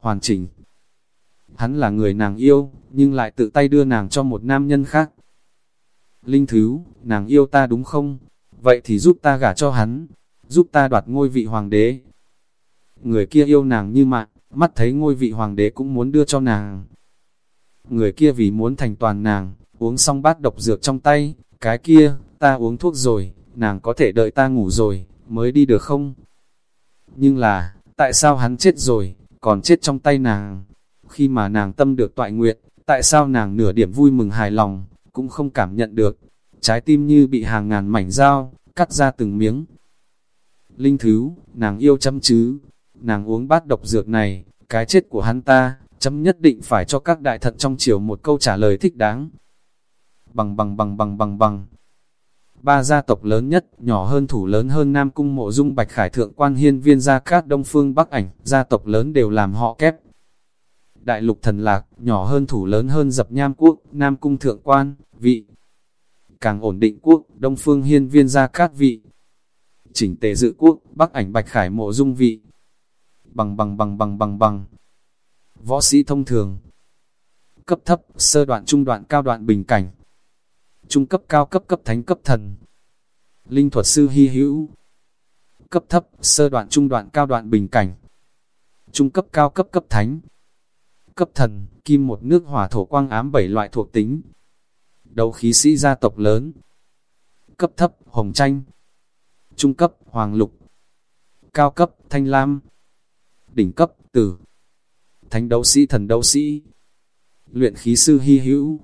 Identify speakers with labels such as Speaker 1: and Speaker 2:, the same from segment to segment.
Speaker 1: hoàn chỉnh. Hắn là người nàng yêu, nhưng lại tự tay đưa nàng cho một nam nhân khác. Linh Thứ, nàng yêu ta đúng không? Vậy thì giúp ta gả cho hắn, giúp ta đoạt ngôi vị hoàng đế. Người kia yêu nàng như mạng, mắt thấy ngôi vị hoàng đế cũng muốn đưa cho nàng. Người kia vì muốn thành toàn nàng, uống xong bát độc dược trong tay, cái kia, ta uống thuốc rồi, nàng có thể đợi ta ngủ rồi, mới đi được không? Nhưng là, tại sao hắn chết rồi, còn chết trong tay nàng? Khi mà nàng tâm được toại nguyện, tại sao nàng nửa điểm vui mừng hài lòng, cũng không cảm nhận được? Trái tim như bị hàng ngàn mảnh dao, cắt ra từng miếng. Linh Thứ, nàng yêu chăm chứ, nàng uống bát độc dược này, cái chết của hắn ta, chấm nhất định phải cho các đại thận trong chiều một câu trả lời thích đáng. Bằng bằng bằng bằng bằng bằng. Ba gia tộc lớn nhất, nhỏ hơn thủ lớn hơn Nam Cung Mộ Dung Bạch Khải Thượng Quan Hiên Viên Gia Cát Đông Phương Bắc Ảnh, gia tộc lớn đều làm họ kép. Đại lục thần lạc, nhỏ hơn thủ lớn hơn dập nham quốc, Nam Cung Thượng Quan, vị. Càng ổn định quốc, Đông Phương Hiên Viên Gia Cát vị. Chỉnh tề dự quốc, Bắc Ảnh Bạch Khải Mộ Dung vị. Bằng bằng bằng bằng bằng bằng. Võ sĩ thông thường. Cấp thấp, sơ đoạn trung đoạn cao đoạn bình cảnh trung cấp cao cấp cấp thánh cấp thần. Linh thuật sư hy hữu, cấp thấp, sơ đoạn trung đoạn cao đoạn bình cảnh, trung cấp cao cấp cấp thánh, cấp thần, kim một nước hỏa thổ quang ám bảy loại thuộc tính, đấu khí sĩ gia tộc lớn, cấp thấp, hồng tranh, trung cấp, hoàng lục, cao cấp, thanh lam, đỉnh cấp, tử, thánh đấu sĩ thần đấu sĩ, luyện khí sư hy hữu,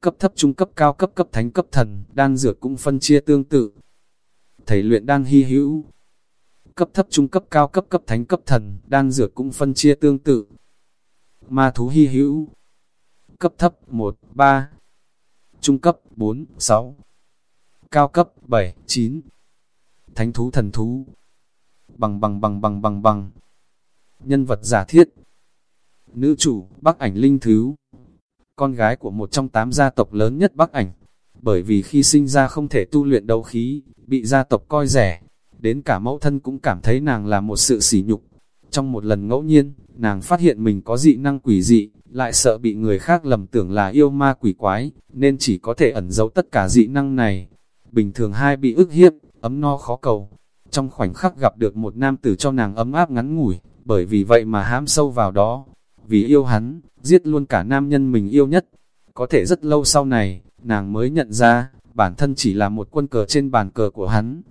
Speaker 1: cấp thấp trung cấp cao cấp cấp thánh cấp thần, đan dược cũng phân chia tương tự. Thầy luyện đan hy hữu, cấp thấp trung cấp cao cấp cấp thánh cấp thần, đan dược cũng phân chia tương tự. Ma thú hy hữu, cấp thấp 1, 3, trung cấp 4, 6, cao cấp 7, 9, thánh thú thần thú, bằng bằng bằng bằng bằng bằng, nhân vật giả thiết, nữ chủ, bắc ảnh linh thứ, con gái của một trong tám gia tộc lớn nhất Bắc Ảnh. Bởi vì khi sinh ra không thể tu luyện đấu khí, bị gia tộc coi rẻ, đến cả mẫu thân cũng cảm thấy nàng là một sự sỉ nhục. Trong một lần ngẫu nhiên, nàng phát hiện mình có dị năng quỷ dị, lại sợ bị người khác lầm tưởng là yêu ma quỷ quái, nên chỉ có thể ẩn giấu tất cả dị năng này. Bình thường hai bị ức hiếp, ấm no khó cầu. Trong khoảnh khắc gặp được một nam tử cho nàng ấm áp ngắn ngủi, bởi vì vậy mà hãm sâu vào đó. Vì yêu hắn, giết luôn cả nam nhân mình yêu nhất. Có thể rất lâu sau này, nàng mới nhận ra, bản thân chỉ là một quân cờ trên bàn cờ của hắn.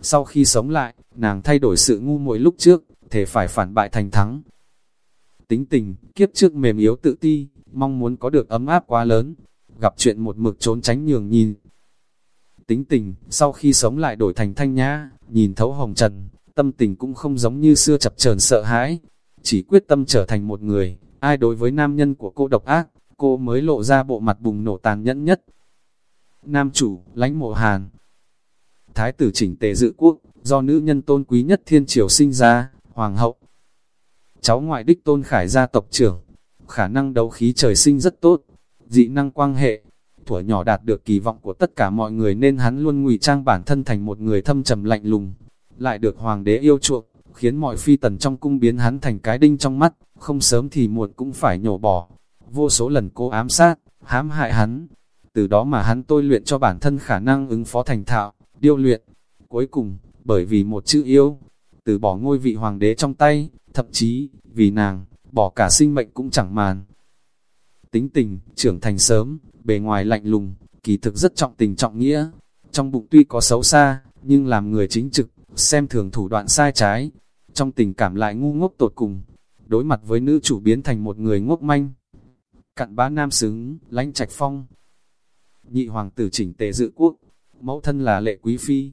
Speaker 1: Sau khi sống lại, nàng thay đổi sự ngu muội lúc trước, thể phải phản bại thành thắng. Tính tình, kiếp trước mềm yếu tự ti, mong muốn có được ấm áp quá lớn, gặp chuyện một mực trốn tránh nhường nhìn. Tính tình, sau khi sống lại đổi thành thanh nhã, nhìn thấu hồng trần, tâm tình cũng không giống như xưa chập chờn sợ hãi, chỉ quyết tâm trở thành một người, ai đối với nam nhân của cô độc ác, cô mới lộ ra bộ mặt bùng nổ tàn nhẫn nhất. Nam chủ, lãnh mộ hàn. Thái tử chỉnh tề dự quốc, do nữ nhân tôn quý nhất thiên triều sinh ra, hoàng hậu. Cháu ngoại đích tôn khải gia tộc trưởng, khả năng đấu khí trời sinh rất tốt, dị năng quang hệ, tuổi nhỏ đạt được kỳ vọng của tất cả mọi người nên hắn luôn ngụy trang bản thân thành một người thâm trầm lạnh lùng, lại được hoàng đế yêu chuộng, khiến mọi phi tần trong cung biến hắn thành cái đinh trong mắt, không sớm thì muộn cũng phải nhổ bỏ. Vô số lần cô ám sát, hãm hại hắn, từ đó mà hắn tôi luyện cho bản thân khả năng ứng phó thành thạo, điêu luyện. Cuối cùng, bởi vì một chữ yêu, từ bỏ ngôi vị hoàng đế trong tay, thậm chí, vì nàng, bỏ cả sinh mệnh cũng chẳng màn. Tính tình, trưởng thành sớm, bề ngoài lạnh lùng, kỳ thực rất trọng tình trọng nghĩa. Trong bụng tuy có xấu xa, nhưng làm người chính trực, xem thường thủ đoạn sai trái, trong tình cảm lại ngu ngốc tột cùng, đối mặt với nữ chủ biến thành một người ngốc manh. Cặn bá nam xứng, lánh trạch phong. Nhị hoàng tử chỉnh tề dự quốc, mẫu thân là lệ quý phi,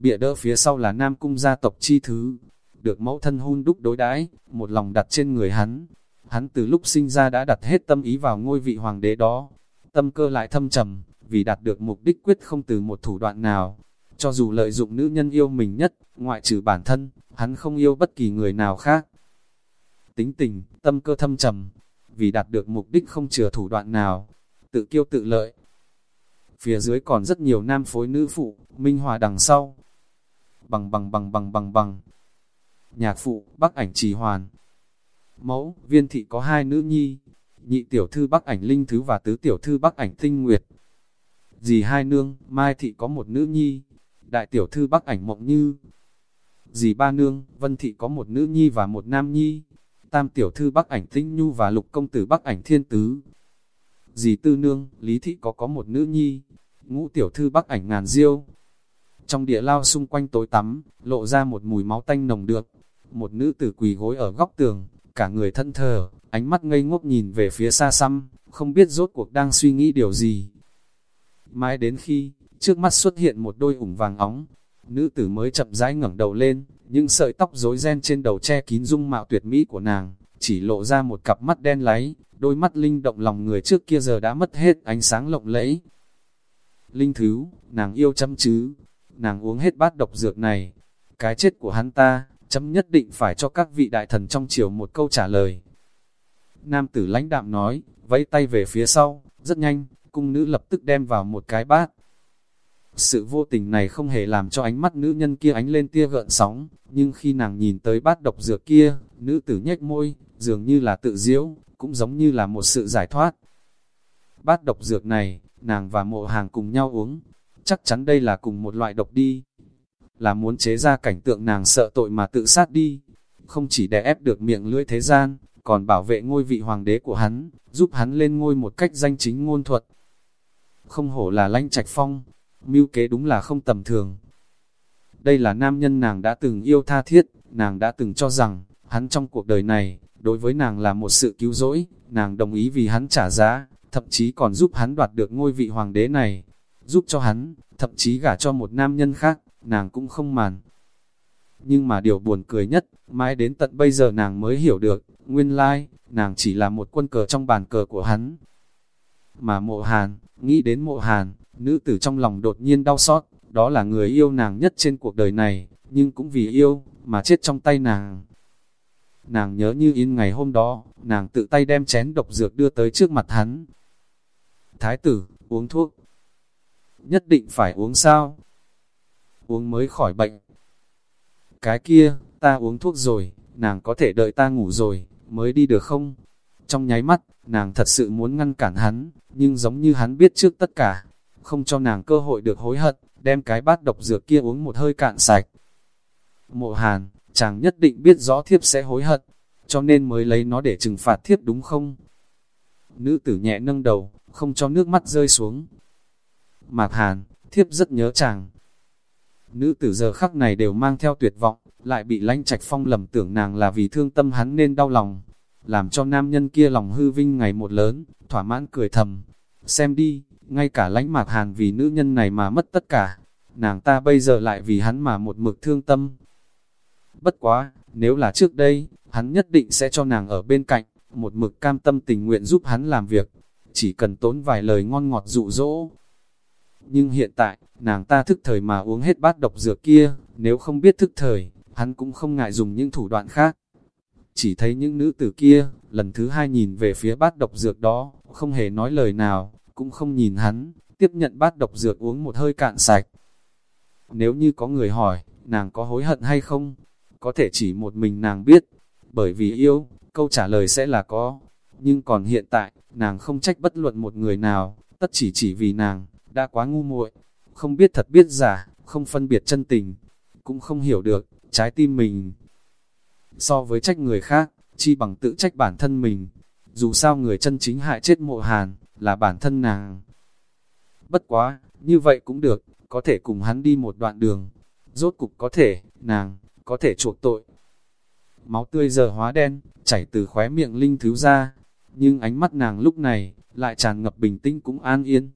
Speaker 1: bịa đỡ phía sau là nam cung gia tộc chi thứ. Được mẫu thân hun đúc đối đãi một lòng đặt trên người hắn. Hắn từ lúc sinh ra đã đặt hết tâm ý vào ngôi vị hoàng đế đó. Tâm cơ lại thâm trầm, vì đạt được mục đích quyết không từ một thủ đoạn nào. Cho dù lợi dụng nữ nhân yêu mình nhất, ngoại trừ bản thân, hắn không yêu bất kỳ người nào khác. Tính tình, tâm cơ thâm trầm, vì đạt được mục đích không chừa thủ đoạn nào, tự kiêu tự lợi. Phía dưới còn rất nhiều nam phối nữ phụ, minh hòa đằng sau. Bằng bằng bằng bằng bằng bằng. Nhạc phụ, bắc ảnh trì hoàn. mẫu, viên thị có hai nữ nhi, nhị tiểu thư Bắc ảnh Linh Thứ và tứ tiểu thư Bắc ảnh Tinh Nguyệt. Dì hai nương, Mai thị có một nữ nhi, đại tiểu thư Bắc ảnh Mộng Như. Dì ba nương, Vân thị có một nữ nhi và một nam nhi. Tam tiểu thư Bắc ảnh Tinh Nhu và lục công tử Bắc ảnh Thiên Tứ. Dì tư nương, Lý thị có có một nữ nhi, ngũ tiểu thư Bắc ảnh Ngàn Diêu. Trong địa lao xung quanh tối tắm, lộ ra một mùi máu tanh nồng được. Một nữ tử quỳ gối ở góc tường, cả người thân thờ, ánh mắt ngây ngốc nhìn về phía xa xăm, không biết rốt cuộc đang suy nghĩ điều gì. Mãi đến khi, trước mắt xuất hiện một đôi ủng vàng óng, nữ tử mới chậm rãi ngẩng đầu lên, những sợi tóc rối ren trên đầu che kín dung mạo tuyệt mỹ của nàng, chỉ lộ ra một cặp mắt đen láy, đôi mắt linh động lòng người trước kia giờ đã mất hết ánh sáng lộng lẫy. Linh thứ, nàng yêu chăm chứ, nàng uống hết bát độc dược này, cái chết của hắn ta, chấm nhất định phải cho các vị đại thần trong triều một câu trả lời. Nam tử lãnh đạm nói, vẫy tay về phía sau, rất nhanh, cung nữ lập tức đem vào một cái bát. Sự vô tình này không hề làm cho ánh mắt nữ nhân kia ánh lên tia gợn sóng, nhưng khi nàng nhìn tới bát độc dược kia, nữ tử nhếch môi, dường như là tự diễu, cũng giống như là một sự giải thoát. Bát độc dược này, nàng và mộ hàng cùng nhau uống, chắc chắn đây là cùng một loại độc đi. Là muốn chế ra cảnh tượng nàng sợ tội mà tự sát đi, không chỉ đè ép được miệng lưỡi thế gian, còn bảo vệ ngôi vị hoàng đế của hắn, giúp hắn lên ngôi một cách danh chính ngôn thuật. Không hổ là lãnh trạch phong, mưu kế đúng là không tầm thường. Đây là nam nhân nàng đã từng yêu tha thiết, nàng đã từng cho rằng, hắn trong cuộc đời này, đối với nàng là một sự cứu rỗi, nàng đồng ý vì hắn trả giá, thậm chí còn giúp hắn đoạt được ngôi vị hoàng đế này, giúp cho hắn, thậm chí gả cho một nam nhân khác, nàng cũng không màn. Nhưng mà điều buồn cười nhất, mãi đến tận bây giờ nàng mới hiểu được, nguyên lai, nàng chỉ là một quân cờ trong bàn cờ của hắn. Mà mộ hàn, nghĩ đến mộ hàn, nữ tử trong lòng đột nhiên đau xót, đó là người yêu nàng nhất trên cuộc đời này, nhưng cũng vì yêu, mà chết trong tay nàng. Nàng nhớ như in ngày hôm đó, nàng tự tay đem chén độc dược đưa tới trước mặt hắn. Thái tử, uống thuốc. Nhất định phải uống sao? Uống mới khỏi bệnh. Cái kia, ta uống thuốc rồi, nàng có thể đợi ta ngủ rồi, mới đi được không? Trong nháy mắt, nàng thật sự muốn ngăn cản hắn, nhưng giống như hắn biết trước tất cả, không cho nàng cơ hội được hối hận, đem cái bát độc dược kia uống một hơi cạn sạch. Mộ hàn, chàng nhất định biết rõ thiếp sẽ hối hận, cho nên mới lấy nó để trừng phạt thiếp đúng không? Nữ tử nhẹ nâng đầu, không cho nước mắt rơi xuống. Mạc hàn, thiếp rất nhớ chàng. Nữ tử giờ khắc này đều mang theo tuyệt vọng, lại bị lanh trạch phong lầm tưởng nàng là vì thương tâm hắn nên đau lòng, làm cho nam nhân kia lòng hư vinh ngày một lớn, thỏa mãn cười thầm. Xem đi, ngay cả lãnh mạc hàn vì nữ nhân này mà mất tất cả, nàng ta bây giờ lại vì hắn mà một mực thương tâm. Bất quá, nếu là trước đây, hắn nhất định sẽ cho nàng ở bên cạnh, một mực cam tâm tình nguyện giúp hắn làm việc, chỉ cần tốn vài lời ngon ngọt dụ dỗ. Nhưng hiện tại, nàng ta thức thời mà uống hết bát độc dược kia, nếu không biết thức thời, hắn cũng không ngại dùng những thủ đoạn khác. Chỉ thấy những nữ tử kia, lần thứ hai nhìn về phía bát độc dược đó, không hề nói lời nào, cũng không nhìn hắn, tiếp nhận bát độc dược uống một hơi cạn sạch. Nếu như có người hỏi, nàng có hối hận hay không? Có thể chỉ một mình nàng biết, bởi vì yêu, câu trả lời sẽ là có. Nhưng còn hiện tại, nàng không trách bất luận một người nào, tất chỉ chỉ vì nàng, đã quá ngu muội, không biết thật biết giả, không phân biệt chân tình, cũng không hiểu được, trái tim mình. So với trách người khác, chi bằng tự trách bản thân mình, dù sao người chân chính hại chết mộ hàn, là bản thân nàng. Bất quá, như vậy cũng được, có thể cùng hắn đi một đoạn đường. Rốt cục có thể, nàng, có thể chuộc tội. Máu tươi giờ hóa đen, chảy từ khóe miệng linh thứ ra, nhưng ánh mắt nàng lúc này, lại tràn ngập bình tĩnh cũng an yên.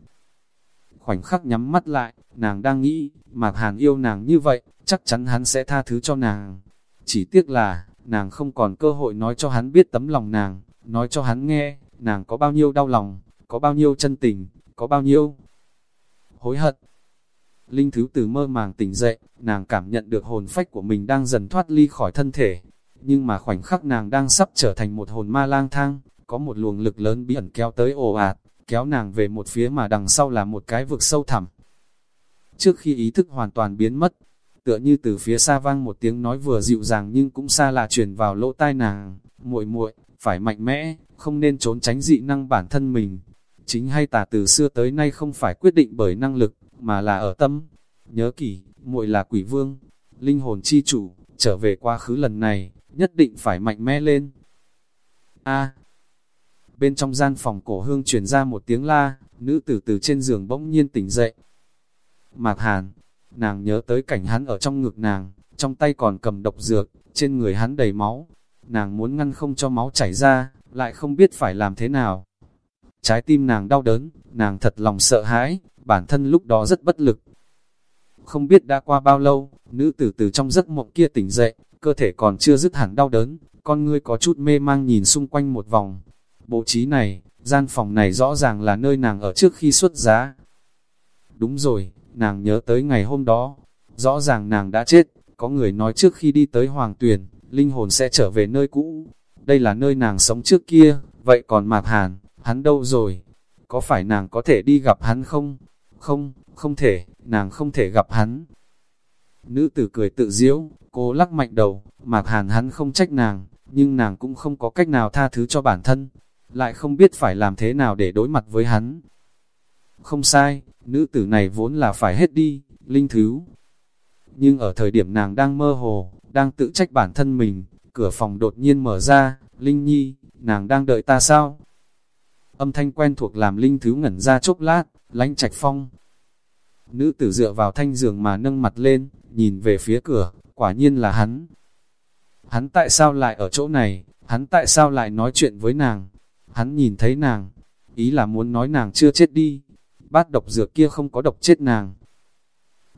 Speaker 1: Khoảnh khắc nhắm mắt lại, nàng đang nghĩ, Mạc Hàn yêu nàng như vậy, chắc chắn hắn sẽ tha thứ cho nàng. Chỉ tiếc là, nàng không còn cơ hội nói cho hắn biết tấm lòng nàng, nói cho hắn nghe, nàng có bao nhiêu đau lòng, có bao nhiêu chân tình, có bao nhiêu hối hận. Linh Thứ từ mơ màng tỉnh dậy, nàng cảm nhận được hồn phách của mình đang dần thoát ly khỏi thân thể. Nhưng mà khoảnh khắc nàng đang sắp trở thành một hồn ma lang thang, có một luồng lực lớn bí ẩn kéo tới ồ ạt, kéo nàng về một phía mà đằng sau là một cái vực sâu thẳm. Trước khi ý thức hoàn toàn biến mất, tựa như từ phía xa vang một tiếng nói vừa dịu dàng nhưng cũng xa lạ truyền vào lỗ tai nàng, muội muội phải mạnh mẽ, không nên trốn tránh dị năng bản thân mình. Chính hay tà từ xưa tới nay không phải quyết định bởi năng lực, mà là ở tâm. Nhớ kỹ, muội là quỷ vương, linh hồn chi chủ, trở về quá khứ lần này, nhất định phải mạnh mẽ lên. A. bên trong gian phòng cổ hương truyền ra một tiếng la, nữ tử từ trên giường bỗng nhiên tỉnh dậy. Mạc Hàn, nàng nhớ tới cảnh hắn ở trong ngực nàng, trong tay còn cầm độc dược, trên người hắn đầy máu. Nàng muốn ngăn không cho máu chảy ra, lại không biết phải làm thế nào. Trái tim nàng đau đớn, nàng thật lòng sợ hãi, bản thân lúc đó rất bất lực. Không biết đã qua bao lâu, nữ tử từ trong giấc mộng kia tỉnh dậy, cơ thể còn chưa dứt hẳn đau đớn, con ngươi có chút mê mang nhìn xung quanh một vòng. Bộ trí này, gian phòng này rõ ràng là nơi nàng ở trước khi xuất giá. Đúng rồi, nàng nhớ tới ngày hôm đó, rõ ràng nàng đã chết, có người nói trước khi đi tới Hoàng Tuyền, linh hồn sẽ trở về nơi cũ. Đây là nơi nàng sống trước kia, vậy còn Mạc Hàn, hắn đâu rồi? Có phải nàng có thể đi gặp hắn không? Không, không thể, nàng không thể gặp hắn. Nữ tử cười tự diễu, cô lắc mạnh đầu, Mạc Hàn hắn không trách nàng, nhưng nàng cũng không có cách nào tha thứ cho bản thân, lại không biết phải làm thế nào để đối mặt với hắn. Không sai, nữ tử này vốn là phải hết đi, linh thứ. Nhưng ở thời điểm nàng đang mơ hồ, đang tự trách bản thân mình, cửa phòng đột nhiên mở ra, Linh Nhi, nàng đang đợi ta sao? Âm thanh quen thuộc làm Linh Thứ ngẩn ra chốc lát, lánh trạch phong. Nữ tử dựa vào thanh giường mà nâng mặt lên, nhìn về phía cửa, quả nhiên là hắn. Hắn tại sao lại ở chỗ này, hắn tại sao lại nói chuyện với nàng? Hắn nhìn thấy nàng, ý là muốn nói nàng chưa chết đi, bát độc dược kia không có độc chết nàng.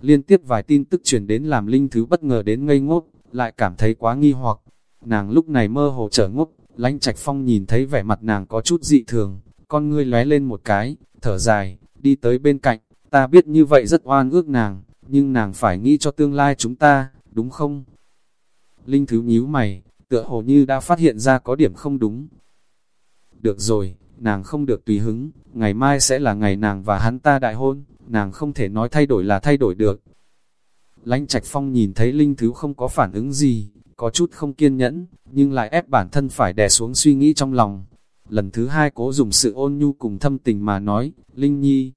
Speaker 1: Liên tiếp vài tin tức truyền đến làm Linh Thứ bất ngờ đến ngây ngốc, lại cảm thấy quá nghi hoặc. Nàng lúc này mơ hồ trở ngốc, lánh trạch phong nhìn thấy vẻ mặt nàng có chút dị thường, con ngươi lóe lên một cái, thở dài, đi tới bên cạnh, ta biết như vậy rất oan ước nàng, nhưng nàng phải nghĩ cho tương lai chúng ta, đúng không? Linh Thứ nhíu mày, tựa hồ như đã phát hiện ra có điểm không đúng. Được rồi, nàng không được tùy hứng, ngày mai sẽ là ngày nàng và hắn ta đại hôn, nàng không thể nói thay đổi là thay đổi được. Lánh Trạch Phong nhìn thấy Linh Thứ không có phản ứng gì, có chút không kiên nhẫn, nhưng lại ép bản thân phải đè xuống suy nghĩ trong lòng. Lần thứ hai cố dùng sự ôn nhu cùng thâm tình mà nói, Linh Nhi,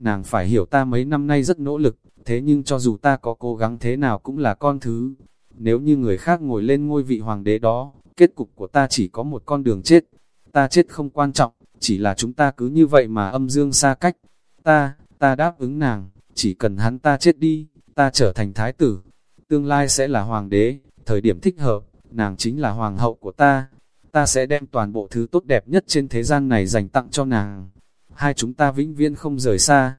Speaker 1: nàng phải hiểu ta mấy năm nay rất nỗ lực, thế nhưng cho dù ta có cố gắng thế nào cũng là con thứ. Nếu như người khác ngồi lên ngôi vị hoàng đế đó, kết cục của ta chỉ có một con đường chết. Ta chết không quan trọng, chỉ là chúng ta cứ như vậy mà âm dương xa cách. Ta, ta đáp ứng nàng, chỉ cần hắn ta chết đi, ta trở thành thái tử, tương lai sẽ là hoàng đế, thời điểm thích hợp, nàng chính là hoàng hậu của ta, ta sẽ đem toàn bộ thứ tốt đẹp nhất trên thế gian này dành tặng cho nàng, hai chúng ta vĩnh viễn không rời xa.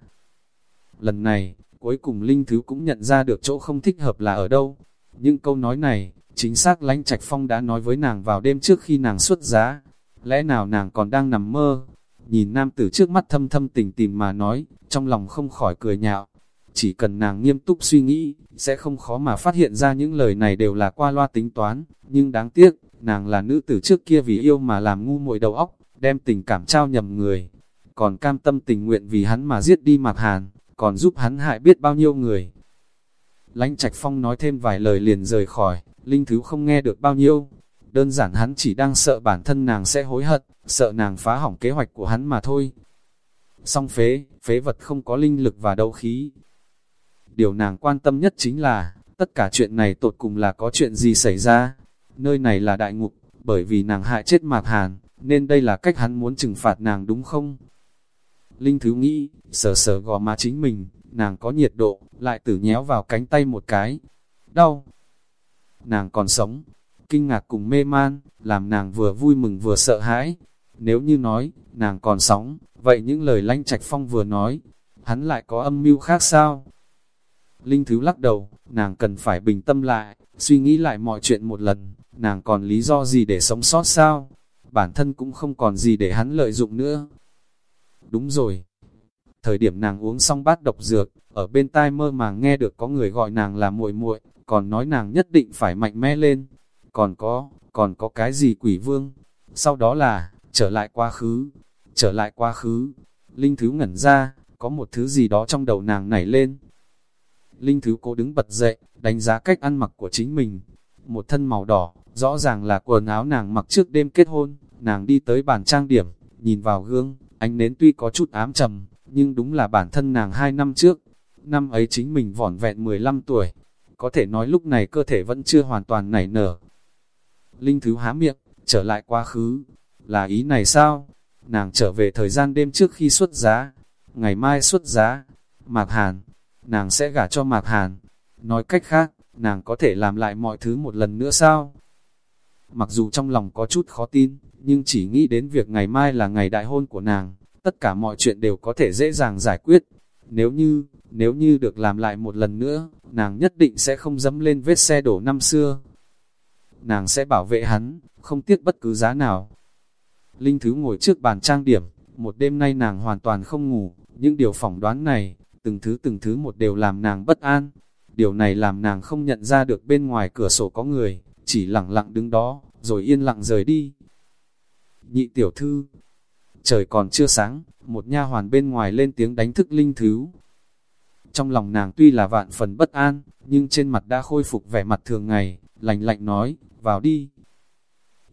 Speaker 1: Lần này, cuối cùng Linh Thứ cũng nhận ra được chỗ không thích hợp là ở đâu, những câu nói này, chính xác lãnh trạch phong đã nói với nàng vào đêm trước khi nàng xuất giá, lẽ nào nàng còn đang nằm mơ, nhìn nam tử trước mắt thâm thâm tình tìm mà nói, trong lòng không khỏi cười nhạo. Chỉ cần nàng nghiêm túc suy nghĩ, sẽ không khó mà phát hiện ra những lời này đều là qua loa tính toán, nhưng đáng tiếc, nàng là nữ tử trước kia vì yêu mà làm ngu muội đầu óc, đem tình cảm trao nhầm người. Còn cam tâm tình nguyện vì hắn mà giết đi Mạc Hàn, còn giúp hắn hại biết bao nhiêu người. Lánh Trạch Phong nói thêm vài lời liền rời khỏi, Linh Thứ không nghe được bao nhiêu. Đơn giản hắn chỉ đang sợ bản thân nàng sẽ hối hận, sợ nàng phá hỏng kế hoạch của hắn mà thôi. Song phế, phế vật không có linh lực và đấu khí. Điều nàng quan tâm nhất chính là, tất cả chuyện này tột cùng là có chuyện gì xảy ra. Nơi này là đại ngục, bởi vì nàng hại chết Mạc Hàn, nên đây là cách hắn muốn trừng phạt nàng đúng không? Linh Thứ nghĩ, sờ sờ gò má chính mình, nàng có nhiệt độ, lại tử nhéo vào cánh tay một cái. Đau! Nàng còn sống, kinh ngạc cùng mê man, làm nàng vừa vui mừng vừa sợ hãi. Nếu như nói, nàng còn sống, vậy những lời lanh trạch phong vừa nói, hắn lại có âm mưu khác sao? Linh Thứ lắc đầu, nàng cần phải bình tâm lại, suy nghĩ lại mọi chuyện một lần, nàng còn lý do gì để sống sót sao? Bản thân cũng không còn gì để hắn lợi dụng nữa. Đúng rồi. Thời điểm nàng uống xong bát độc dược, ở bên tai mơ màng nghe được có người gọi nàng là muội muội, còn nói nàng nhất định phải mạnh mẽ lên. Còn có, còn có cái gì quỷ vương? Sau đó là, trở lại quá khứ, trở lại quá khứ. Linh Thứ ngẩn ra, có một thứ gì đó trong đầu nàng nảy lên. Linh Thứ cố đứng bật dậy, đánh giá cách ăn mặc của chính mình. Một thân màu đỏ, rõ ràng là quần áo nàng mặc trước đêm kết hôn, nàng đi tới bàn trang điểm, nhìn vào gương, ánh nến tuy có chút ám trầm, nhưng đúng là bản thân nàng hai năm trước, năm ấy chính mình vỏn vẹn 15 tuổi, có thể nói lúc này cơ thể vẫn chưa hoàn toàn nảy nở. Linh Thứ há miệng, trở lại quá khứ, là ý này sao? Nàng trở về thời gian đêm trước khi xuất giá, ngày mai xuất giá, Mạc Hàn, nàng sẽ gả cho Mạc Hàn. Nói cách khác, nàng có thể làm lại mọi thứ một lần nữa sao? Mặc dù trong lòng có chút khó tin, nhưng chỉ nghĩ đến việc ngày mai là ngày đại hôn của nàng, tất cả mọi chuyện đều có thể dễ dàng giải quyết. Nếu như, nếu như được làm lại một lần nữa, nàng nhất định sẽ không dẫm lên vết xe đổ năm xưa. Nàng sẽ bảo vệ hắn, không tiếc bất cứ giá nào. Linh Thứ ngồi trước bàn trang điểm, một đêm nay nàng hoàn toàn không ngủ, những điều phỏng đoán này, từng thứ từng thứ một đều làm nàng bất an. Điều này làm nàng không nhận ra được bên ngoài cửa sổ có người, chỉ lặng lặng đứng đó, rồi yên lặng rời đi. Nhị tiểu thư, trời còn chưa sáng, một nha hoàn bên ngoài lên tiếng đánh thức linh thứ. Trong lòng nàng tuy là vạn phần bất an, nhưng trên mặt đã khôi phục vẻ mặt thường ngày, lạnh lạnh nói, vào đi.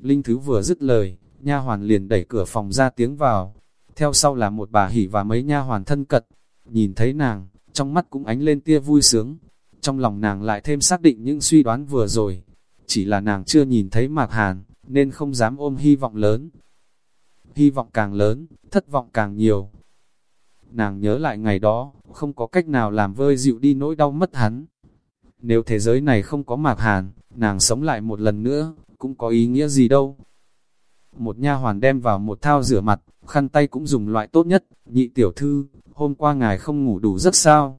Speaker 1: Linh thứ vừa dứt lời, nha hoàn liền đẩy cửa phòng ra tiếng vào. Theo sau là một bà hỉ và mấy nha hoàn thân cận, nhìn thấy nàng, trong mắt cũng ánh lên tia vui sướng. Trong lòng nàng lại thêm xác định những suy đoán vừa rồi, chỉ là nàng chưa nhìn thấy Mạc Hàn, nên không dám ôm hy vọng lớn. Hy vọng càng lớn, thất vọng càng nhiều. Nàng nhớ lại ngày đó, không có cách nào làm vơi dịu đi nỗi đau mất hắn. Nếu thế giới này không có Mạc Hàn, nàng sống lại một lần nữa, cũng có ý nghĩa gì đâu. Một nha hoàn đem vào một thao rửa mặt, khăn tay cũng dùng loại tốt nhất, nhị tiểu thư, hôm qua ngài không ngủ đủ rất sao.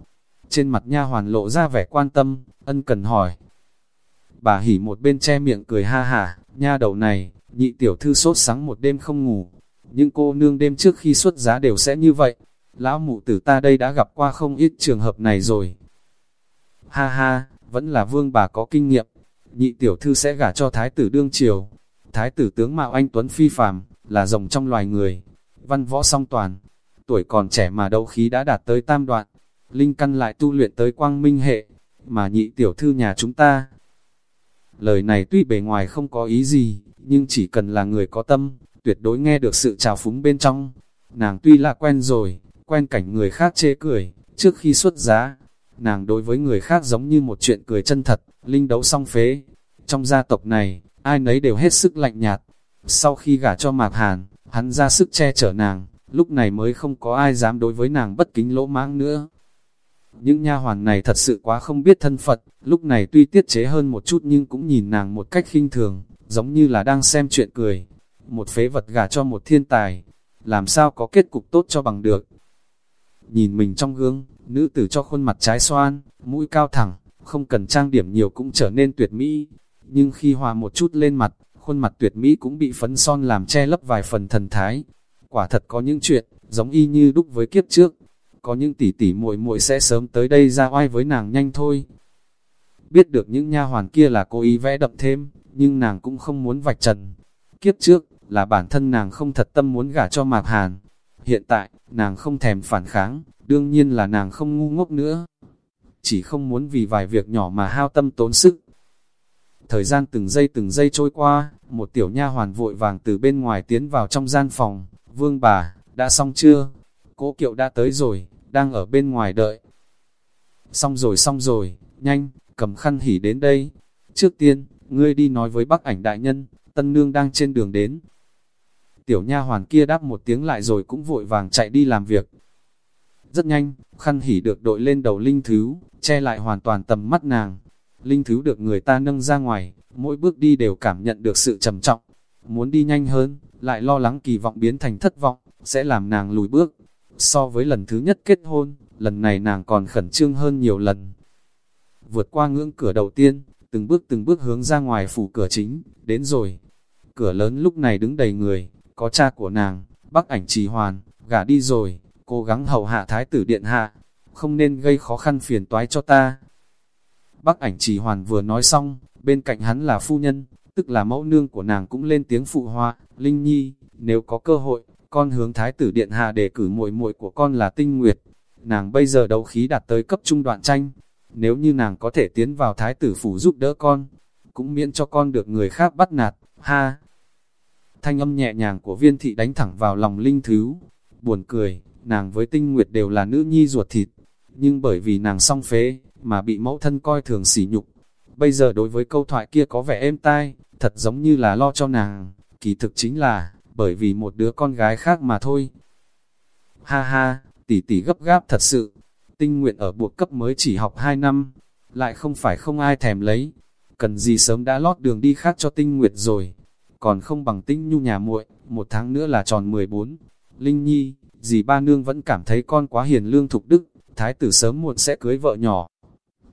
Speaker 1: Trên mặt nha hoàn lộ ra vẻ quan tâm, ân cần hỏi, Bà hỉ một bên che miệng cười ha hả, nha đầu này, nhị tiểu thư sốt sáng một đêm không ngủ. Nhưng cô nương đêm trước khi xuất giá đều sẽ như vậy. Lão mụ tử ta đây đã gặp qua không ít trường hợp này rồi. Ha ha, vẫn là vương bà có kinh nghiệm. Nhị tiểu thư sẽ gả cho thái tử đương triều. Thái tử tướng Mạo Anh Tuấn Phi phàm là rồng trong loài người. Văn võ song toàn. Tuổi còn trẻ mà đấu khí đã đạt tới tam đoạn. Linh căn lại tu luyện tới quang minh hệ. Mà nhị tiểu thư nhà chúng ta, Lời này tuy bề ngoài không có ý gì, nhưng chỉ cần là người có tâm, tuyệt đối nghe được sự trào phúng bên trong. Nàng tuy là quen rồi, quen cảnh người khác chê cười, trước khi xuất giá, nàng đối với người khác giống như một chuyện cười chân thật, linh đấu song phế. Trong gia tộc này, ai nấy đều hết sức lạnh nhạt. Sau khi gả cho Mạc Hàn, hắn ra sức che chở nàng, lúc này mới không có ai dám đối với nàng bất kính lỗ mãng nữa. Những nha hoàn này thật sự quá không biết thân Phật, lúc này tuy tiết chế hơn một chút nhưng cũng nhìn nàng một cách khinh thường, giống như là đang xem chuyện cười. Một phế vật gả cho một thiên tài, làm sao có kết cục tốt cho bằng được. Nhìn mình trong gương, nữ tử cho khuôn mặt trái xoan, mũi cao thẳng, không cần trang điểm nhiều cũng trở nên tuyệt mỹ. Nhưng khi hòa một chút lên mặt, khuôn mặt tuyệt mỹ cũng bị phấn son làm che lấp vài phần thần thái. Quả thật có những chuyện, giống y như đúc với kiếp trước, có những tỷ tỷ muội muội sẽ sớm tới đây ra oai với nàng nhanh thôi. Biết được những nha hoàn kia là cố ý vẽ đậm thêm, nhưng nàng cũng không muốn vạch trần. Kiếp trước, là bản thân nàng không thật tâm muốn gả cho Mạc Hàn. Hiện tại, nàng không thèm phản kháng, đương nhiên là nàng không ngu ngốc nữa. Chỉ không muốn vì vài việc nhỏ mà hao tâm tốn sức. Thời gian từng giây từng giây trôi qua, một tiểu nha hoàn vội vàng từ bên ngoài tiến vào trong gian phòng. Vương bà, đã xong chưa? Cố kiệu đã tới rồi đang ở bên ngoài đợi. Xong rồi xong rồi, nhanh, cầm khăn hỉ đến đây. Trước tiên, ngươi đi nói với bác ảnh đại nhân, tân nương đang trên đường đến. Tiểu nha hoàn kia đáp một tiếng lại rồi cũng vội vàng chạy đi làm việc. Rất nhanh, khăn hỉ được đội lên đầu linh thứ, che lại hoàn toàn tầm mắt nàng. Linh thứ được người ta nâng ra ngoài, mỗi bước đi đều cảm nhận được sự trầm trọng. Muốn đi nhanh hơn, lại lo lắng kỳ vọng biến thành thất vọng, sẽ làm nàng lùi bước. So với lần thứ nhất kết hôn, lần này nàng còn khẩn trương hơn nhiều lần. Vượt qua ngưỡng cửa đầu tiên, từng bước từng bước hướng ra ngoài phủ cửa chính, đến rồi. Cửa lớn lúc này đứng đầy người, có cha của nàng, bác ảnh trì hoàn, gả đi rồi, cố gắng hầu hạ thái tử điện hạ, không nên gây khó khăn phiền toái cho ta. Bác ảnh trì hoàn vừa nói xong, bên cạnh hắn là phu nhân, tức là mẫu nương của nàng cũng lên tiếng phụ hoa, Linh Nhi, nếu có cơ hội, con hướng thái tử điện hạ để cử muội muội của con là tinh nguyệt. Nàng bây giờ đấu khí đạt tới cấp trung đoạn tranh. Nếu như nàng có thể tiến vào thái tử phủ giúp đỡ con, cũng miễn cho con được người khác bắt nạt, ha. Thanh âm nhẹ nhàng của viên thị đánh thẳng vào lòng linh thứ, buồn cười, nàng với tinh nguyệt đều là nữ nhi ruột thịt, nhưng bởi vì nàng song phế, mà bị mẫu thân coi thường sỉ nhục. Bây giờ đối với câu thoại kia có vẻ êm tai, thật giống như là lo cho nàng, kỳ thực chính là, bởi vì một đứa con gái khác mà thôi. Ha ha, tỷ tỷ gấp gáp thật sự, tinh nguyện ở buộc cấp mới chỉ học 2 năm, lại không phải không ai thèm lấy, cần gì sớm đã lót đường đi khác cho tinh nguyệt rồi, còn không bằng tinh nhu nhà muội, một tháng nữa là tròn 14. Linh Nhi, dì ba nương vẫn cảm thấy con quá hiền lương thục đức, thái tử sớm muộn sẽ cưới vợ nhỏ.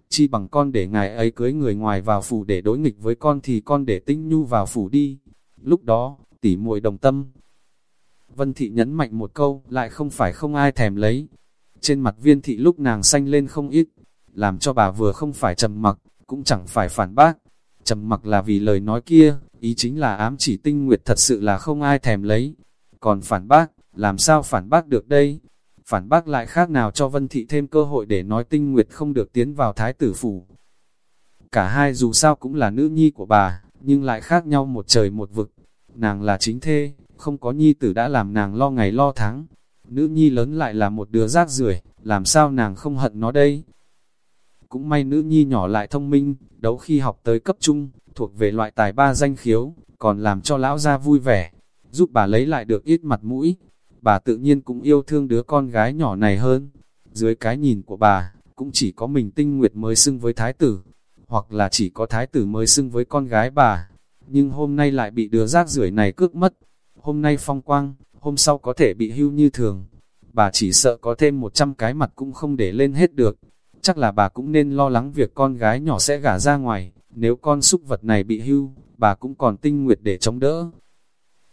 Speaker 1: Chi bằng con để ngài ấy cưới người ngoài vào phủ để đối nghịch với con thì con để tinh nhu vào phủ đi. Lúc đó, tỉ muội đồng tâm. Vân thị nhấn mạnh một câu, lại không phải không ai thèm lấy. Trên mặt viên thị lúc nàng xanh lên không ít, làm cho bà vừa không phải trầm mặc, cũng chẳng phải phản bác. Trầm mặc là vì lời nói kia, ý chính là ám chỉ tinh nguyệt thật sự là không ai thèm lấy. Còn phản bác, làm sao phản bác được đây? Phản bác lại khác nào cho Vân Thị thêm cơ hội để nói tinh nguyệt không được tiến vào thái tử phủ. Cả hai dù sao cũng là nữ nhi của bà, nhưng lại khác nhau một trời một vực. Nàng là chính thê, không có nhi tử đã làm nàng lo ngày lo tháng. Nữ nhi lớn lại là một đứa rác rưởi làm sao nàng không hận nó đây? Cũng may nữ nhi nhỏ lại thông minh, đấu khi học tới cấp trung, thuộc về loại tài ba danh khiếu, còn làm cho lão gia vui vẻ, giúp bà lấy lại được ít mặt mũi. Bà tự nhiên cũng yêu thương đứa con gái nhỏ này hơn. Dưới cái nhìn của bà, cũng chỉ có mình tinh nguyệt mới xưng với thái tử, hoặc là chỉ có thái tử mới xưng với con gái bà. Nhưng hôm nay lại bị đứa rác rưởi này cướp mất. Hôm nay phong quang, hôm sau có thể bị hưu như thường. Bà chỉ sợ có thêm 100 cái mặt cũng không để lên hết được chắc là bà cũng nên lo lắng việc con gái nhỏ sẽ gả ra ngoài, nếu con súc vật này bị hưu, bà cũng còn tinh nguyệt để chống đỡ.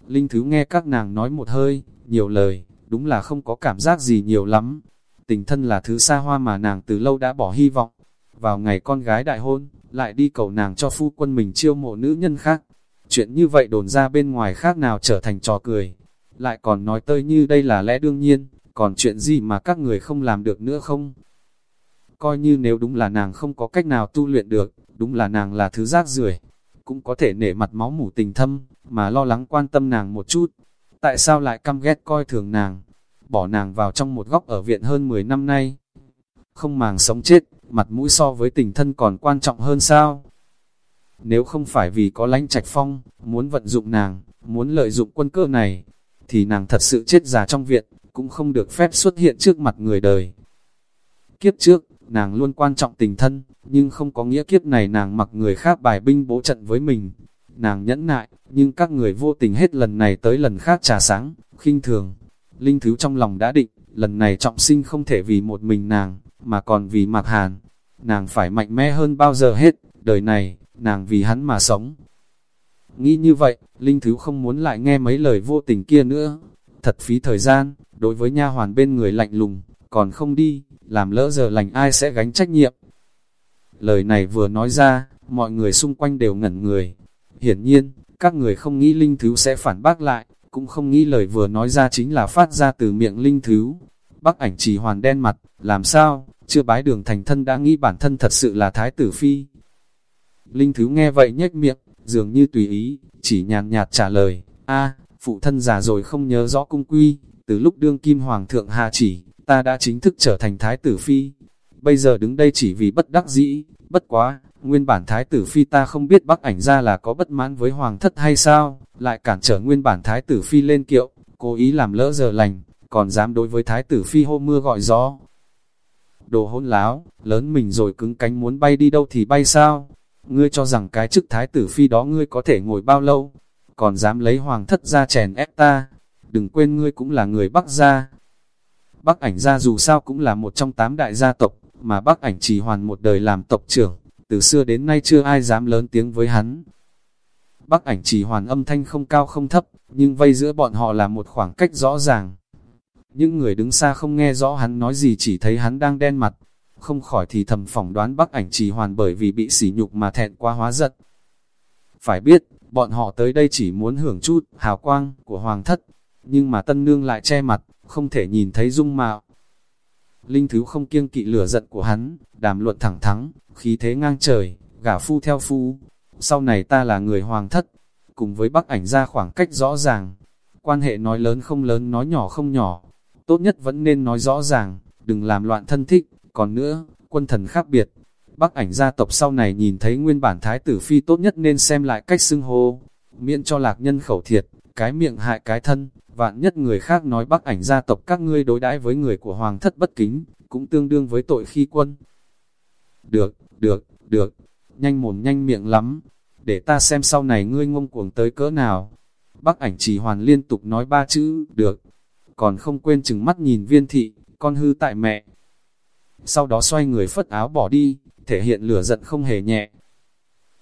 Speaker 1: Linh Thứ nghe các nàng nói một hơi, nhiều lời, đúng là không có cảm giác gì nhiều lắm. Tình thân là thứ xa hoa mà nàng từ lâu đã bỏ hy vọng. Vào ngày con gái đại hôn, lại đi cầu nàng cho phu quân mình chiêu mộ nữ nhân khác. Chuyện như vậy đồn ra bên ngoài khác nào trở thành trò cười. Lại còn nói tơi như đây là lẽ đương nhiên, còn chuyện gì mà các người không làm được nữa không? coi như nếu đúng là nàng không có cách nào tu luyện được, đúng là nàng là thứ rác rưởi cũng có thể nể mặt máu mủ tình thâm, mà lo lắng quan tâm nàng một chút. Tại sao lại căm ghét coi thường nàng, bỏ nàng vào trong một góc ở viện hơn 10 năm nay? Không màng sống chết, mặt mũi so với tình thân còn quan trọng hơn sao? Nếu không phải vì có lánh trạch phong, muốn vận dụng nàng, muốn lợi dụng quân cơ này, thì nàng thật sự chết già trong viện, cũng không được phép xuất hiện trước mặt người đời. Kiếp trước, nàng luôn quan trọng tình thân, nhưng không có nghĩa kiếp này nàng mặc người khác bài binh bố trận với mình. Nàng nhẫn nại, nhưng các người vô tình hết lần này tới lần khác trà sáng, khinh thường. Linh Thứ trong lòng đã định, lần này trọng sinh không thể vì một mình nàng, mà còn vì mặc hàn. Nàng phải mạnh mẽ hơn bao giờ hết, đời này, nàng vì hắn mà sống. Nghĩ như vậy, Linh Thứ không muốn lại nghe mấy lời vô tình kia nữa. Thật phí thời gian, đối với nha hoàn bên người lạnh lùng, còn không đi, làm lỡ giờ lành ai sẽ gánh trách nhiệm. Lời này vừa nói ra, mọi người xung quanh đều ngẩn người. Hiển nhiên, các người không nghĩ Linh Thứ sẽ phản bác lại, cũng không nghĩ lời vừa nói ra chính là phát ra từ miệng Linh Thứ. Bắc ảnh chỉ hoàn đen mặt, làm sao, chưa bái đường thành thân đã nghĩ bản thân thật sự là Thái tử Phi. Linh Thứ nghe vậy nhếch miệng, dường như tùy ý, chỉ nhàn nhạt trả lời, a phụ thân già rồi không nhớ rõ cung quy, từ lúc đương kim hoàng thượng hạ chỉ, ta đã chính thức trở thành thái tử phi. Bây giờ đứng đây chỉ vì bất đắc dĩ, bất quá, nguyên bản thái tử phi ta không biết bắc ảnh ra là có bất mãn với hoàng thất hay sao, lại cản trở nguyên bản thái tử phi lên kiệu, cố ý làm lỡ giờ lành, còn dám đối với thái tử phi hô mưa gọi gió. Đồ hôn láo, lớn mình rồi cứng cánh muốn bay đi đâu thì bay sao? Ngươi cho rằng cái chức thái tử phi đó ngươi có thể ngồi bao lâu? Còn dám lấy hoàng thất ra chèn ép ta? Đừng quên ngươi cũng là người bắc gia, Bắc ảnh gia dù sao cũng là một trong tám đại gia tộc, mà Bắc ảnh chỉ hoàn một đời làm tộc trưởng, từ xưa đến nay chưa ai dám lớn tiếng với hắn. Bắc ảnh chỉ hoàn âm thanh không cao không thấp, nhưng vây giữa bọn họ là một khoảng cách rõ ràng. Những người đứng xa không nghe rõ hắn nói gì chỉ thấy hắn đang đen mặt, không khỏi thì thầm phỏng đoán Bắc ảnh chỉ hoàn bởi vì bị sỉ nhục mà thẹn quá hóa giận. Phải biết, bọn họ tới đây chỉ muốn hưởng chút hào quang của hoàng thất, nhưng mà tân nương lại che mặt, không thể nhìn thấy dung mạo. Linh Thứ không kiêng kỵ lửa giận của hắn, đàm luận thẳng thắng, khí thế ngang trời, gả phu theo phu. sau này ta là người hoàng thất, cùng với bác ảnh ra khoảng cách rõ ràng, quan hệ nói lớn không lớn nói nhỏ không nhỏ, tốt nhất vẫn nên nói rõ ràng, đừng làm loạn thân thích, còn nữa, quân thần khác biệt. Bắc ảnh gia tộc sau này nhìn thấy nguyên bản thái tử phi tốt nhất nên xem lại cách xưng hô, miễn cho lạc nhân khẩu thiệt, cái miệng hại cái thân, vạn nhất người khác nói bắc ảnh gia tộc các ngươi đối đãi với người của hoàng thất bất kính, cũng tương đương với tội khi quân. Được, được, được, nhanh mồm nhanh miệng lắm, để ta xem sau này ngươi ngông cuồng tới cỡ nào. Bắc ảnh chỉ hoàn liên tục nói ba chữ, được, còn không quên chừng mắt nhìn viên thị, con hư tại mẹ. Sau đó xoay người phất áo bỏ đi, thể hiện lửa giận không hề nhẹ.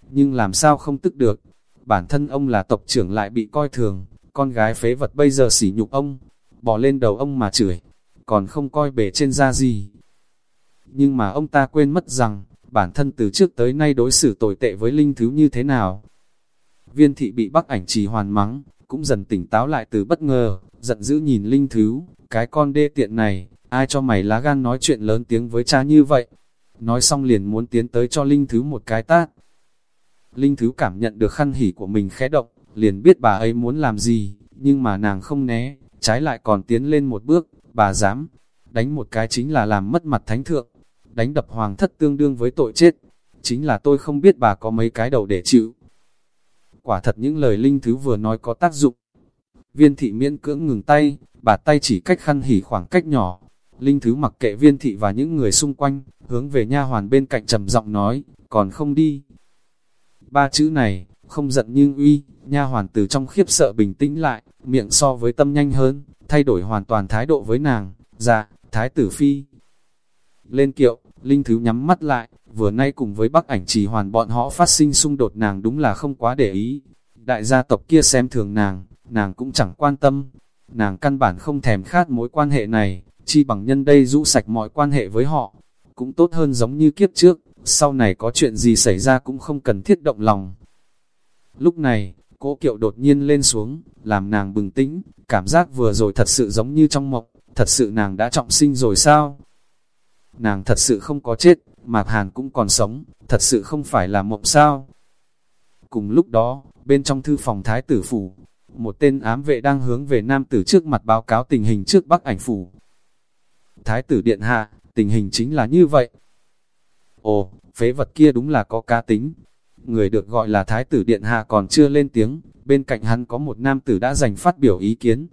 Speaker 1: Nhưng làm sao không tức được, bản thân ông là tộc trưởng lại bị coi thường, con gái phế vật bây giờ sỉ nhục ông, bỏ lên đầu ông mà chửi, còn không coi bể trên da gì. Nhưng mà ông ta quên mất rằng, bản thân từ trước tới nay đối xử tồi tệ với linh thứ như thế nào. Viên thị bị bắc ảnh trì hoàn mắng, cũng dần tỉnh táo lại từ bất ngờ, giận dữ nhìn linh thứ, cái con đê tiện này, ai cho mày lá gan nói chuyện lớn tiếng với cha như vậy. Nói xong liền muốn tiến tới cho linh thứ một cái tát. Linh thứ cảm nhận được khăn hỉ của mình khẽ động, liền biết bà ấy muốn làm gì, nhưng mà nàng không né, trái lại còn tiến lên một bước, bà dám, đánh một cái chính là làm mất mặt thánh thượng, đánh đập hoàng thất tương đương với tội chết, chính là tôi không biết bà có mấy cái đầu để chịu. Quả thật những lời linh thứ vừa nói có tác dụng. Viên thị miễn cưỡng ngừng tay, bà tay chỉ cách khăn hỉ khoảng cách nhỏ. Linh thứ mặc kệ viên thị và những người xung quanh, hướng về nha hoàn bên cạnh trầm giọng nói, còn không đi. Ba chữ này, không giận nhưng uy, nha hoàn từ trong khiếp sợ bình tĩnh lại, miệng so với tâm nhanh hơn, thay đổi hoàn toàn thái độ với nàng, dạ, thái tử phi. Lên kiệu, Linh Thứ nhắm mắt lại, vừa nay cùng với bác ảnh trì hoàn bọn họ phát sinh xung đột nàng đúng là không quá để ý. Đại gia tộc kia xem thường nàng, nàng cũng chẳng quan tâm. Nàng căn bản không thèm khát mối quan hệ này, chi bằng nhân đây rũ sạch mọi quan hệ với họ. Cũng tốt hơn giống như kiếp trước, sau này có chuyện gì xảy ra cũng không cần thiết động lòng. Lúc này, cỗ kiệu đột nhiên lên xuống, làm nàng bừng tĩnh, cảm giác vừa rồi thật sự giống như trong mộng, thật sự nàng đã trọng sinh rồi sao? Nàng thật sự không có chết, Mạc Hàn cũng còn sống, thật sự không phải là mộng sao? Cùng lúc đó, bên trong thư phòng thái tử phủ, một tên ám vệ đang hướng về nam tử trước mặt báo cáo tình hình trước bắc ảnh phủ. Thái tử điện hạ, tình hình chính là như vậy. Ồ, phế vật kia đúng là có cá tính, người được gọi là Thái tử Điện Hạ còn chưa lên tiếng, bên cạnh hắn có một nam tử đã giành phát biểu ý kiến.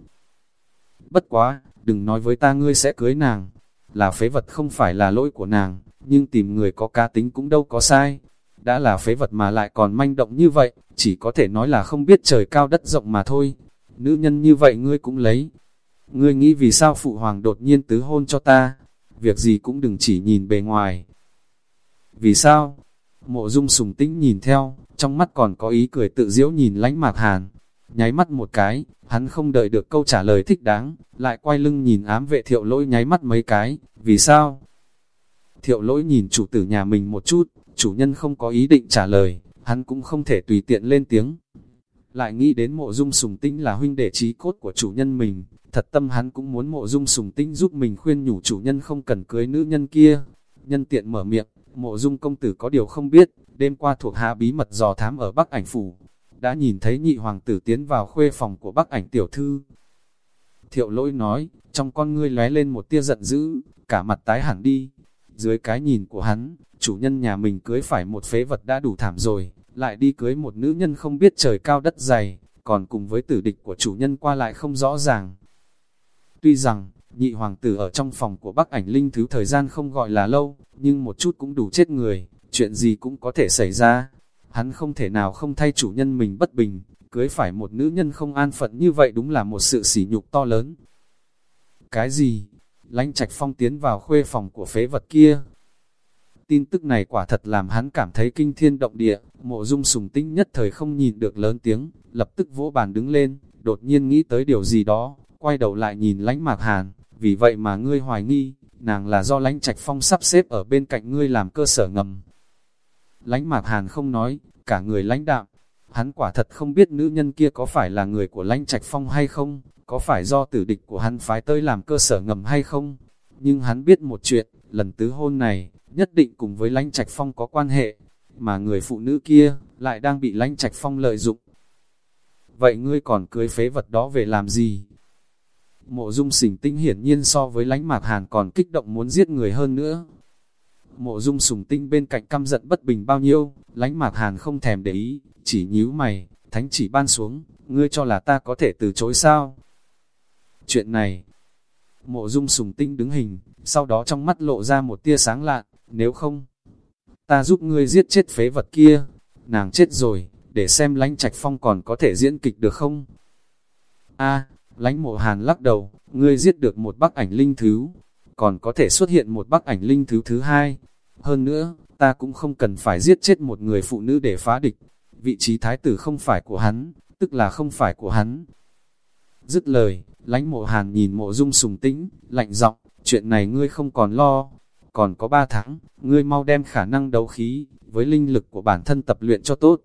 Speaker 1: Bất quá, đừng nói với ta ngươi sẽ cưới nàng, là phế vật không phải là lỗi của nàng, nhưng tìm người có cá tính cũng đâu có sai. Đã là phế vật mà lại còn manh động như vậy, chỉ có thể nói là không biết trời cao đất rộng mà thôi. Nữ nhân như vậy ngươi cũng lấy. Ngươi nghĩ vì sao phụ hoàng đột nhiên tứ hôn cho ta? Việc gì cũng đừng chỉ nhìn bề ngoài. Vì sao? Mộ dung sùng tĩnh nhìn theo, trong mắt còn có ý cười tự diễu nhìn lánh mạc hàn. Nháy mắt một cái, hắn không đợi được câu trả lời thích đáng, lại quay lưng nhìn ám vệ thiệu lỗi nháy mắt mấy cái, vì sao? Thiệu lỗi nhìn chủ tử nhà mình một chút, chủ nhân không có ý định trả lời, hắn cũng không thể tùy tiện lên tiếng. Lại nghĩ đến mộ dung sùng tinh là huynh đệ trí cốt của chủ nhân mình, thật tâm hắn cũng muốn mộ dung sùng tinh giúp mình khuyên nhủ chủ nhân không cần cưới nữ nhân kia. Nhân tiện mở miệng, Mộ dung công tử có điều không biết, đêm qua thuộc hạ bí mật dò thám ở Bắc ảnh phủ, đã nhìn thấy nhị hoàng tử tiến vào khuê phòng của Bắc ảnh tiểu thư. Thiệu lỗi nói, trong con ngươi lóe lên một tia giận dữ, cả mặt tái hẳn đi. Dưới cái nhìn của hắn, chủ nhân nhà mình cưới phải một phế vật đã đủ thảm rồi, lại đi cưới một nữ nhân không biết trời cao đất dày, còn cùng với tử địch của chủ nhân qua lại không rõ ràng. Tuy rằng, nhị hoàng tử ở trong phòng của Bắc ảnh linh thứ thời gian không gọi là lâu, nhưng một chút cũng đủ chết người, chuyện gì cũng có thể xảy ra. Hắn không thể nào không thay chủ nhân mình bất bình, cưới phải một nữ nhân không an phận như vậy đúng là một sự sỉ nhục to lớn. Cái gì? Lánh trạch phong tiến vào khuê phòng của phế vật kia. Tin tức này quả thật làm hắn cảm thấy kinh thiên động địa, mộ dung sùng tinh nhất thời không nhìn được lớn tiếng, lập tức vỗ bàn đứng lên, đột nhiên nghĩ tới điều gì đó, quay đầu lại nhìn lánh mạc hàn, vì vậy mà ngươi hoài nghi, nàng là do lãnh trạch phong sắp xếp ở bên cạnh ngươi làm cơ sở ngầm. Lãnh mạc hàn không nói, cả người lãnh đạm, hắn quả thật không biết nữ nhân kia có phải là người của lãnh trạch phong hay không, có phải do tử địch của hắn phái tới làm cơ sở ngầm hay không. Nhưng hắn biết một chuyện, lần tứ hôn này, nhất định cùng với lãnh trạch phong có quan hệ. mà người phụ nữ kia, lại đang bị lãnh trạch phong lợi dụng. Vậy ngươi còn cưới phế vật đó về làm gì? Mộ dung sỉnh tinh hiển nhiên so với lãnh mạc hàn còn kích động muốn giết người hơn nữa. Mộ dung sùng tinh bên cạnh căm giận bất bình bao nhiêu, lãnh mạc hàn không thèm để ý, chỉ nhíu mày, thánh chỉ ban xuống, ngươi cho là ta có thể từ chối sao? Chuyện này, mộ dung sùng tinh đứng hình, sau đó trong mắt lộ ra một tia sáng lạ, nếu không, ta giúp ngươi giết chết phế vật kia, nàng chết rồi, để xem lãnh trạch phong còn có thể diễn kịch được không? A, lãnh mộ hàn lắc đầu, ngươi giết được một bắc ảnh linh thứ, còn có thể xuất hiện một bắc ảnh linh thứ thứ hai. Hơn nữa, ta cũng không cần phải giết chết một người phụ nữ để phá địch. Vị trí thái tử không phải của hắn, tức là không phải của hắn. Dứt lời, lãnh mộ hàn nhìn mộ dung sùng tĩnh, lạnh giọng, chuyện này ngươi không còn lo. Còn có ba tháng, ngươi mau đem khả năng đấu khí, với linh lực của bản thân tập luyện cho tốt.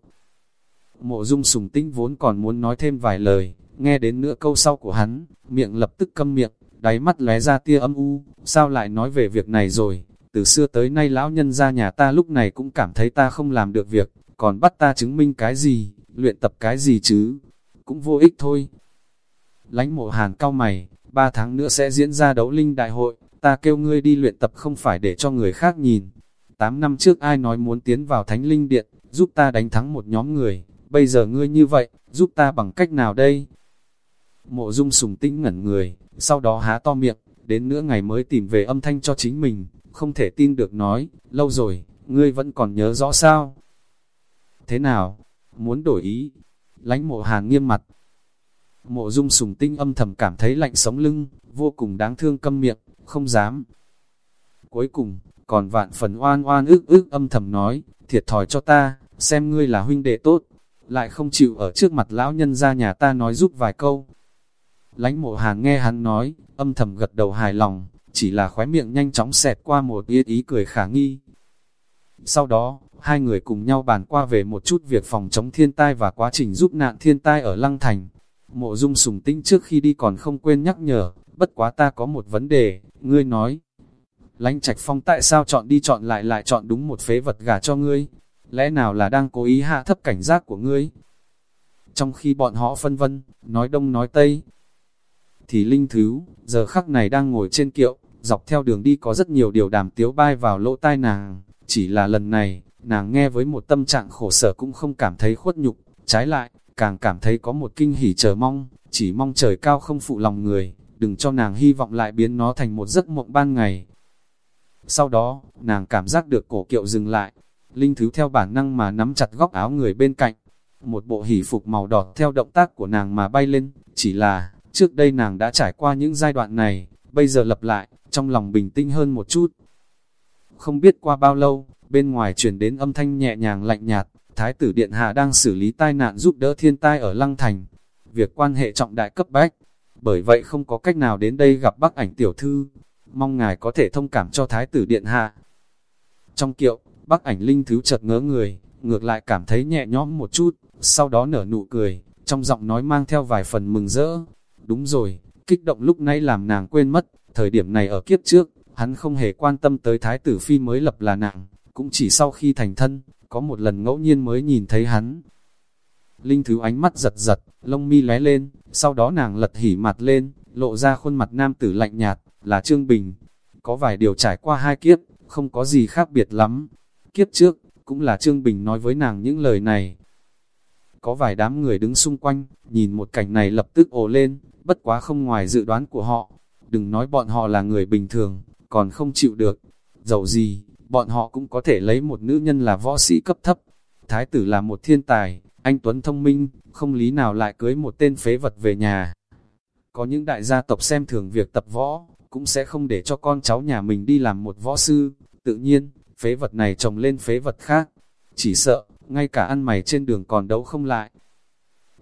Speaker 1: Mộ dung sùng tĩnh vốn còn muốn nói thêm vài lời, nghe đến nửa câu sau của hắn, miệng lập tức câm miệng, đáy mắt lóe ra tia âm u, sao lại nói về việc này rồi, từ xưa tới nay lão nhân ra nhà ta lúc này cũng cảm thấy ta không làm được việc, còn bắt ta chứng minh cái gì, luyện tập cái gì chứ, cũng vô ích thôi. Lánh mộ hàn cao mày, ba tháng nữa sẽ diễn ra đấu linh đại hội, ta kêu ngươi đi luyện tập không phải để cho người khác nhìn. Tám năm trước ai nói muốn tiến vào thánh linh điện, giúp ta đánh thắng một nhóm người, bây giờ ngươi như vậy, giúp ta bằng cách nào đây? Mộ dung sùng tĩnh ngẩn người, sau đó há to miệng, đến nửa ngày mới tìm về âm thanh cho chính mình, không thể tin được nói, lâu rồi, ngươi vẫn còn nhớ rõ sao? Thế nào? Muốn đổi ý? Lánh mộ hàn nghiêm mặt. Mộ dung sùng tinh âm thầm cảm thấy lạnh sống lưng, vô cùng đáng thương câm miệng, không dám. Cuối cùng, còn vạn phần oan oan ức ức âm thầm nói, thiệt thòi cho ta, xem ngươi là huynh đệ tốt, lại không chịu ở trước mặt lão nhân ra nhà ta nói giúp vài câu, Lánh mộ hàng nghe hắn nói, âm thầm gật đầu hài lòng, chỉ là khóe miệng nhanh chóng xẹt qua một ý ý cười khả nghi. Sau đó, hai người cùng nhau bàn qua về một chút việc phòng chống thiên tai và quá trình giúp nạn thiên tai ở Lăng Thành. Mộ dung sùng tinh trước khi đi còn không quên nhắc nhở, bất quá ta có một vấn đề, ngươi nói. Lánh trạch phong tại sao chọn đi chọn lại lại chọn đúng một phế vật gà cho ngươi? Lẽ nào là đang cố ý hạ thấp cảnh giác của ngươi? Trong khi bọn họ phân vân, nói đông nói tây, thì Linh Thứ, giờ khắc này đang ngồi trên kiệu, dọc theo đường đi có rất nhiều điều đàm tiếu bay vào lỗ tai nàng, chỉ là lần này, nàng nghe với một tâm trạng khổ sở cũng không cảm thấy khuất nhục, trái lại, càng cảm thấy có một kinh hỉ chờ mong, chỉ mong trời cao không phụ lòng người, đừng cho nàng hy vọng lại biến nó thành một giấc mộng ban ngày. Sau đó, nàng cảm giác được cổ kiệu dừng lại, Linh Thứ theo bản năng mà nắm chặt góc áo người bên cạnh, một bộ hỉ phục màu đỏ theo động tác của nàng mà bay lên, chỉ là, Trước đây nàng đã trải qua những giai đoạn này, bây giờ lập lại, trong lòng bình tĩnh hơn một chút. Không biết qua bao lâu, bên ngoài truyền đến âm thanh nhẹ nhàng lạnh nhạt, Thái tử Điện Hạ đang xử lý tai nạn giúp đỡ thiên tai ở Lăng Thành. Việc quan hệ trọng đại cấp bách, bởi vậy không có cách nào đến đây gặp bác ảnh tiểu thư. Mong ngài có thể thông cảm cho Thái tử Điện Hạ. Trong kiệu, bác ảnh linh thứ chợt ngớ người, ngược lại cảm thấy nhẹ nhõm một chút, sau đó nở nụ cười, trong giọng nói mang theo vài phần mừng rỡ, Đúng rồi, kích động lúc nãy làm nàng quên mất, thời điểm này ở kiếp trước, hắn không hề quan tâm tới thái tử phi mới lập là nàng, cũng chỉ sau khi thành thân, có một lần ngẫu nhiên mới nhìn thấy hắn. Linh thứ ánh mắt giật giật, lông mi lóe lên, sau đó nàng lật hỉ mặt lên, lộ ra khuôn mặt nam tử lạnh nhạt, là Trương Bình. Có vài điều trải qua hai kiếp, không có gì khác biệt lắm. Kiếp trước, cũng là Trương Bình nói với nàng những lời này. Có vài đám người đứng xung quanh, nhìn một cảnh này lập tức ồ lên, bất quá không ngoài dự đoán của họ. Đừng nói bọn họ là người bình thường, còn không chịu được. Dẫu gì, bọn họ cũng có thể lấy một nữ nhân là võ sĩ cấp thấp. Thái tử là một thiên tài, anh Tuấn thông minh, không lý nào lại cưới một tên phế vật về nhà. Có những đại gia tộc xem thường việc tập võ, cũng sẽ không để cho con cháu nhà mình đi làm một võ sư. Tự nhiên, phế vật này trồng lên phế vật khác. Chỉ sợ, ngay cả ăn mày trên đường còn đấu không lại.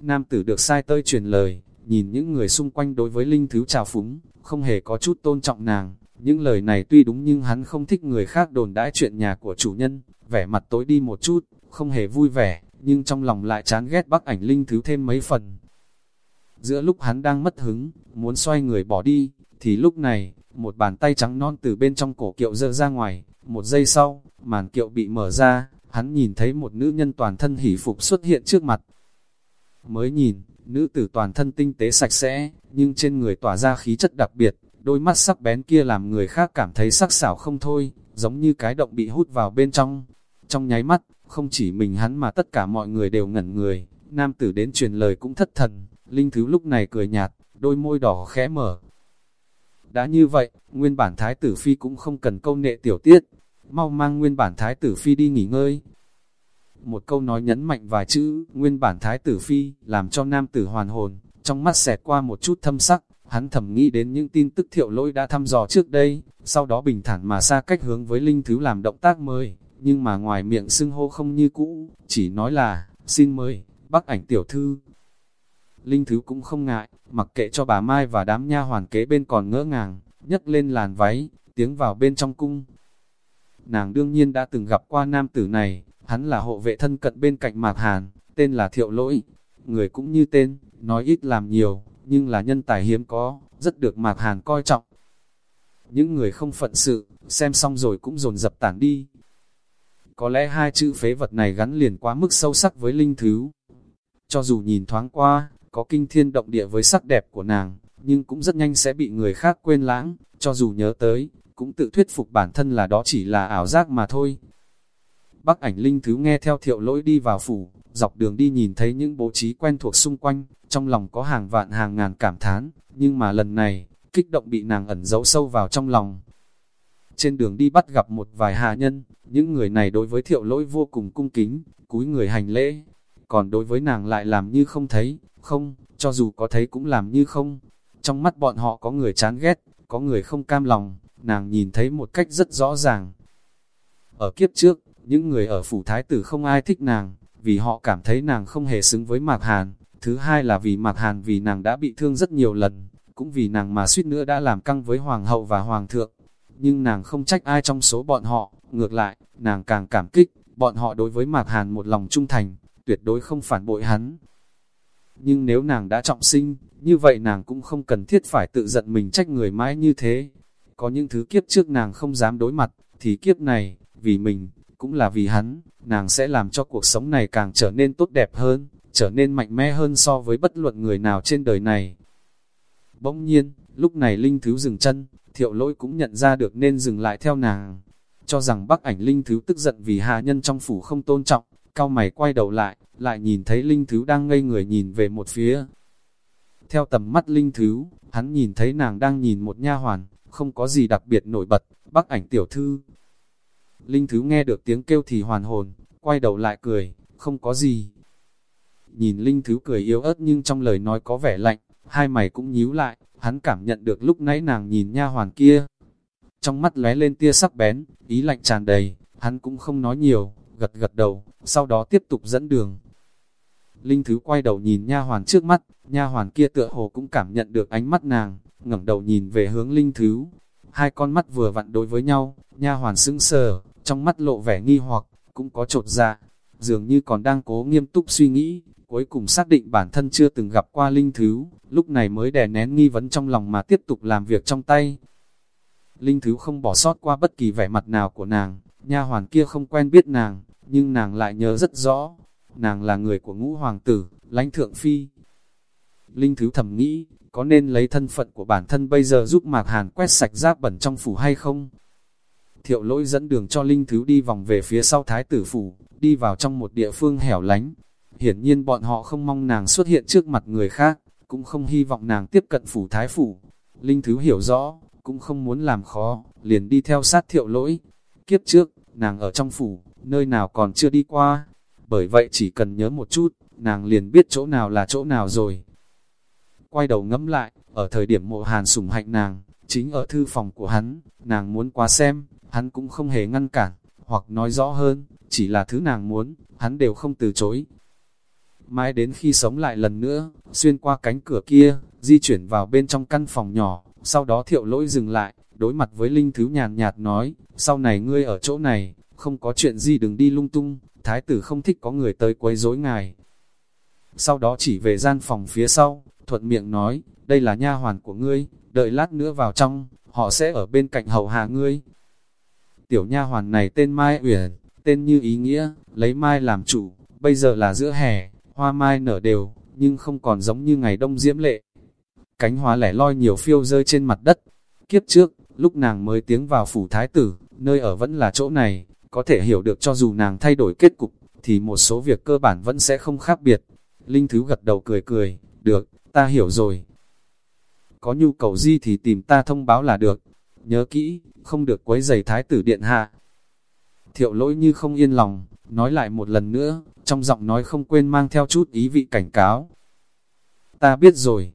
Speaker 1: Nam tử được sai tơi truyền lời, nhìn những người xung quanh đối với Linh Thứ trào phúng, không hề có chút tôn trọng nàng. Những lời này tuy đúng nhưng hắn không thích người khác đồn đãi chuyện nhà của chủ nhân, vẻ mặt tối đi một chút, không hề vui vẻ, nhưng trong lòng lại chán ghét bắc ảnh Linh Thứ thêm mấy phần. Giữa lúc hắn đang mất hứng, muốn xoay người bỏ đi, thì lúc này, một bàn tay trắng non từ bên trong cổ kiệu dơ ra ngoài, một giây sau, màn kiệu bị mở ra, hắn nhìn thấy một nữ nhân toàn thân hỷ phục xuất hiện trước mặt. Mới nhìn, nữ tử toàn thân tinh tế sạch sẽ, nhưng trên người tỏa ra khí chất đặc biệt, đôi mắt sắc bén kia làm người khác cảm thấy sắc xảo không thôi, giống như cái động bị hút vào bên trong. Trong nháy mắt, không chỉ mình hắn mà tất cả mọi người đều ngẩn người, nam tử đến truyền lời cũng thất thần, linh thứ lúc này cười nhạt, đôi môi đỏ khẽ mở. Đã như vậy, nguyên bản thái tử phi cũng không cần câu nệ tiểu tiết, mau mang nguyên bản thái tử phi đi nghỉ ngơi. Một câu nói nhấn mạnh vài chữ, nguyên bản thái tử phi, làm cho nam tử hoàn hồn, trong mắt xẹt qua một chút thâm sắc, hắn thầm nghĩ đến những tin tức thiệu lỗi đã thăm dò trước đây, sau đó bình thản mà xa cách hướng với linh thứ làm động tác mới, nhưng mà ngoài miệng xưng hô không như cũ, chỉ nói là, xin mời, bác ảnh tiểu thư. Linh thứ cũng không ngại, mặc kệ cho bà Mai và đám nha hoàn kế bên còn ngỡ ngàng, nhấc lên làn váy, tiếng vào bên trong cung. Nàng đương nhiên đã từng gặp qua nam tử này, hắn là hộ vệ thân cận bên cạnh Mạc Hàn, tên là Thiệu Lỗi. Người cũng như tên, nói ít làm nhiều, nhưng là nhân tài hiếm có, rất được Mạc Hàn coi trọng. Những người không phận sự, xem xong rồi cũng dồn dập tản đi. Có lẽ hai chữ phế vật này gắn liền quá mức sâu sắc với linh thứ. Cho dù nhìn thoáng qua, có kinh thiên động địa với sắc đẹp của nàng, nhưng cũng rất nhanh sẽ bị người khác quên lãng, cho dù nhớ tới, cũng tự thuyết phục bản thân là đó chỉ là ảo giác mà thôi. Bắc ảnh linh thứ nghe theo thiệu lỗi đi vào phủ, dọc đường đi nhìn thấy những bố trí quen thuộc xung quanh, trong lòng có hàng vạn hàng ngàn cảm thán, nhưng mà lần này, kích động bị nàng ẩn giấu sâu vào trong lòng. Trên đường đi bắt gặp một vài hạ nhân, những người này đối với thiệu lỗi vô cùng cung kính, cúi người hành lễ, còn đối với nàng lại làm như không thấy, không, cho dù có thấy cũng làm như không. Trong mắt bọn họ có người chán ghét, có người không cam lòng, nàng nhìn thấy một cách rất rõ ràng. Ở kiếp trước, những người ở phủ thái tử không ai thích nàng, vì họ cảm thấy nàng không hề xứng với Mạc Hàn. Thứ hai là vì Mạc Hàn vì nàng đã bị thương rất nhiều lần, cũng vì nàng mà suýt nữa đã làm căng với Hoàng hậu và Hoàng thượng. Nhưng nàng không trách ai trong số bọn họ, ngược lại, nàng càng cảm kích, bọn họ đối với Mạc Hàn một lòng trung thành, tuyệt đối không phản bội hắn. Nhưng nếu nàng đã trọng sinh, như vậy nàng cũng không cần thiết phải tự giận mình trách người mãi như thế. Có những thứ kiếp trước nàng không dám đối mặt, thì kiếp này, vì mình, cũng là vì hắn, nàng sẽ làm cho cuộc sống này càng trở nên tốt đẹp hơn, trở nên mạnh mẽ hơn so với bất luận người nào trên đời này. Bỗng nhiên, lúc này Linh Thứ dừng chân, thiệu lỗi cũng nhận ra được nên dừng lại theo nàng. Cho rằng bác ảnh Linh Thứ tức giận vì hạ nhân trong phủ không tôn trọng, cao mày quay đầu lại, lại nhìn thấy Linh Thứ đang ngây người nhìn về một phía. Theo tầm mắt Linh Thứ, hắn nhìn thấy nàng đang nhìn một nha hoàn, không có gì đặc biệt nổi bật, bác ảnh tiểu thư. Linh Thứ nghe được tiếng kêu thì hoàn hồn, quay đầu lại cười, không có gì. Nhìn Linh Thứ cười yếu ớt nhưng trong lời nói có vẻ lạnh, hai mày cũng nhíu lại, hắn cảm nhận được lúc nãy nàng nhìn nha hoàn kia. Trong mắt lóe lên tia sắc bén, ý lạnh tràn đầy, hắn cũng không nói nhiều, gật gật đầu, sau đó tiếp tục dẫn đường. Linh Thứ quay đầu nhìn nha hoàn trước mắt, nha hoàn kia tựa hồ cũng cảm nhận được ánh mắt nàng, ngẩng đầu nhìn về hướng Linh Thứ. Hai con mắt vừa vặn đối với nhau, nha hoàn sững sờ, trong mắt lộ vẻ nghi hoặc, cũng có trột dạ, dường như còn đang cố nghiêm túc suy nghĩ, cuối cùng xác định bản thân chưa từng gặp qua Linh Thứ, lúc này mới đè nén nghi vấn trong lòng mà tiếp tục làm việc trong tay. Linh Thứ không bỏ sót qua bất kỳ vẻ mặt nào của nàng, nha hoàn kia không quen biết nàng, nhưng nàng lại nhớ rất rõ, nàng là người của ngũ hoàng tử, lãnh thượng phi. Linh Thứ thầm nghĩ, có nên lấy thân phận của bản thân bây giờ giúp Mạc Hàn quét sạch giáp bẩn trong phủ hay không? Thiệu lỗi dẫn đường cho Linh Thứ đi vòng về phía sau thái tử phủ, đi vào trong một địa phương hẻo lánh. Hiển nhiên bọn họ không mong nàng xuất hiện trước mặt người khác, cũng không hy vọng nàng tiếp cận phủ thái phủ. Linh Thứ hiểu rõ, cũng không muốn làm khó, liền đi theo sát thiệu lỗi. Kiếp trước, nàng ở trong phủ, nơi nào còn chưa đi qua. Bởi vậy chỉ cần nhớ một chút, nàng liền biết chỗ nào là chỗ nào rồi. Quay đầu ngẫm lại, ở thời điểm mộ hàn sủng hạnh nàng, chính ở thư phòng của hắn, nàng muốn qua xem, hắn cũng không hề ngăn cản, hoặc nói rõ hơn, chỉ là thứ nàng muốn, hắn đều không từ chối. Mãi đến khi sống lại lần nữa, xuyên qua cánh cửa kia, di chuyển vào bên trong căn phòng nhỏ, sau đó thiệu lỗi dừng lại, đối mặt với Linh Thứ nhàn nhạt nói, sau này ngươi ở chỗ này, không có chuyện gì đừng đi lung tung, thái tử không thích có người tới quấy rối ngài. Sau đó chỉ về gian phòng phía sau, thuận miệng nói, đây là nha hoàn của ngươi, đợi lát nữa vào trong, họ sẽ ở bên cạnh hầu hạ ngươi. Tiểu nha hoàn này tên Mai Uyển, tên như ý nghĩa, lấy mai làm chủ, bây giờ là giữa hè, hoa mai nở đều, nhưng không còn giống như ngày đông diễm lệ. Cánh hoa lẻ loi nhiều phiêu rơi trên mặt đất. Kiếp trước, lúc nàng mới tiếng vào phủ thái tử, nơi ở vẫn là chỗ này, có thể hiểu được cho dù nàng thay đổi kết cục, thì một số việc cơ bản vẫn sẽ không khác biệt. Linh Thứ gật đầu cười cười, được, ta hiểu rồi. Có nhu cầu gì thì tìm ta thông báo là được. Nhớ kỹ, không được quấy giày thái tử điện hạ. Thiệu lỗi như không yên lòng, nói lại một lần nữa, trong giọng nói không quên mang theo chút ý vị cảnh cáo. Ta biết rồi.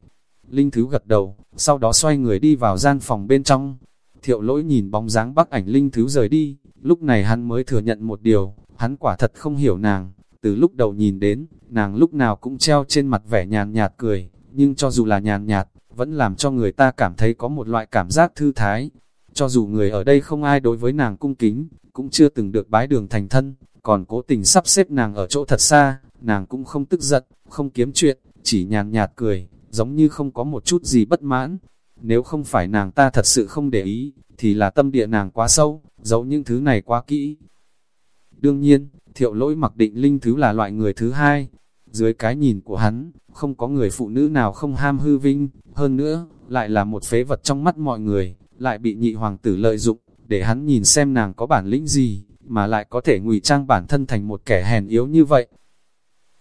Speaker 1: Linh Thứ gật đầu, sau đó xoay người đi vào gian phòng bên trong. Thiệu lỗi nhìn bóng dáng bắc ảnh Linh Thứ rời đi, lúc này hắn mới thừa nhận một điều, hắn quả thật không hiểu nàng. Từ lúc đầu nhìn đến, nàng lúc nào cũng treo trên mặt vẻ nhàn nhạt cười, nhưng cho dù là nhàn nhạt, vẫn làm cho người ta cảm thấy có một loại cảm giác thư thái. Cho dù người ở đây không ai đối với nàng cung kính, cũng chưa từng được bái đường thành thân, còn cố tình sắp xếp nàng ở chỗ thật xa, nàng cũng không tức giận, không kiếm chuyện, chỉ nhàn nhạt cười, giống như không có một chút gì bất mãn. Nếu không phải nàng ta thật sự không để ý, thì là tâm địa nàng quá sâu, giấu những thứ này quá kỹ. Đương nhiên, thiệu lỗi mặc định linh thứ là loại người thứ hai. Dưới cái nhìn của hắn, không có người phụ nữ nào không ham hư vinh, hơn nữa, lại là một phế vật trong mắt mọi người, lại bị nhị hoàng tử lợi dụng, để hắn nhìn xem nàng có bản lĩnh gì, mà lại có thể ngụy trang bản thân thành một kẻ hèn yếu như vậy.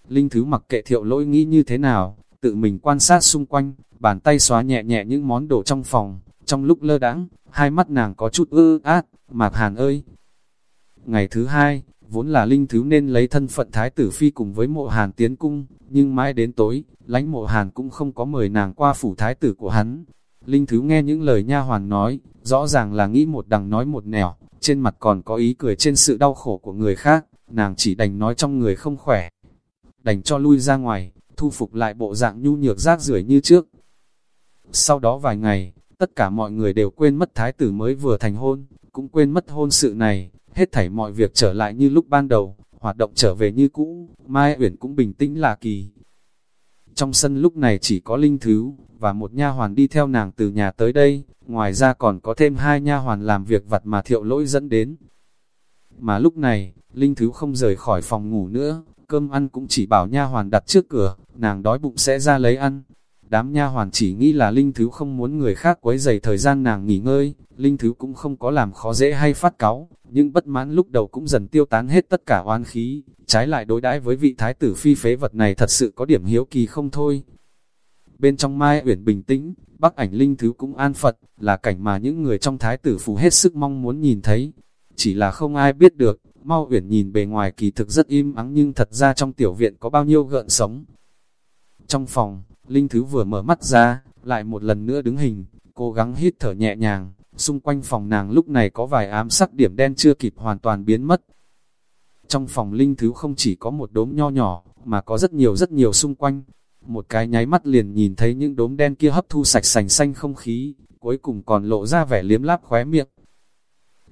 Speaker 1: Linh Thứ mặc kệ thiệu lỗi nghĩ như thế nào, tự mình quan sát xung quanh, bàn tay xóa nhẹ nhẹ những món đồ trong phòng, trong lúc lơ đãng, hai mắt nàng có chút ư át, mạc hàn ơi. Ngày thứ hai, vốn là Linh Thứ nên lấy thân phận Thái tử Phi cùng với mộ hàn tiến cung, nhưng mãi đến tối, lãnh mộ hàn cũng không có mời nàng qua phủ Thái tử của hắn. Linh Thứ nghe những lời nha hoàn nói, rõ ràng là nghĩ một đằng nói một nẻo, trên mặt còn có ý cười trên sự đau khổ của người khác, nàng chỉ đành nói trong người không khỏe. Đành cho lui ra ngoài, thu phục lại bộ dạng nhu nhược rác rưởi như trước. Sau đó vài ngày, tất cả mọi người đều quên mất thái tử mới vừa thành hôn, cũng quên mất hôn sự này, hết thảy mọi việc trở lại như lúc ban đầu, hoạt động trở về như cũ, Mai Uyển cũng bình tĩnh là kỳ. Trong sân lúc này chỉ có Linh Thứ, và một nha hoàn đi theo nàng từ nhà tới đây, ngoài ra còn có thêm hai nha hoàn làm việc vặt mà thiệu lỗi dẫn đến. Mà lúc này, Linh Thứ không rời khỏi phòng ngủ nữa, cơm ăn cũng chỉ bảo nha hoàn đặt trước cửa, nàng đói bụng sẽ ra lấy ăn. Đám nha hoàn chỉ nghĩ là Linh Thứ không muốn người khác quấy dày thời gian nàng nghỉ ngơi, Linh Thứ cũng không có làm khó dễ hay phát cáu, nhưng bất mãn lúc đầu cũng dần tiêu tán hết tất cả oan khí, trái lại đối đãi với vị thái tử phi phế vật này thật sự có điểm hiếu kỳ không thôi. Bên trong Mai Uyển bình tĩnh, Bắc ảnh Linh Thứ cũng an Phật, là cảnh mà những người trong thái tử phủ hết sức mong muốn nhìn thấy. Chỉ là không ai biết được, Mau Uyển nhìn bề ngoài kỳ thực rất im ắng nhưng thật ra trong tiểu viện có bao nhiêu gợn sống. Trong phòng, Linh Thứ vừa mở mắt ra, lại một lần nữa đứng hình, cố gắng hít thở nhẹ nhàng, xung quanh phòng nàng lúc này có vài ám sắc điểm đen chưa kịp hoàn toàn biến mất. Trong phòng Linh Thứ không chỉ có một đốm nho nhỏ, mà có rất nhiều rất nhiều xung quanh. Một cái nháy mắt liền nhìn thấy những đốm đen kia hấp thu sạch sành xanh không khí, cuối cùng còn lộ ra vẻ liếm láp khóe miệng.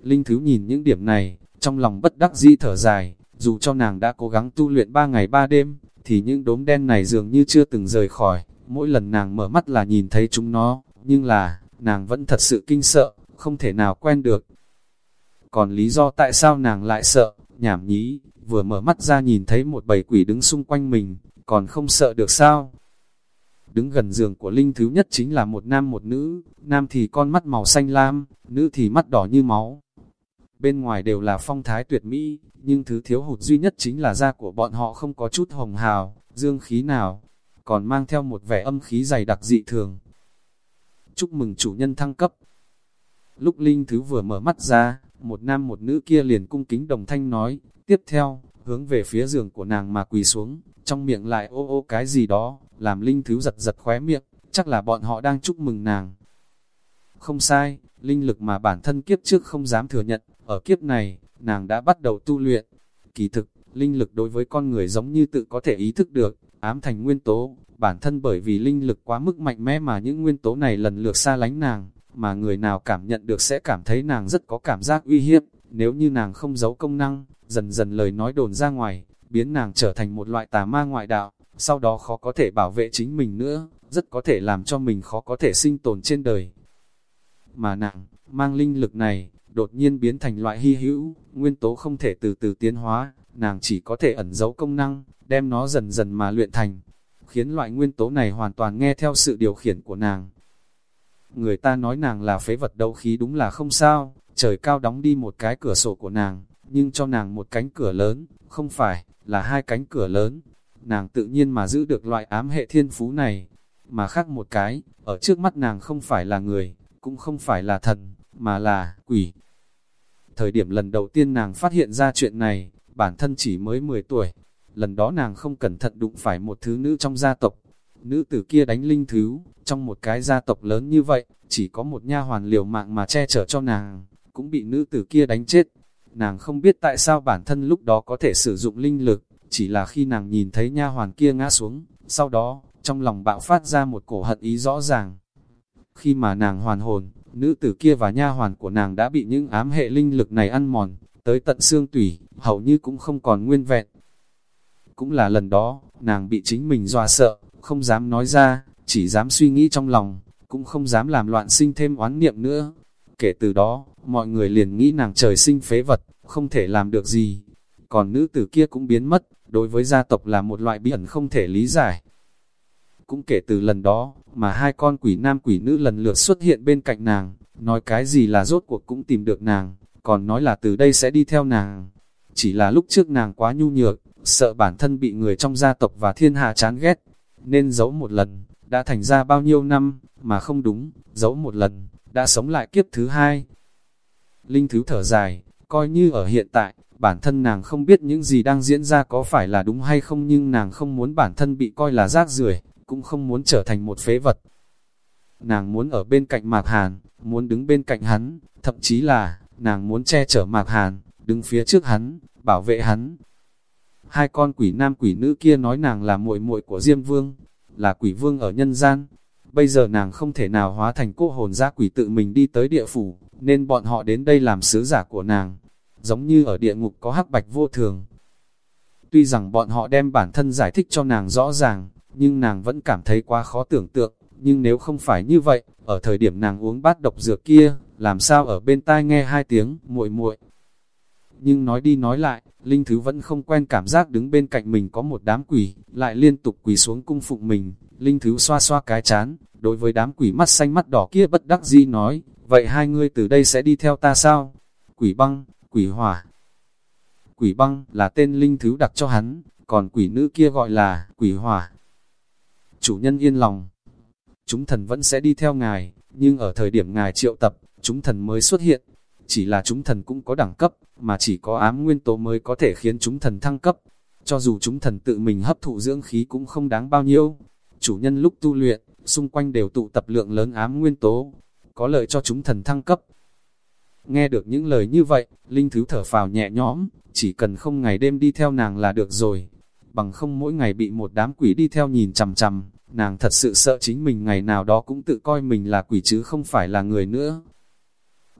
Speaker 1: Linh Thứ nhìn những điểm này, trong lòng bất đắc dĩ thở dài, dù cho nàng đã cố gắng tu luyện ba ngày ba đêm, thì những đốm đen này dường như chưa từng rời khỏi, mỗi lần nàng mở mắt là nhìn thấy chúng nó, nhưng là, nàng vẫn thật sự kinh sợ, không thể nào quen được. Còn lý do tại sao nàng lại sợ, nhảm nhí, vừa mở mắt ra nhìn thấy một bầy quỷ đứng xung quanh mình, còn không sợ được sao? Đứng gần giường của Linh thứ nhất chính là một nam một nữ, nam thì con mắt màu xanh lam, nữ thì mắt đỏ như máu. Bên ngoài đều là phong thái tuyệt mỹ, nhưng thứ thiếu hụt duy nhất chính là da của bọn họ không có chút hồng hào, dương khí nào, còn mang theo một vẻ âm khí dày đặc dị thường. Chúc mừng chủ nhân thăng cấp. Lúc Linh Thứ vừa mở mắt ra, một nam một nữ kia liền cung kính đồng thanh nói, tiếp theo, hướng về phía giường của nàng mà quỳ xuống, trong miệng lại ô ô cái gì đó, làm Linh Thứ giật giật khóe miệng, chắc là bọn họ đang chúc mừng nàng. Không sai, linh lực mà bản thân kiếp trước không dám thừa nhận, ở kiếp này, nàng đã bắt đầu tu luyện. Kỳ thực, linh lực đối với con người giống như tự có thể ý thức được, ám thành nguyên tố, bản thân bởi vì linh lực quá mức mạnh mẽ mà những nguyên tố này lần lượt xa lánh nàng, mà người nào cảm nhận được sẽ cảm thấy nàng rất có cảm giác uy hiếp, nếu như nàng không giấu công năng, dần dần lời nói đồn ra ngoài, biến nàng trở thành một loại tà ma ngoại đạo, sau đó khó có thể bảo vệ chính mình nữa, rất có thể làm cho mình khó có thể sinh tồn trên đời. Mà nàng, mang linh lực này, đột nhiên biến thành loại hy hữu, nguyên tố không thể từ từ tiến hóa, nàng chỉ có thể ẩn giấu công năng, đem nó dần dần mà luyện thành, khiến loại nguyên tố này hoàn toàn nghe theo sự điều khiển của nàng. Người ta nói nàng là phế vật đấu khí đúng là không sao, trời cao đóng đi một cái cửa sổ của nàng, nhưng cho nàng một cánh cửa lớn, không phải, là hai cánh cửa lớn. Nàng tự nhiên mà giữ được loại ám hệ thiên phú này, mà khác một cái, ở trước mắt nàng không phải là người, cũng không phải là thần, mà là quỷ. Thời điểm lần đầu tiên nàng phát hiện ra chuyện này, bản thân chỉ mới 10 tuổi. Lần đó nàng không cẩn thận đụng phải một thứ nữ trong gia tộc. Nữ tử kia đánh linh thứ, trong một cái gia tộc lớn như vậy, chỉ có một nha hoàn liều mạng mà che chở cho nàng, cũng bị nữ tử kia đánh chết. Nàng không biết tại sao bản thân lúc đó có thể sử dụng linh lực, chỉ là khi nàng nhìn thấy nha hoàn kia ngã xuống, sau đó, trong lòng bạo phát ra một cổ hận ý rõ ràng. Khi mà nàng hoàn hồn, nữ tử kia và nha hoàn của nàng đã bị những ám hệ linh lực này ăn mòn, tới tận xương tủy, hầu như cũng không còn nguyên vẹn. Cũng là lần đó, nàng bị chính mình dọa sợ, không dám nói ra, chỉ dám suy nghĩ trong lòng, cũng không dám làm loạn sinh thêm oán niệm nữa. Kể từ đó, mọi người liền nghĩ nàng trời sinh phế vật, không thể làm được gì. Còn nữ tử kia cũng biến mất, đối với gia tộc là một loại bí ẩn không thể lý giải. Cũng kể từ lần đó, mà hai con quỷ nam quỷ nữ lần lượt xuất hiện bên cạnh nàng, nói cái gì là rốt cuộc cũng tìm được nàng, còn nói là từ đây sẽ đi theo nàng. Chỉ là lúc trước nàng quá nhu nhược, sợ bản thân bị người trong gia tộc và thiên hạ chán ghét, nên giấu một lần, đã thành ra bao nhiêu năm, mà không đúng, giấu một lần, đã sống lại kiếp thứ hai. Linh thứ thở dài, coi như ở hiện tại, bản thân nàng không biết những gì đang diễn ra có phải là đúng hay không nhưng nàng không muốn bản thân bị coi là rác rưởi cũng không muốn trở thành một phế vật. Nàng muốn ở bên cạnh Mạc Hàn, muốn đứng bên cạnh hắn, thậm chí là, nàng muốn che chở Mạc Hàn, đứng phía trước hắn, bảo vệ hắn. Hai con quỷ nam quỷ nữ kia nói nàng là muội muội của Diêm Vương, là quỷ vương ở nhân gian. Bây giờ nàng không thể nào hóa thành cô hồn ra quỷ tự mình đi tới địa phủ, nên bọn họ đến đây làm sứ giả của nàng. Giống như ở địa ngục có hắc bạch vô thường. Tuy rằng bọn họ đem bản thân giải thích cho nàng rõ ràng, nhưng nàng vẫn cảm thấy quá khó tưởng tượng. Nhưng nếu không phải như vậy, ở thời điểm nàng uống bát độc dược kia, làm sao ở bên tai nghe hai tiếng, muội muội Nhưng nói đi nói lại, Linh Thứ vẫn không quen cảm giác đứng bên cạnh mình có một đám quỷ, lại liên tục quỳ xuống cung phụng mình. Linh Thứ xoa xoa cái chán, đối với đám quỷ mắt xanh mắt đỏ kia bất đắc dĩ nói, vậy hai ngươi từ đây sẽ đi theo ta sao? Quỷ băng, quỷ hỏa. Quỷ băng là tên Linh Thứ đặt cho hắn, còn quỷ nữ kia gọi là quỷ hỏa. Chủ nhân yên lòng, chúng thần vẫn sẽ đi theo ngài, nhưng ở thời điểm ngài triệu tập, chúng thần mới xuất hiện. Chỉ là chúng thần cũng có đẳng cấp, mà chỉ có ám nguyên tố mới có thể khiến chúng thần thăng cấp. Cho dù chúng thần tự mình hấp thụ dưỡng khí cũng không đáng bao nhiêu. Chủ nhân lúc tu luyện, xung quanh đều tụ tập lượng lớn ám nguyên tố, có lợi cho chúng thần thăng cấp. Nghe được những lời như vậy, Linh Thứ thở phào nhẹ nhõm, chỉ cần không ngày đêm đi theo nàng là được rồi. Bằng không mỗi ngày bị một đám quỷ đi theo nhìn chằm chằm, nàng thật sự sợ chính mình ngày nào đó cũng tự coi mình là quỷ chứ không phải là người nữa.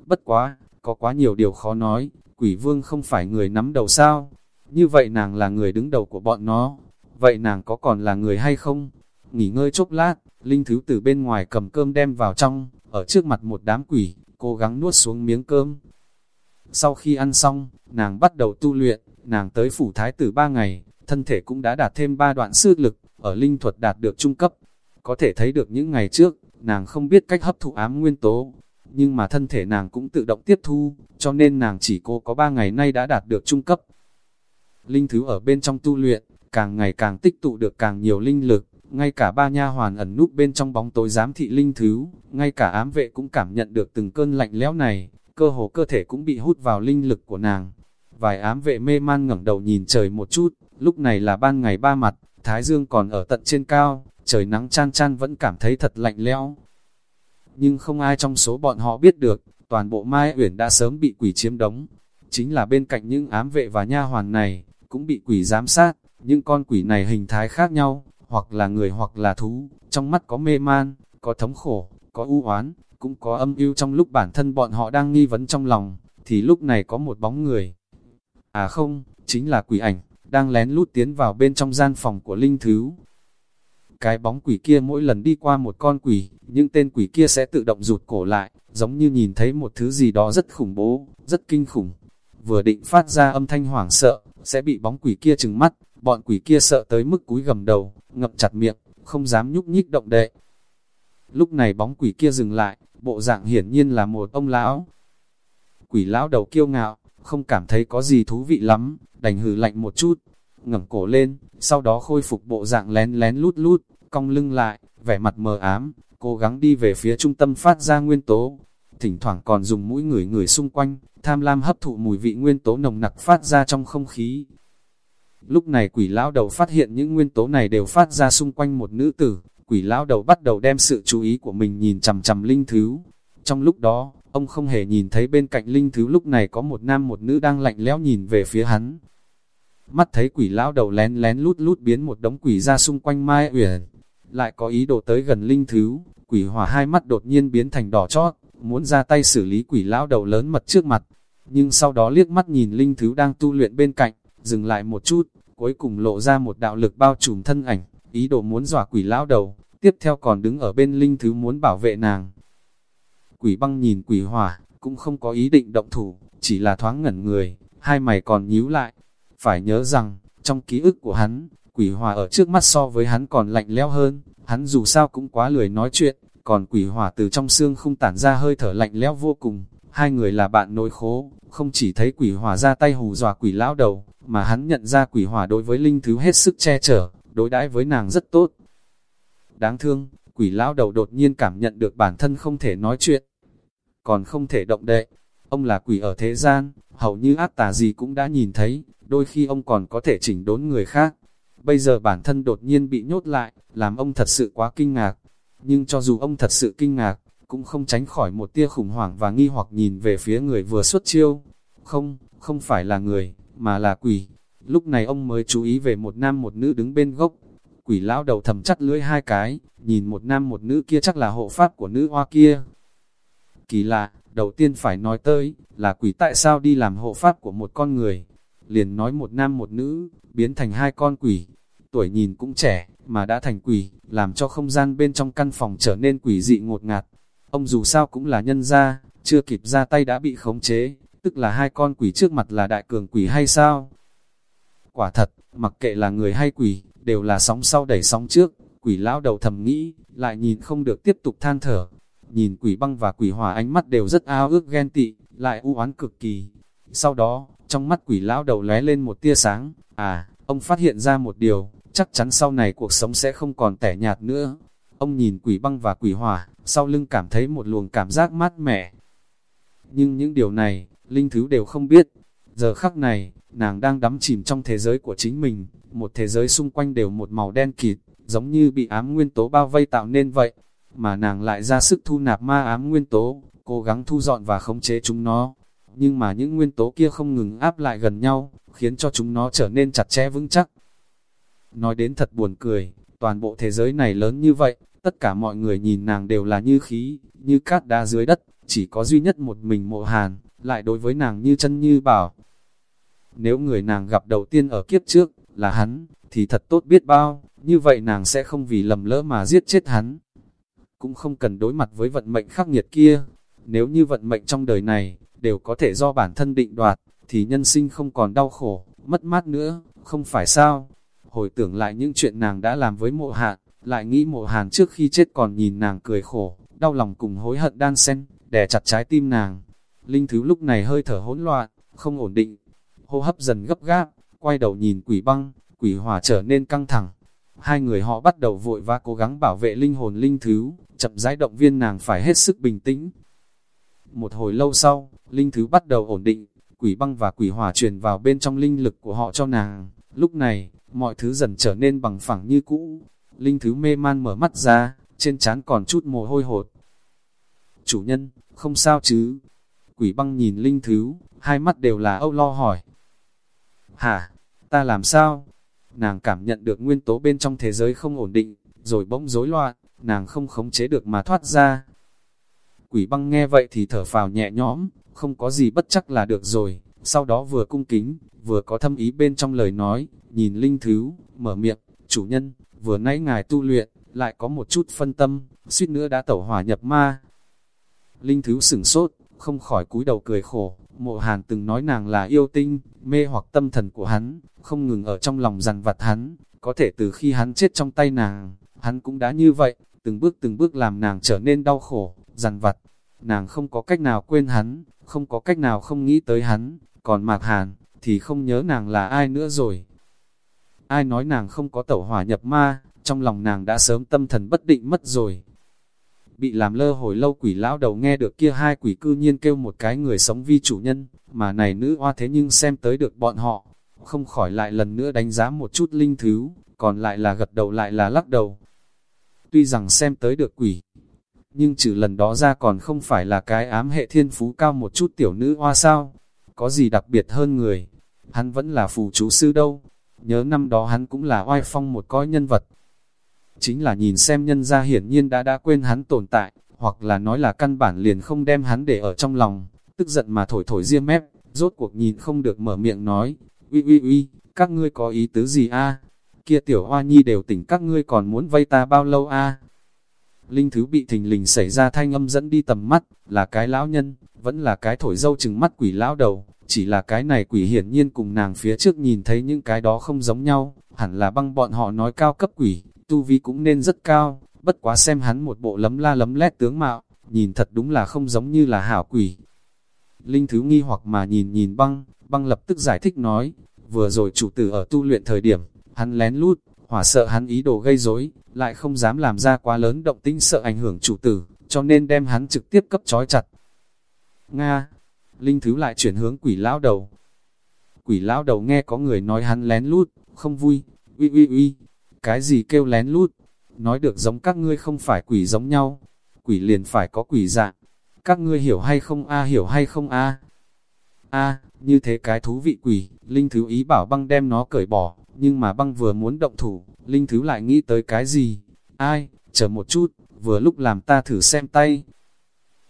Speaker 1: Bất quá, có quá nhiều điều khó nói, quỷ vương không phải người nắm đầu sao? Như vậy nàng là người đứng đầu của bọn nó, vậy nàng có còn là người hay không? Nghỉ ngơi chốc lát, Linh Thứ từ bên ngoài cầm cơm đem vào trong, ở trước mặt một đám quỷ, cố gắng nuốt xuống miếng cơm. Sau khi ăn xong, nàng bắt đầu tu luyện, nàng tới phủ thái tử ba ngày, thân thể cũng đã đạt thêm ba đoạn sư lực, ở linh thuật đạt được trung cấp. Có thể thấy được những ngày trước, nàng không biết cách hấp thụ ám nguyên tố, nhưng mà thân thể nàng cũng tự động tiếp thu, cho nên nàng chỉ cô có ba ngày nay đã đạt được trung cấp. Linh thứ ở bên trong tu luyện, càng ngày càng tích tụ được càng nhiều linh lực, ngay cả ba nha hoàn ẩn núp bên trong bóng tối giám thị linh thứ, ngay cả ám vệ cũng cảm nhận được từng cơn lạnh lẽo này, cơ hồ cơ thể cũng bị hút vào linh lực của nàng. Vài ám vệ mê man ngẩng đầu nhìn trời một chút, lúc này là ban ngày ba mặt, thái dương còn ở tận trên cao, trời nắng chan chan vẫn cảm thấy thật lạnh lẽo. Nhưng không ai trong số bọn họ biết được, toàn bộ Mai Uyển đã sớm bị quỷ chiếm đóng. Chính là bên cạnh những ám vệ và nha hoàn này, cũng bị quỷ giám sát, những con quỷ này hình thái khác nhau, hoặc là người hoặc là thú, trong mắt có mê man, có thống khổ, có u oán, cũng có âm ưu trong lúc bản thân bọn họ đang nghi vấn trong lòng, thì lúc này có một bóng người. À không, chính là quỷ ảnh, đang lén lút tiến vào bên trong gian phòng của Linh Thứ. Cái bóng quỷ kia mỗi lần đi qua một con quỷ, những tên quỷ kia sẽ tự động rụt cổ lại, giống như nhìn thấy một thứ gì đó rất khủng bố, rất kinh khủng. Vừa định phát ra âm thanh hoảng sợ, sẽ bị bóng quỷ kia trừng mắt, bọn quỷ kia sợ tới mức cúi gầm đầu, ngậm chặt miệng, không dám nhúc nhích động đậy. Lúc này bóng quỷ kia dừng lại, bộ dạng hiển nhiên là một ông lão. Quỷ lão đầu kiêu ngạo, không cảm thấy có gì thú vị lắm, đành hừ lạnh một chút, ngẩng cổ lên, sau đó khôi phục bộ dạng lén lén lút lút, cong lưng lại, vẻ mặt mờ ám, cố gắng đi về phía trung tâm phát ra nguyên tố. Thỉnh thoảng còn dùng mũi ngửi người xung quanh, tham lam hấp thụ mùi vị nguyên tố nồng nặc phát ra trong không khí. Lúc này quỷ lão đầu phát hiện những nguyên tố này đều phát ra xung quanh một nữ tử, quỷ lão đầu bắt đầu đem sự chú ý của mình nhìn chằm chằm linh thứ. Trong lúc đó, ông không hề nhìn thấy bên cạnh linh thứ lúc này có một nam một nữ đang lạnh lẽo nhìn về phía hắn. Mắt thấy quỷ lão đầu lén lén lút lút biến một đống quỷ ra xung quanh Mai Uyển, lại có ý đồ tới gần linh thứ, quỷ hỏa hai mắt đột nhiên biến thành đỏ chót, muốn ra tay xử lý quỷ lão đầu lớn mật trước mặt. Nhưng sau đó liếc mắt nhìn linh thứ đang tu luyện bên cạnh, dừng lại một chút, cuối cùng lộ ra một đạo lực bao trùm thân ảnh, ý đồ muốn dọa quỷ lão đầu, tiếp theo còn đứng ở bên linh thứ muốn bảo vệ nàng. Quỷ băng nhìn quỷ hỏa, cũng không có ý định động thủ, chỉ là thoáng ngẩn người, hai mày còn nhíu lại. Phải nhớ rằng, trong ký ức của hắn, quỷ hỏa ở trước mắt so với hắn còn lạnh lẽo hơn, hắn dù sao cũng quá lười nói chuyện, còn quỷ hỏa từ trong xương không tản ra hơi thở lạnh lẽo vô cùng. Hai người là bạn nối khố, không chỉ thấy quỷ hỏa ra tay hù dọa quỷ lão đầu, mà hắn nhận ra quỷ hỏa đối với linh thứ hết sức che chở, đối đãi với nàng rất tốt. Đáng thương, quỷ lão đầu đột nhiên cảm nhận được bản thân không thể nói chuyện, còn không thể động đậy. Ông là quỷ ở thế gian, hầu như ác tà gì cũng đã nhìn thấy, đôi khi ông còn có thể chỉnh đốn người khác. Bây giờ bản thân đột nhiên bị nhốt lại, làm ông thật sự quá kinh ngạc. Nhưng cho dù ông thật sự kinh ngạc, cũng không tránh khỏi một tia khủng hoảng và nghi hoặc nhìn về phía người vừa xuất chiêu. Không, không phải là người, mà là quỷ. Lúc này ông mới chú ý về một nam một nữ đứng bên gốc. Quỷ lão đầu thầm chắt lưỡi hai cái, nhìn một nam một nữ kia chắc là hộ pháp của nữ hoa kia. Kỳ lạ, đầu tiên phải nói tới, là quỷ tại sao đi làm hộ pháp của một con người. Liền nói một nam một nữ, biến thành hai con quỷ. Tuổi nhìn cũng trẻ, mà đã thành quỷ, làm cho không gian bên trong căn phòng trở nên quỷ dị ngột ngạt. Ông dù sao cũng là nhân gia, chưa kịp ra tay đã bị khống chế, tức là hai con quỷ trước mặt là đại cường quỷ hay sao? Quả thật, mặc kệ là người hay quỷ, đều là sóng sau đẩy sóng trước, quỷ lão đầu thầm nghĩ, lại nhìn không được tiếp tục than thở. Nhìn quỷ băng và quỷ hỏa ánh mắt đều rất ao ước ghen tị, lại u oán cực kỳ. Sau đó, trong mắt quỷ lão đầu lóe lên một tia sáng, à, ông phát hiện ra một điều, chắc chắn sau này cuộc sống sẽ không còn tẻ nhạt nữa. Ông nhìn quỷ băng và quỷ hỏa, sau lưng cảm thấy một luồng cảm giác mát mẻ. Nhưng những điều này, Linh Thứ đều không biết. Giờ khắc này, nàng đang đắm chìm trong thế giới của chính mình, một thế giới xung quanh đều một màu đen kịt, giống như bị ám nguyên tố bao vây tạo nên vậy. Mà nàng lại ra sức thu nạp ma ám nguyên tố, cố gắng thu dọn và khống chế chúng nó. Nhưng mà những nguyên tố kia không ngừng áp lại gần nhau, khiến cho chúng nó trở nên chặt chẽ vững chắc. Nói đến thật buồn cười, toàn bộ thế giới này lớn như vậy, tất cả mọi người nhìn nàng đều là như khí, như cát đá dưới đất, chỉ có duy nhất một mình mộ hàn, lại đối với nàng như chân như bảo. Nếu người nàng gặp đầu tiên ở kiếp trước, là hắn, thì thật tốt biết bao, như vậy nàng sẽ không vì lầm lỡ mà giết chết hắn. Cũng không cần đối mặt với vận mệnh khắc nghiệt kia, nếu như vận mệnh trong đời này, đều có thể do bản thân định đoạt, thì nhân sinh không còn đau khổ, mất mát nữa, không phải sao? Hồi tưởng lại những chuyện nàng đã làm với mộ hạn, lại nghĩ mộ hàn trước khi chết còn nhìn nàng cười khổ, đau lòng cùng hối hận đan sen, đè chặt trái tim nàng. Linh Thứ lúc này hơi thở hỗn loạn, không ổn định, hô hấp dần gấp gáp, quay đầu nhìn quỷ băng, quỷ hỏa trở nên căng thẳng. Hai người họ bắt đầu vội và cố gắng bảo vệ linh hồn Linh Thứ, chậm rãi động viên nàng phải hết sức bình tĩnh. Một hồi lâu sau, Linh Thứ bắt đầu ổn định, quỷ băng và quỷ hỏa truyền vào bên trong linh lực của họ cho nàng. Lúc này, mọi thứ dần trở nên bằng phẳng như cũ. Linh Thứ mê man mở mắt ra, trên trán còn chút mồ hôi hột. Chủ nhân, không sao chứ? Quỷ băng nhìn Linh Thứ, hai mắt đều là âu lo hỏi. Hả, ta làm sao? Nàng cảm nhận được nguyên tố bên trong thế giới không ổn định, rồi bỗng rối loạn, nàng không khống chế được mà thoát ra. Quỷ băng nghe vậy thì thở phào nhẹ nhõm, không có gì bất chắc là được rồi, sau đó vừa cung kính, vừa có thâm ý bên trong lời nói, nhìn Linh Thứ, mở miệng, chủ nhân, vừa nãy ngài tu luyện, lại có một chút phân tâm, suýt nữa đã tẩu hỏa nhập ma. Linh Thứ sửng sốt, không khỏi cúi đầu cười khổ, mộ hàn từng nói nàng là yêu tinh, mê hoặc tâm thần của hắn, không ngừng ở trong lòng dằn vặt hắn, có thể từ khi hắn chết trong tay nàng, hắn cũng đã như vậy, từng bước từng bước làm nàng trở nên đau khổ, dằn vặt, nàng không có cách nào quên hắn, không có cách nào không nghĩ tới hắn, còn Mạc Hàn, thì không nhớ nàng là ai nữa rồi. Ai nói nàng không có tẩu hỏa nhập ma, trong lòng nàng đã sớm tâm thần bất định mất rồi. Bị làm lơ hồi lâu quỷ lão đầu nghe được kia hai quỷ cư nhiên kêu một cái người sống vi chủ nhân, mà này nữ oa thế nhưng xem tới được bọn họ, không khỏi lại lần nữa đánh giá một chút linh thứ, còn lại là gật đầu lại là lắc đầu. Tuy rằng xem tới được quỷ, nhưng trừ lần đó ra còn không phải là cái ám hệ thiên phú cao một chút tiểu nữ hoa sao, có gì đặc biệt hơn người, hắn vẫn là phù chú sư đâu, nhớ năm đó hắn cũng là oai phong một coi nhân vật. Chính là nhìn xem nhân ra hiển nhiên đã đã quên hắn tồn tại, hoặc là nói là căn bản liền không đem hắn để ở trong lòng, tức giận mà thổi thổi riêng mép, rốt cuộc nhìn không được mở miệng nói, uy uy uy, các ngươi có ý tứ gì a? Kia tiểu hoa nhi đều tỉnh các ngươi còn muốn vây ta bao lâu a? Linh thứ bị thình lình xảy ra thanh âm dẫn đi tầm mắt, là cái lão nhân, vẫn là cái thổi dâu chừng mắt quỷ lão đầu, chỉ là cái này quỷ hiển nhiên cùng nàng phía trước nhìn thấy những cái đó không giống nhau, hẳn là băng bọn họ nói cao cấp quỷ, tu vi cũng nên rất cao, bất quá xem hắn một bộ lấm la lấm lét tướng mạo, nhìn thật đúng là không giống như là hảo quỷ. Linh thứ nghi hoặc mà nhìn nhìn băng, băng lập tức giải thích nói, vừa rồi chủ tử ở tu luyện thời điểm, hắn lén lút, hỏa sợ hắn ý đồ gây rối, lại không dám làm ra quá lớn động tĩnh sợ ảnh hưởng chủ tử, cho nên đem hắn trực tiếp cấp trói chặt. Nga, Linh Thứ lại chuyển hướng quỷ lão đầu. Quỷ lão đầu nghe có người nói hắn lén lút, không vui, uy uy uy, cái gì kêu lén lút, nói được giống các ngươi không phải quỷ giống nhau, quỷ liền phải có quỷ dạng, các ngươi hiểu hay không a hiểu hay không a? A như thế cái thú vị quỷ, Linh Thứ ý bảo băng đem nó cởi bỏ, nhưng mà băng vừa muốn động thủ, Linh Thứ lại nghĩ tới cái gì, ai, chờ một chút, vừa lúc làm ta thử xem tay.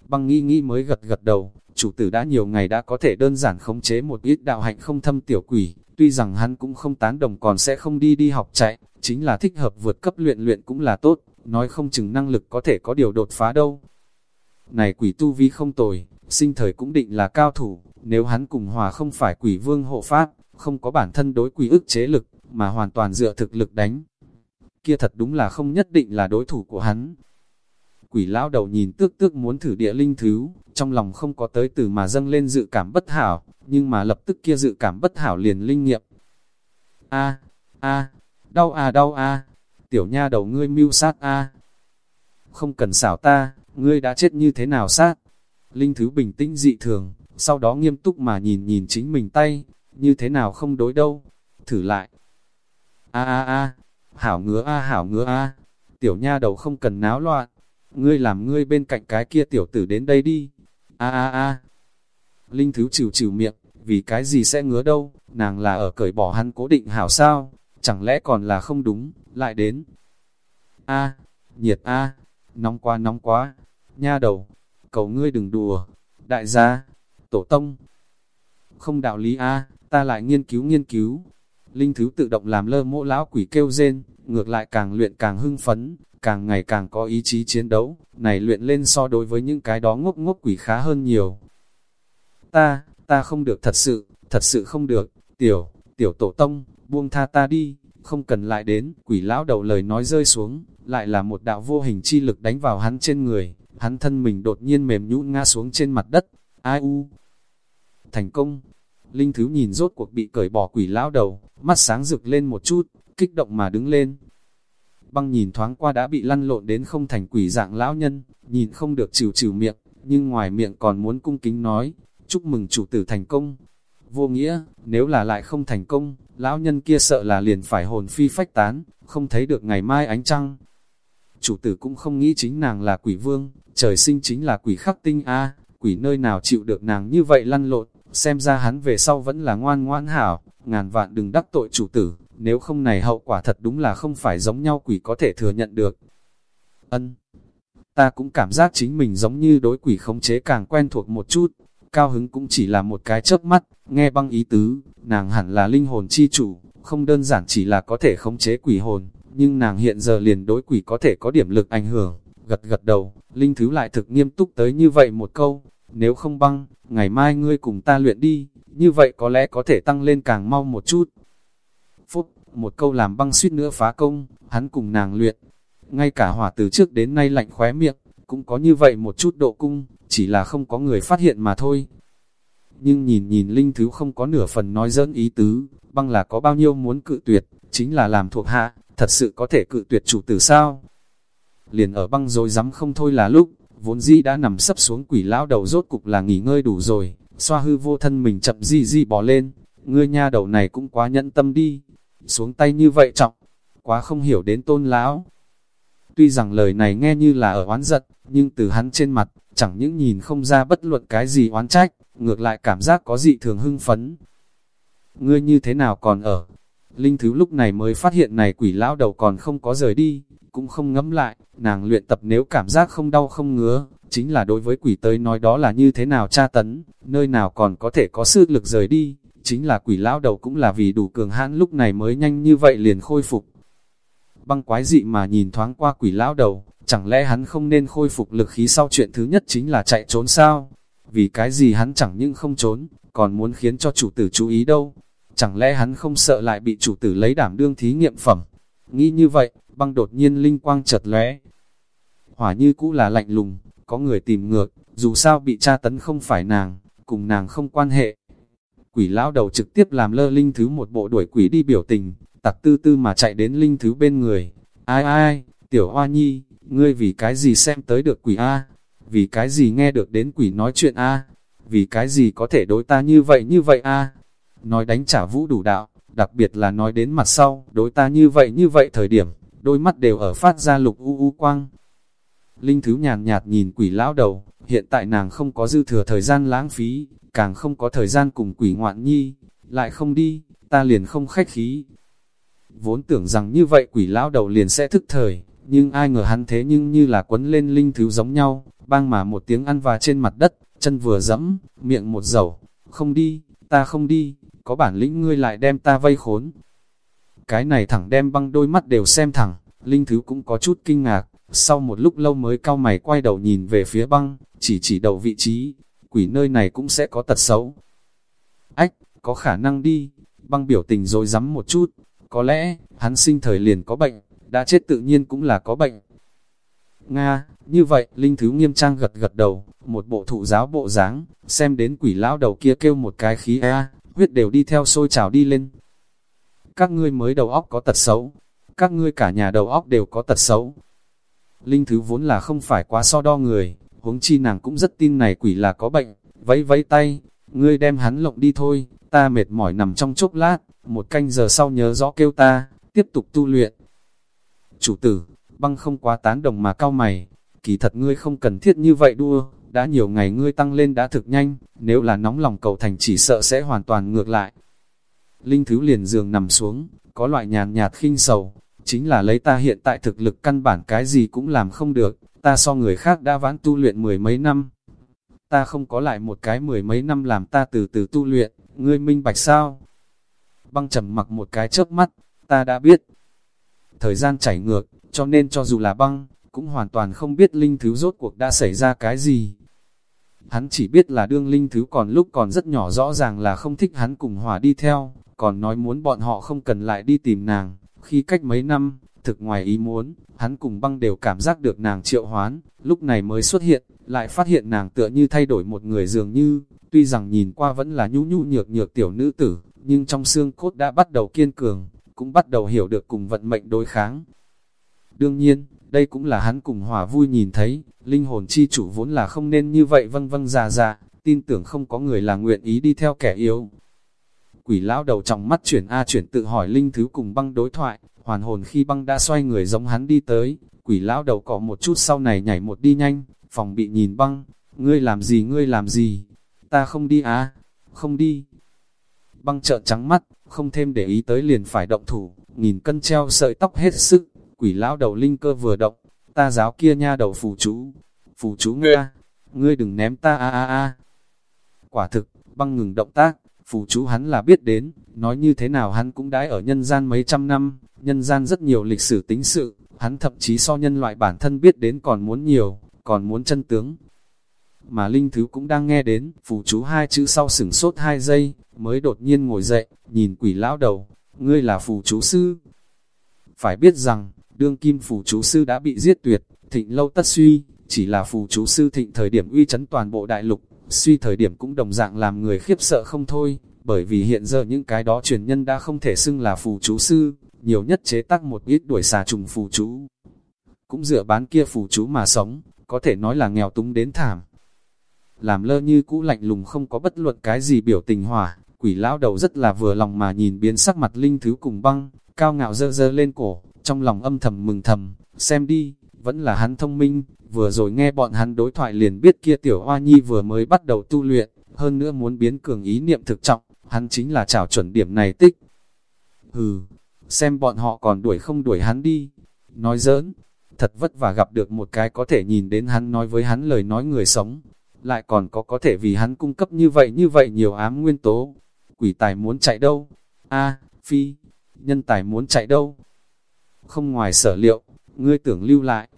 Speaker 1: Băng nghĩ nghĩ mới gật gật đầu, chủ tử đã nhiều ngày đã có thể đơn giản khống chế một ít đạo hạnh không thâm tiểu quỷ, tuy rằng hắn cũng không tán đồng còn sẽ không đi đi học chạy, chính là thích hợp vượt cấp luyện luyện cũng là tốt, nói không chừng năng lực có thể có điều đột phá đâu. Này quỷ tu vi không tồi, sinh thời cũng định là cao thủ, nếu hắn cùng hòa không phải quỷ vương hộ pháp, không có bản thân đối quỷ ức chế lực, mà hoàn toàn dựa thực lực đánh. Kia thật đúng là không nhất định là đối thủ của hắn. Quỷ lão đầu nhìn tước tước muốn thử địa linh thứ, trong lòng không có tới từ mà dâng lên dự cảm bất hảo, nhưng mà lập tức kia dự cảm bất hảo liền linh nghiệm. A, a, đau à đau a, tiểu nha đầu ngươi mưu sát a. Không cần xảo ta, ngươi đã chết như thế nào sát? Linh thứ bình tĩnh dị thường, sau đó nghiêm túc mà nhìn nhìn chính mình tay, như thế nào không đối đâu. Thử lại. A a a, hảo ngứa a hảo ngứa a, tiểu nha đầu không cần náo loạn, ngươi làm ngươi bên cạnh cái kia tiểu tử đến đây đi. A a a. Linh Thứ chịu chịu miệng, vì cái gì sẽ ngứa đâu, nàng là ở cởi bỏ hắn cố định hảo sao, chẳng lẽ còn là không đúng, lại đến. A, nhiệt a, nóng quá nóng quá, nha đầu, cầu ngươi đừng đùa, đại gia, tổ tông. Không đạo lý a, ta lại nghiên cứu nghiên cứu. Linh Thứ tự động làm lơ mỗ lão quỷ kêu rên, ngược lại càng luyện càng hưng phấn, càng ngày càng có ý chí chiến đấu, này luyện lên so đối với những cái đó ngốc ngốc quỷ khá hơn nhiều. Ta, ta không được thật sự, thật sự không được, tiểu, tiểu tổ tông, buông tha ta đi, không cần lại đến, quỷ lão đầu lời nói rơi xuống, lại là một đạo vô hình chi lực đánh vào hắn trên người, hắn thân mình đột nhiên mềm nhũn ngã xuống trên mặt đất, ai u. Thành công, Linh Thứ nhìn rốt cuộc bị cởi bỏ quỷ lão đầu, mắt sáng rực lên một chút, kích động mà đứng lên, băng nhìn thoáng qua đã bị lăn lộn đến không thành quỷ dạng lão nhân, nhìn không được chịu chịu miệng, nhưng ngoài miệng còn muốn cung kính nói, chúc mừng chủ tử thành công. Vô nghĩa, nếu là lại không thành công, lão nhân kia sợ là liền phải hồn phi phách tán, không thấy được ngày mai ánh trăng. Chủ tử cũng không nghĩ chính nàng là quỷ vương, trời sinh chính là quỷ khắc tinh a quỷ nơi nào chịu được nàng như vậy lăn lộn, xem ra hắn về sau vẫn là ngoan ngoãn hảo, ngàn vạn đừng đắc tội chủ tử, nếu không này hậu quả thật đúng là không phải giống nhau quỷ có thể thừa nhận được. Ân, ta cũng cảm giác chính mình giống như đối quỷ khống chế càng quen thuộc một chút, cao hứng cũng chỉ là một cái chớp mắt, nghe băng ý tứ, nàng hẳn là linh hồn chi chủ, không đơn giản chỉ là có thể khống chế quỷ hồn, nhưng nàng hiện giờ liền đối quỷ có thể có điểm lực ảnh hưởng, gật gật đầu, Linh Thứ lại thực nghiêm túc tới như vậy một câu, nếu không băng, ngày mai ngươi cùng ta luyện đi, như vậy có lẽ có thể tăng lên càng mau một chút. Phúc, một câu làm băng suýt nữa phá công, hắn cùng nàng luyện, ngay cả hỏa từ trước đến nay lạnh khóe miệng, cũng có như vậy một chút độ cung, chỉ là không có người phát hiện mà thôi. Nhưng nhìn nhìn Linh Thứ không có nửa phần nói dẫn ý tứ, băng là có bao nhiêu muốn cự tuyệt, chính là làm thuộc hạ, thật sự có thể cự tuyệt chủ tử sao? Liền ở băng rồi dám không thôi là lúc, vốn dĩ đã nằm sấp xuống quỷ lão đầu rốt cục là nghỉ ngơi đủ rồi, xoa hư vô thân mình chậm di di bò lên, ngươi nha đầu này cũng quá nhẫn tâm đi, xuống tay như vậy trọng, quá không hiểu đến tôn lão. Tuy rằng lời này nghe như là ở oán giận, nhưng từ hắn trên mặt, chẳng những nhìn không ra bất luận cái gì oán trách, ngược lại cảm giác có dị thường hưng phấn. Ngươi như thế nào còn ở? Linh Thứ lúc này mới phát hiện này quỷ lão đầu còn không có rời đi, cũng không ngẫm lại, nàng luyện tập nếu cảm giác không đau không ngứa, chính là đối với quỷ tới nói đó là như thế nào tra tấn, nơi nào còn có thể có sức lực rời đi, chính là quỷ lão đầu cũng là vì đủ cường hãn lúc này mới nhanh như vậy liền khôi phục. Băng quái dị mà nhìn thoáng qua quỷ lão đầu, chẳng lẽ hắn không nên khôi phục lực khí sau chuyện thứ nhất chính là chạy trốn sao? Vì cái gì hắn chẳng những không trốn, còn muốn khiến cho chủ tử chú ý đâu? Chẳng lẽ hắn không sợ lại bị chủ tử lấy đảm đương thí nghiệm phẩm? Nghĩ như vậy, băng đột nhiên linh quang chợt lóe. Hỏa như cũ là lạnh lùng, có người tìm ngược, dù sao bị tra tấn không phải nàng, cùng nàng không quan hệ. Quỷ lão đầu trực tiếp làm lơ linh thứ một bộ đuổi quỷ đi biểu tình, tặc tư tư mà chạy đến linh thứ bên người. Ai ai, tiểu hoa nhi, ngươi vì cái gì xem tới được quỷ A, vì cái gì nghe được đến quỷ nói chuyện A, vì cái gì có thể đối ta như vậy như vậy A. Nói đánh trả vũ đủ đạo, đặc biệt là nói đến mặt sau, đối ta như vậy như vậy thời điểm, đôi mắt đều ở phát ra lục u u quang. Linh Thứ nhàn nhạt nhìn quỷ lão đầu, hiện tại nàng không có dư thừa thời gian lãng phí, càng không có thời gian cùng quỷ ngoạn nhi, lại không đi, ta liền không khách khí. Vốn tưởng rằng như vậy quỷ lão đầu liền sẽ thức thời, nhưng ai ngờ hắn thế nhưng như là quấn lên Linh Thứ giống nhau, bang mà một tiếng ăn và trên mặt đất, chân vừa dẫm, miệng một dầu, không đi, ta không đi, có bản lĩnh ngươi lại đem ta vây khốn. Cái này thẳng đem băng đôi mắt đều xem thẳng, Linh Thứ cũng có chút kinh ngạc, sau một lúc lâu mới cao mày quay đầu nhìn về phía băng, chỉ chỉ đầu vị trí, quỷ nơi này cũng sẽ có tật xấu. Ách, có khả năng đi, băng biểu tình rồi rắm một chút, có lẽ, hắn sinh thời liền có bệnh, đã chết tự nhiên cũng là có bệnh. Nga, như vậy, Linh Thứ nghiêm trang gật gật đầu, một bộ thụ giáo bộ dáng xem đến quỷ lão đầu kia kêu một cái khí a huyết đều đi theo sôi trào đi lên. Các ngươi mới đầu óc có tật xấu, các ngươi cả nhà đầu óc đều có tật xấu. Linh Thứ vốn là không phải quá so đo người, huống chi nàng cũng rất tin này quỷ là có bệnh, vẫy vẫy tay, ngươi đem hắn lộng đi thôi, ta mệt mỏi nằm trong chốc lát, một canh giờ sau nhớ rõ kêu ta, tiếp tục tu luyện. Chủ tử, băng không quá tán đồng mà cao mày, kỳ thật ngươi không cần thiết như vậy đua, đã nhiều ngày ngươi tăng lên đã thực nhanh, nếu là nóng lòng cầu thành chỉ sợ sẽ hoàn toàn ngược lại. Linh Thứ liền giường nằm xuống, có loại nhàn nhạt khinh sầu, chính là lấy ta hiện tại thực lực căn bản cái gì cũng làm không được, ta so người khác đã vãn tu luyện mười mấy năm. Ta không có lại một cái mười mấy năm làm ta từ từ tu luyện, ngươi minh bạch sao? Băng trầm mặc một cái chớp mắt, ta đã biết. Thời gian chảy ngược, cho nên cho dù là băng, cũng hoàn toàn không biết linh thứ rốt cuộc đã xảy ra cái gì. Hắn chỉ biết là đương linh thứ còn lúc còn rất nhỏ rõ ràng là không thích hắn cùng hòa đi theo, còn nói muốn bọn họ không cần lại đi tìm nàng. Khi cách mấy năm, thực ngoài ý muốn, hắn cùng băng đều cảm giác được nàng triệu hoán, lúc này mới xuất hiện, lại phát hiện nàng tựa như thay đổi một người dường như, tuy rằng nhìn qua vẫn là nhu nhu nhược nhược tiểu nữ tử, nhưng trong xương cốt đã bắt đầu kiên cường, cũng bắt đầu hiểu được cùng vận mệnh đối kháng. Đương nhiên, đây cũng là hắn cùng hòa vui nhìn thấy, linh hồn chi chủ vốn là không nên như vậy vâng vâng già già, tin tưởng không có người là nguyện ý đi theo kẻ yếu. Quỷ lão đầu trong mắt chuyển A chuyển tự hỏi linh thứ cùng băng đối thoại, hoàn hồn khi băng đã xoay người giống hắn đi tới, quỷ lão đầu có một chút sau này nhảy một đi nhanh, phòng bị nhìn băng, ngươi làm gì ngươi làm gì, ta không đi á, không đi. Băng trợn trắng mắt, không thêm để ý tới liền phải động thủ, nhìn cân treo sợi tóc hết sức, quỷ lão đầu linh cơ vừa động, ta giáo kia nha đầu phù chú, phù chú nga, ngươi đừng ném ta a a a. Quả thực, băng ngừng động tác, phù chú hắn là biết đến, nói như thế nào hắn cũng đãi ở nhân gian mấy trăm năm, nhân gian rất nhiều lịch sử tính sự, hắn thậm chí so nhân loại bản thân biết đến còn muốn nhiều, còn muốn chân tướng. Mà Linh Thứ cũng đang nghe đến, phù chú hai chữ sau sửng sốt hai giây, mới đột nhiên ngồi dậy, nhìn quỷ lão đầu, ngươi là phù chú sư. Phải biết rằng, đương kim phù chú sư đã bị giết tuyệt, thịnh lâu tất suy, chỉ là phù chú sư thịnh thời điểm uy chấn toàn bộ đại lục, suy thời điểm cũng đồng dạng làm người khiếp sợ không thôi, bởi vì hiện giờ những cái đó truyền nhân đã không thể xưng là phù chú sư, nhiều nhất chế tác một ít đuổi xà trùng phù chú. Cũng dựa bán kia phù chú mà sống, có thể nói là nghèo túng đến thảm. Làm lơ như cũ lạnh lùng không có bất luận cái gì biểu tình hỏa, quỷ lão đầu rất là vừa lòng mà nhìn biến sắc mặt linh thứ cùng băng, cao ngạo dơ dơ lên cổ, trong lòng âm thầm mừng thầm, xem đi, vẫn là hắn thông minh, vừa rồi nghe bọn hắn đối thoại liền biết kia tiểu hoa nhi vừa mới bắt đầu tu luyện, hơn nữa muốn biến cường ý niệm thực trọng, hắn chính là trảo chuẩn điểm này tích. Hừ, xem bọn họ còn đuổi không đuổi hắn đi, nói giỡn, thật vất vả gặp được một cái có thể nhìn đến hắn nói với hắn lời nói người sống, lại còn có có thể vì hắn cung cấp như vậy như vậy nhiều ám nguyên tố, quỷ tài muốn chạy đâu, a phi, nhân tài muốn chạy đâu, không ngoài sở liệu, ngươi tưởng lưu lại.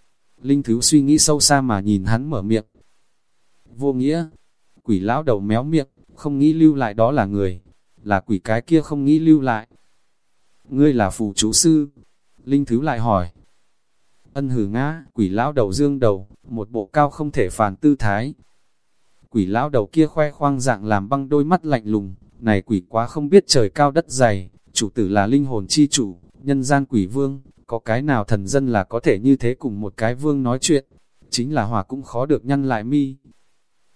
Speaker 1: Linh Thứ suy nghĩ sâu xa mà nhìn hắn mở miệng. Vô nghĩa, quỷ lão đầu méo miệng, không nghĩ lưu lại đó là người, là quỷ cái kia không nghĩ lưu lại. Ngươi là phù chú sư. Linh Thứ lại hỏi. Ân hử ngã, quỷ lão đầu dương đầu, một bộ cao không thể phản tư thái. Quỷ lão đầu kia khoe khoang dạng làm băng đôi mắt lạnh lùng, này quỷ quá không biết trời cao đất dày, chủ tử là linh hồn chi chủ, nhân gian quỷ vương, có cái nào thần dân là có thể như thế cùng một cái vương nói chuyện, chính là hòa cũng khó được nhăn lại mi.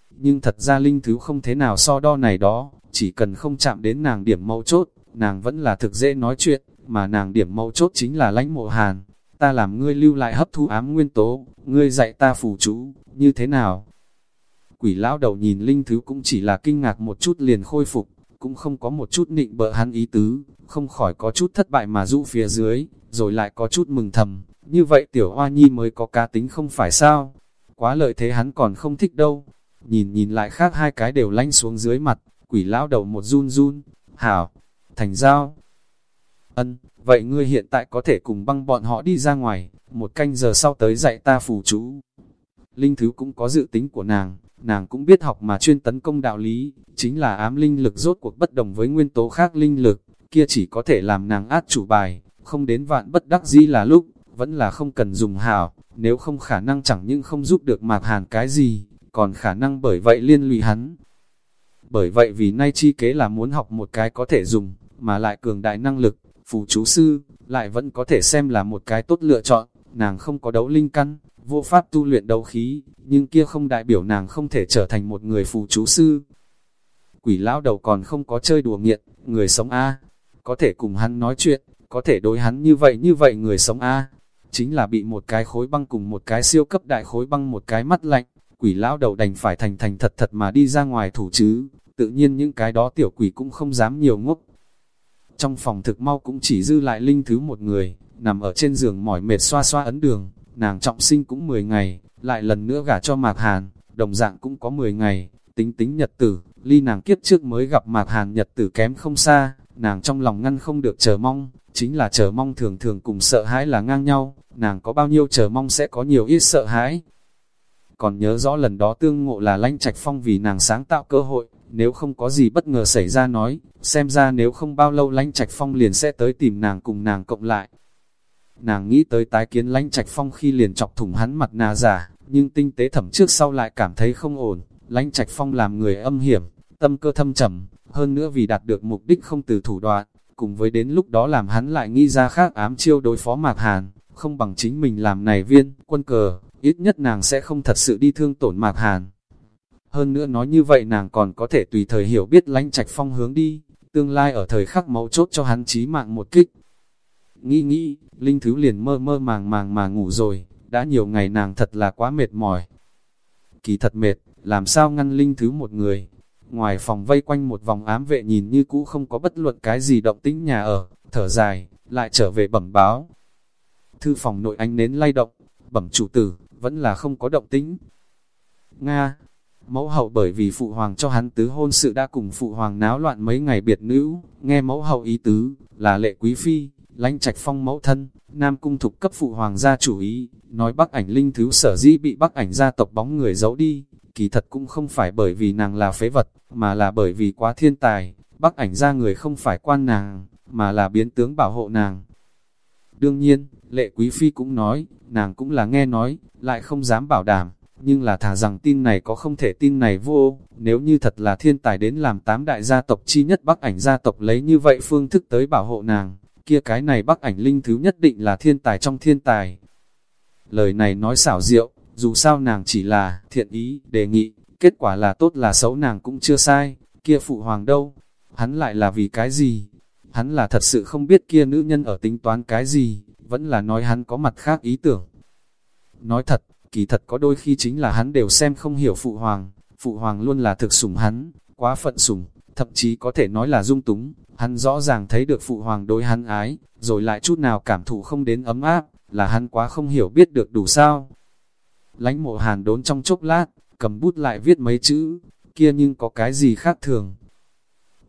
Speaker 1: Nhưng thật ra linh thứ không thế nào so đo này đó, chỉ cần không chạm đến nàng điểm mâu chốt, nàng vẫn là thực dễ nói chuyện, mà nàng điểm mâu chốt chính là lãnh mộ hàn. Ta làm ngươi lưu lại hấp thu ám nguyên tố, ngươi dạy ta phù chú, như thế nào? Quỷ lão đầu nhìn linh thứ cũng chỉ là kinh ngạc một chút liền khôi phục, cũng không có một chút nịnh bợ hắn ý tứ, không khỏi có chút thất bại mà rũ phía dưới, rồi lại có chút mừng thầm, như vậy tiểu hoa nhi mới có cá tính không phải sao, quá lợi thế hắn còn không thích đâu, nhìn nhìn lại khác hai cái đều lanh xuống dưới mặt, quỷ lão đầu một run run, hảo, thành giao. Ân, vậy ngươi hiện tại có thể cùng băng bọn họ đi ra ngoài, một canh giờ sau tới dạy ta phù chú. Linh Thứ cũng có dự tính của nàng, nàng cũng biết học mà chuyên tấn công đạo lý, chính là ám linh lực rốt cuộc bất đồng với nguyên tố khác linh lực, kia chỉ có thể làm nàng át chủ bài, không đến vạn bất đắc dĩ là lúc, vẫn là không cần dùng hảo, nếu không khả năng chẳng những không giúp được mạc hàn cái gì, còn khả năng bởi vậy liên lụy hắn. Bởi vậy vì nay chi kế là muốn học một cái có thể dùng, mà lại cường đại năng lực, phù chú sư, lại vẫn có thể xem là một cái tốt lựa chọn, nàng không có đấu linh căn, vô pháp tu luyện đấu khí, nhưng kia không đại biểu nàng không thể trở thành một người phù chú sư. Quỷ lão đầu còn không có chơi đùa nghiện, người sống A, có thể cùng hắn nói chuyện, có thể đối hắn như vậy như vậy người sống A, chính là bị một cái khối băng cùng một cái siêu cấp đại khối băng một cái mắt lạnh, quỷ lão đầu đành phải thành thành thật thật mà đi ra ngoài thủ chứ, tự nhiên những cái đó tiểu quỷ cũng không dám nhiều ngốc. Trong phòng thực mau cũng chỉ dư lại linh thứ một người, nằm ở trên giường mỏi mệt xoa xoa ấn đường, nàng trọng sinh cũng 10 ngày, lại lần nữa gả cho Mạc Hàn, đồng dạng cũng có 10 ngày, tính tính nhật tử, ly nàng kiếp trước mới gặp Mạc Hàn nhật tử kém không xa, nàng trong lòng ngăn không được chờ mong, chính là chờ mong thường thường cùng sợ hãi là ngang nhau, nàng có bao nhiêu chờ mong sẽ có nhiều ít sợ hãi. Còn nhớ rõ lần đó tương ngộ là lanh trạch phong vì nàng sáng tạo cơ hội, nếu không có gì bất ngờ xảy ra nói, xem ra nếu không bao lâu lanh trạch phong liền sẽ tới tìm nàng cùng nàng cộng lại. Nàng nghĩ tới tái kiến lãnh trạch phong khi liền chọc thủng hắn mặt nà giả, nhưng tinh tế thẩm trước sau lại cảm thấy không ổn, lãnh trạch phong làm người âm hiểm, tâm cơ thâm trầm, hơn nữa vì đạt được mục đích không từ thủ đoạn, cùng với đến lúc đó làm hắn lại nghĩ ra khác ám chiêu đối phó Mạc Hàn, không bằng chính mình làm này viên, quân cờ, ít nhất nàng sẽ không thật sự đi thương tổn Mạc Hàn. Hơn nữa nói như vậy nàng còn có thể tùy thời hiểu biết lãnh trạch phong hướng đi, tương lai ở thời khắc mấu chốt cho hắn chí mạng một kích. Nghĩ nghĩ, Linh Thứ liền mơ mơ màng màng mà ngủ rồi, đã nhiều ngày nàng thật là quá mệt mỏi. Kỳ thật mệt, làm sao ngăn Linh Thứ một người, Ngoài phòng vây quanh một vòng ám vệ nhìn như cũ không có bất luận cái gì động tĩnh nhà ở, thở dài, lại trở về bẩm báo. Thư phòng nội ánh nến lay động, bẩm chủ tử, vẫn là không có động tĩnh. Nga, Mẫu hậu bởi vì phụ hoàng cho hắn tứ hôn sự đã cùng phụ hoàng náo loạn mấy ngày biệt nữ, nghe mẫu hậu ý tứ, là lệ quý phi, lãnh trạch phong mẫu thân, nam cung thục cấp phụ hoàng gia chủ ý, nói bắc ảnh linh thứ sở dĩ bị bắc ảnh gia tộc bóng người giấu đi, kỳ thật cũng không phải bởi vì nàng là phế vật, mà là bởi vì quá thiên tài, bắc ảnh gia người không phải quan nàng, mà là biến tướng bảo hộ nàng. Đương nhiên, lệ quý phi cũng nói, nàng cũng là nghe nói, lại không dám bảo đảm, nhưng là thà rằng tin này có không thể tin này vô, nếu như thật là thiên tài đến làm tám đại gia tộc chi nhất Bắc ảnh gia tộc lấy như vậy phương thức tới bảo hộ nàng, kia cái này Bắc ảnh linh thứ nhất định là thiên tài trong thiên tài. Lời này nói xảo diệu, dù sao nàng chỉ là thiện ý, đề nghị, kết quả là tốt là xấu nàng cũng chưa sai, kia phụ hoàng đâu, hắn lại là vì cái gì? Hắn là thật sự không biết kia nữ nhân ở tính toán cái gì, vẫn là nói hắn có mặt khác ý tưởng. Nói thật, kỳ thật có đôi khi chính là hắn đều xem không hiểu phụ hoàng, phụ hoàng luôn là thực sủng hắn, quá phận sủng, thậm chí có thể nói là dung túng, hắn rõ ràng thấy được phụ hoàng đối hắn ái, rồi lại chút nào cảm thụ không đến ấm áp, là hắn quá không hiểu biết được đủ sao. Lánh mộ hàn đốn trong chốc lát, cầm bút lại viết mấy chữ, kia nhưng có cái gì khác thường.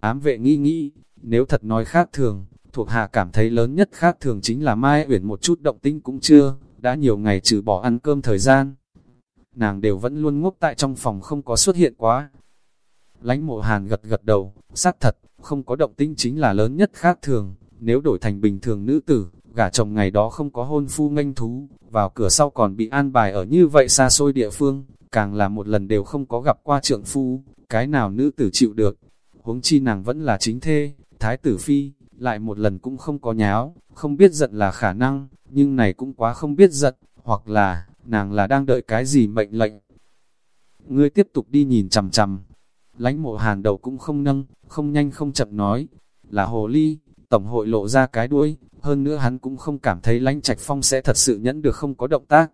Speaker 1: Ám vệ nghĩ nghĩ, nếu thật nói khác thường, thuộc hạ cảm thấy lớn nhất khác thường chính là Mai Uyển một chút động tinh cũng chưa, đã nhiều ngày trừ bỏ ăn cơm thời gian. Nàng đều vẫn luôn ngốc tại trong phòng không có xuất hiện quá. Lánh mộ hàn gật gật đầu, xác thật, không có động tinh chính là lớn nhất khác thường, nếu đổi thành bình thường nữ tử, gả chồng ngày đó không có hôn phu nghênh thú, vào cửa sau còn bị an bài ở như vậy xa xôi địa phương, càng là một lần đều không có gặp qua trượng phu, cái nào nữ tử chịu được. Huống chi nàng vẫn là chính thê, thái tử phi, lại một lần cũng không có nháo, không biết giận là khả năng, nhưng này cũng quá không biết giận, hoặc là, nàng là đang đợi cái gì mệnh lệnh. Ngươi tiếp tục đi nhìn chằm chằm, lánh mộ hàn đầu cũng không nâng, không nhanh không chậm nói, là hồ ly, tổng hội lộ ra cái đuôi, hơn nữa hắn cũng không cảm thấy lánh trạch phong sẽ thật sự nhẫn được không có động tác.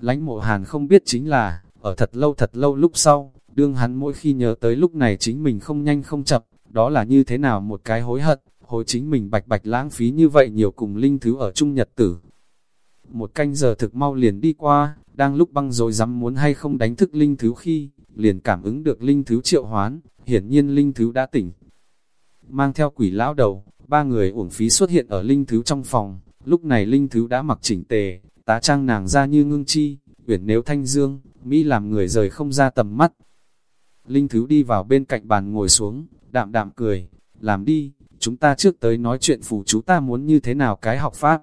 Speaker 1: Lánh mộ hàn không biết chính là, ở thật lâu thật lâu lúc sau, đương hắn mỗi khi nhớ tới lúc này chính mình không nhanh không chậm, đó là như thế nào một cái hối hận, hối chính mình bạch bạch lãng phí như vậy nhiều cùng linh thứ ở chung nhật tử. Một canh giờ thực mau liền đi qua, đang lúc băng rồi dám muốn hay không đánh thức linh thứ khi, liền cảm ứng được linh thứ triệu hoán, hiển nhiên linh thứ đã tỉnh. Mang theo quỷ lão đầu, ba người uổng phí xuất hiện ở linh thứ trong phòng, lúc này linh thứ đã mặc chỉnh tề, tá trang nàng ra như ngưng chi, uyển nếu thanh dương, Mỹ làm người rời không ra tầm mắt. Linh thứ đi vào bên cạnh bàn ngồi xuống, đạm đạm cười, làm đi, chúng ta trước tới nói chuyện phù chú ta muốn như thế nào cái học pháp.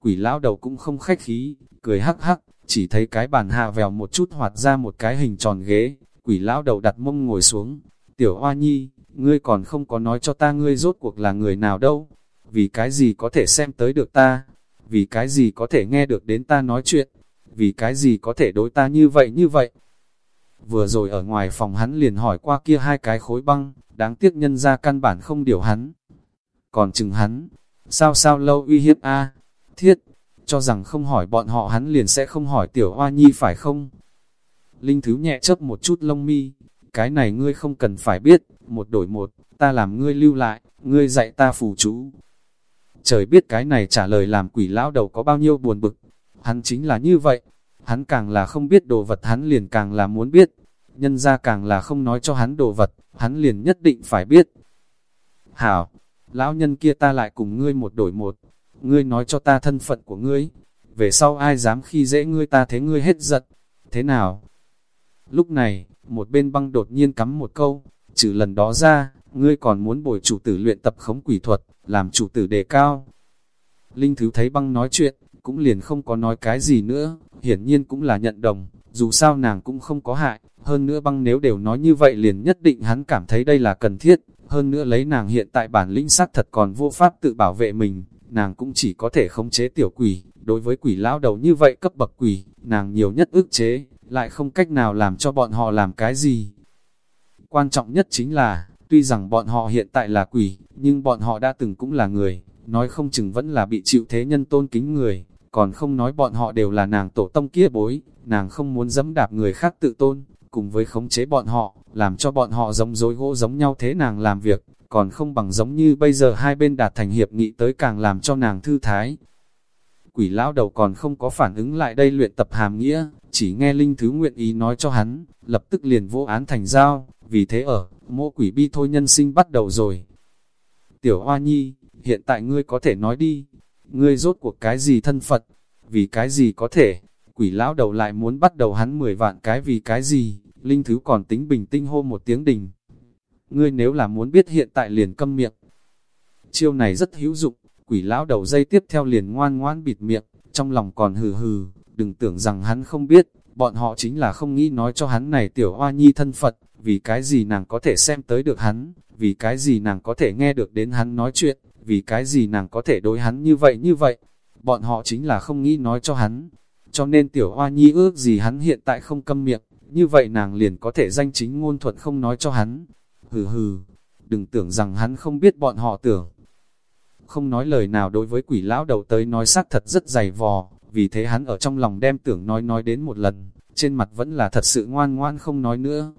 Speaker 1: Quỷ lão đầu cũng không khách khí, cười hắc hắc, chỉ thấy cái bàn hạ vèo một chút hoạt ra một cái hình tròn ghế, quỷ lão đầu đặt mông ngồi xuống, tiểu hoa nhi, ngươi còn không có nói cho ta ngươi rốt cuộc là người nào đâu, vì cái gì có thể xem tới được ta, vì cái gì có thể nghe được đến ta nói chuyện, vì cái gì có thể đối ta như vậy như vậy. Vừa rồi ở ngoài phòng hắn liền hỏi qua kia hai cái khối băng, đáng tiếc nhân ra căn bản không điều hắn. Còn chừng hắn, sao sao lâu uy hiếp a thiết, cho rằng không hỏi bọn họ hắn liền sẽ không hỏi tiểu hoa nhi phải không? Linh Thứ nhẹ chấp một chút lông mi, cái này ngươi không cần phải biết, một đổi một, ta làm ngươi lưu lại, ngươi dạy ta phù chú. Trời biết cái này trả lời làm quỷ lão đầu có bao nhiêu buồn bực, hắn chính là như vậy, hắn càng là không biết đồ vật hắn liền càng là muốn biết, nhân ra càng là không nói cho hắn đồ vật, hắn liền nhất định phải biết. Hảo, lão nhân kia ta lại cùng ngươi một đổi một, ngươi nói cho ta thân phận của ngươi, về sau ai dám khi dễ ngươi ta thế ngươi hết giận, thế nào? Lúc này, một bên băng đột nhiên cắm một câu, trừ lần đó ra, ngươi còn muốn bồi chủ tử luyện tập khống quỷ thuật, làm chủ tử đề cao. Linh Thứ thấy băng nói chuyện, cũng liền không có nói cái gì nữa, hiển nhiên cũng là nhận đồng, dù sao nàng cũng không có hại, hơn nữa băng nếu đều nói như vậy liền nhất định hắn cảm thấy đây là cần thiết, hơn nữa lấy nàng hiện tại bản lĩnh sắc thật còn vô pháp tự bảo vệ mình, nàng cũng chỉ có thể khống chế tiểu quỷ, đối với quỷ lão đầu như vậy cấp bậc quỷ, nàng nhiều nhất ức chế, lại không cách nào làm cho bọn họ làm cái gì. Quan trọng nhất chính là, tuy rằng bọn họ hiện tại là quỷ, nhưng bọn họ đã từng cũng là người, nói không chừng vẫn là bị chịu thế nhân tôn kính người, còn không nói bọn họ đều là nàng tổ tông kia bối, nàng không muốn dẫm đạp người khác tự tôn, cùng với khống chế bọn họ, làm cho bọn họ giống dối gỗ giống nhau thế nàng làm việc, còn không bằng giống như bây giờ hai bên đạt thành hiệp nghị tới càng làm cho nàng thư thái. Quỷ lão đầu còn không có phản ứng lại đây luyện tập hàm nghĩa, chỉ nghe linh thứ nguyện ý nói cho hắn, lập tức liền vô án thành giao, vì thế ở, mô quỷ bi thôi nhân sinh bắt đầu rồi. Tiểu Hoa Nhi, hiện tại ngươi có thể nói đi, ngươi rốt cuộc cái gì thân Phật, vì cái gì có thể, quỷ lão đầu lại muốn bắt đầu hắn 10 vạn cái vì cái gì, linh thứ còn tính bình tinh hô một tiếng đình. Ngươi nếu là muốn biết hiện tại liền câm miệng. Chiêu này rất hữu dụng, quỷ lão đầu dây tiếp theo liền ngoan ngoan bịt miệng, trong lòng còn hừ hừ, đừng tưởng rằng hắn không biết, bọn họ chính là không nghĩ nói cho hắn này tiểu hoa nhi thân Phật, vì cái gì nàng có thể xem tới được hắn, vì cái gì nàng có thể nghe được đến hắn nói chuyện, vì cái gì nàng có thể đối hắn như vậy như vậy. Bọn họ chính là không nghĩ nói cho hắn, cho nên tiểu hoa nhi ước gì hắn hiện tại không câm miệng, như vậy nàng liền có thể danh chính ngôn thuận không nói cho hắn. Hừ hừ, đừng tưởng rằng hắn không biết bọn họ tưởng. Không nói lời nào đối với quỷ lão đầu tới nói xác thật rất dày vò, vì thế hắn ở trong lòng đem tưởng nói nói đến một lần, trên mặt vẫn là thật sự ngoan ngoan không nói nữa.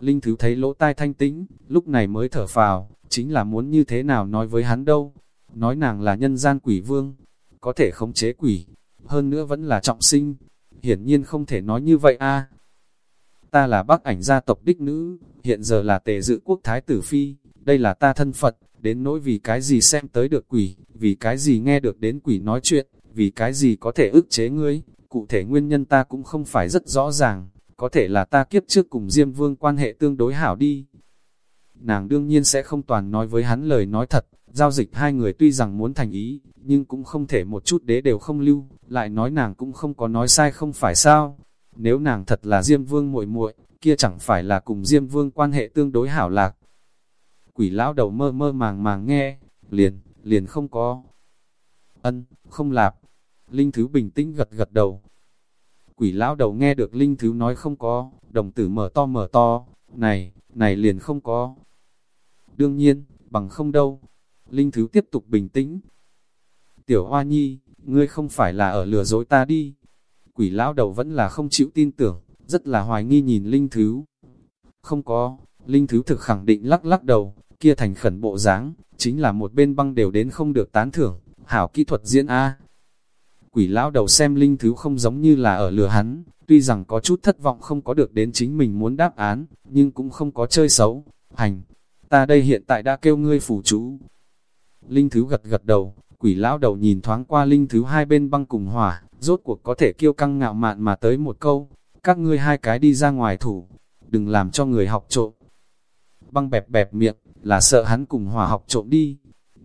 Speaker 1: Linh Thứ thấy lỗ tai thanh tĩnh, lúc này mới thở phào, chính là muốn như thế nào nói với hắn đâu. Nói nàng là nhân gian quỷ vương, có thể khống chế quỷ, hơn nữa vẫn là trọng sinh. Hiển nhiên không thể nói như vậy a. Ta là bác ảnh gia tộc đích nữ, hiện giờ là tề dự quốc thái tử phi, đây là ta thân Phật, đến nỗi vì cái gì xem tới được quỷ, vì cái gì nghe được đến quỷ nói chuyện, vì cái gì có thể ức chế ngươi, cụ thể nguyên nhân ta cũng không phải rất rõ ràng, có thể là ta kiếp trước cùng Diêm Vương quan hệ tương đối hảo đi. Nàng đương nhiên sẽ không toàn nói với hắn lời nói thật, giao dịch hai người tuy rằng muốn thành ý, nhưng cũng không thể một chút đế đều không lưu, lại nói nàng cũng không có nói sai không phải sao. Nếu nàng thật là Diêm Vương muội muội, kia chẳng phải là cùng Diêm Vương quan hệ tương đối hảo lạc. Quỷ lão đầu mơ mơ màng màng nghe, liền, liền không có. Ân, không lạp. Linh Thứ bình tĩnh gật gật đầu, Quỷ lão đầu nghe được Linh Thứ nói không có, đồng tử mở to mở to, này, này liền không có. Đương nhiên, bằng không đâu. Linh Thứ tiếp tục bình tĩnh. Tiểu Hoa Nhi, ngươi không phải là ở lừa dối ta đi. Quỷ lão đầu vẫn là không chịu tin tưởng, rất là hoài nghi nhìn Linh Thứ. Không có, Linh Thứ thực khẳng định lắc lắc đầu, kia thành khẩn bộ dáng chính là một bên băng đều đến không được tán thưởng, hảo kỹ thuật diễn A. Quỷ lão đầu xem linh thứ không giống như là ở lừa hắn, tuy rằng có chút thất vọng không có được đến chính mình muốn đáp án, nhưng cũng không có chơi xấu. Hành, ta đây hiện tại đã kêu ngươi phủ chú. Linh thứ gật gật đầu, quỷ lão đầu nhìn thoáng qua linh thứ hai bên băng cùng hỏa, rốt cuộc có thể kêu căng ngạo mạn mà tới một câu, các ngươi hai cái đi ra ngoài thủ, đừng làm cho người học trộm. Băng bẹp bẹp miệng, là sợ hắn cùng hòa học trộm đi,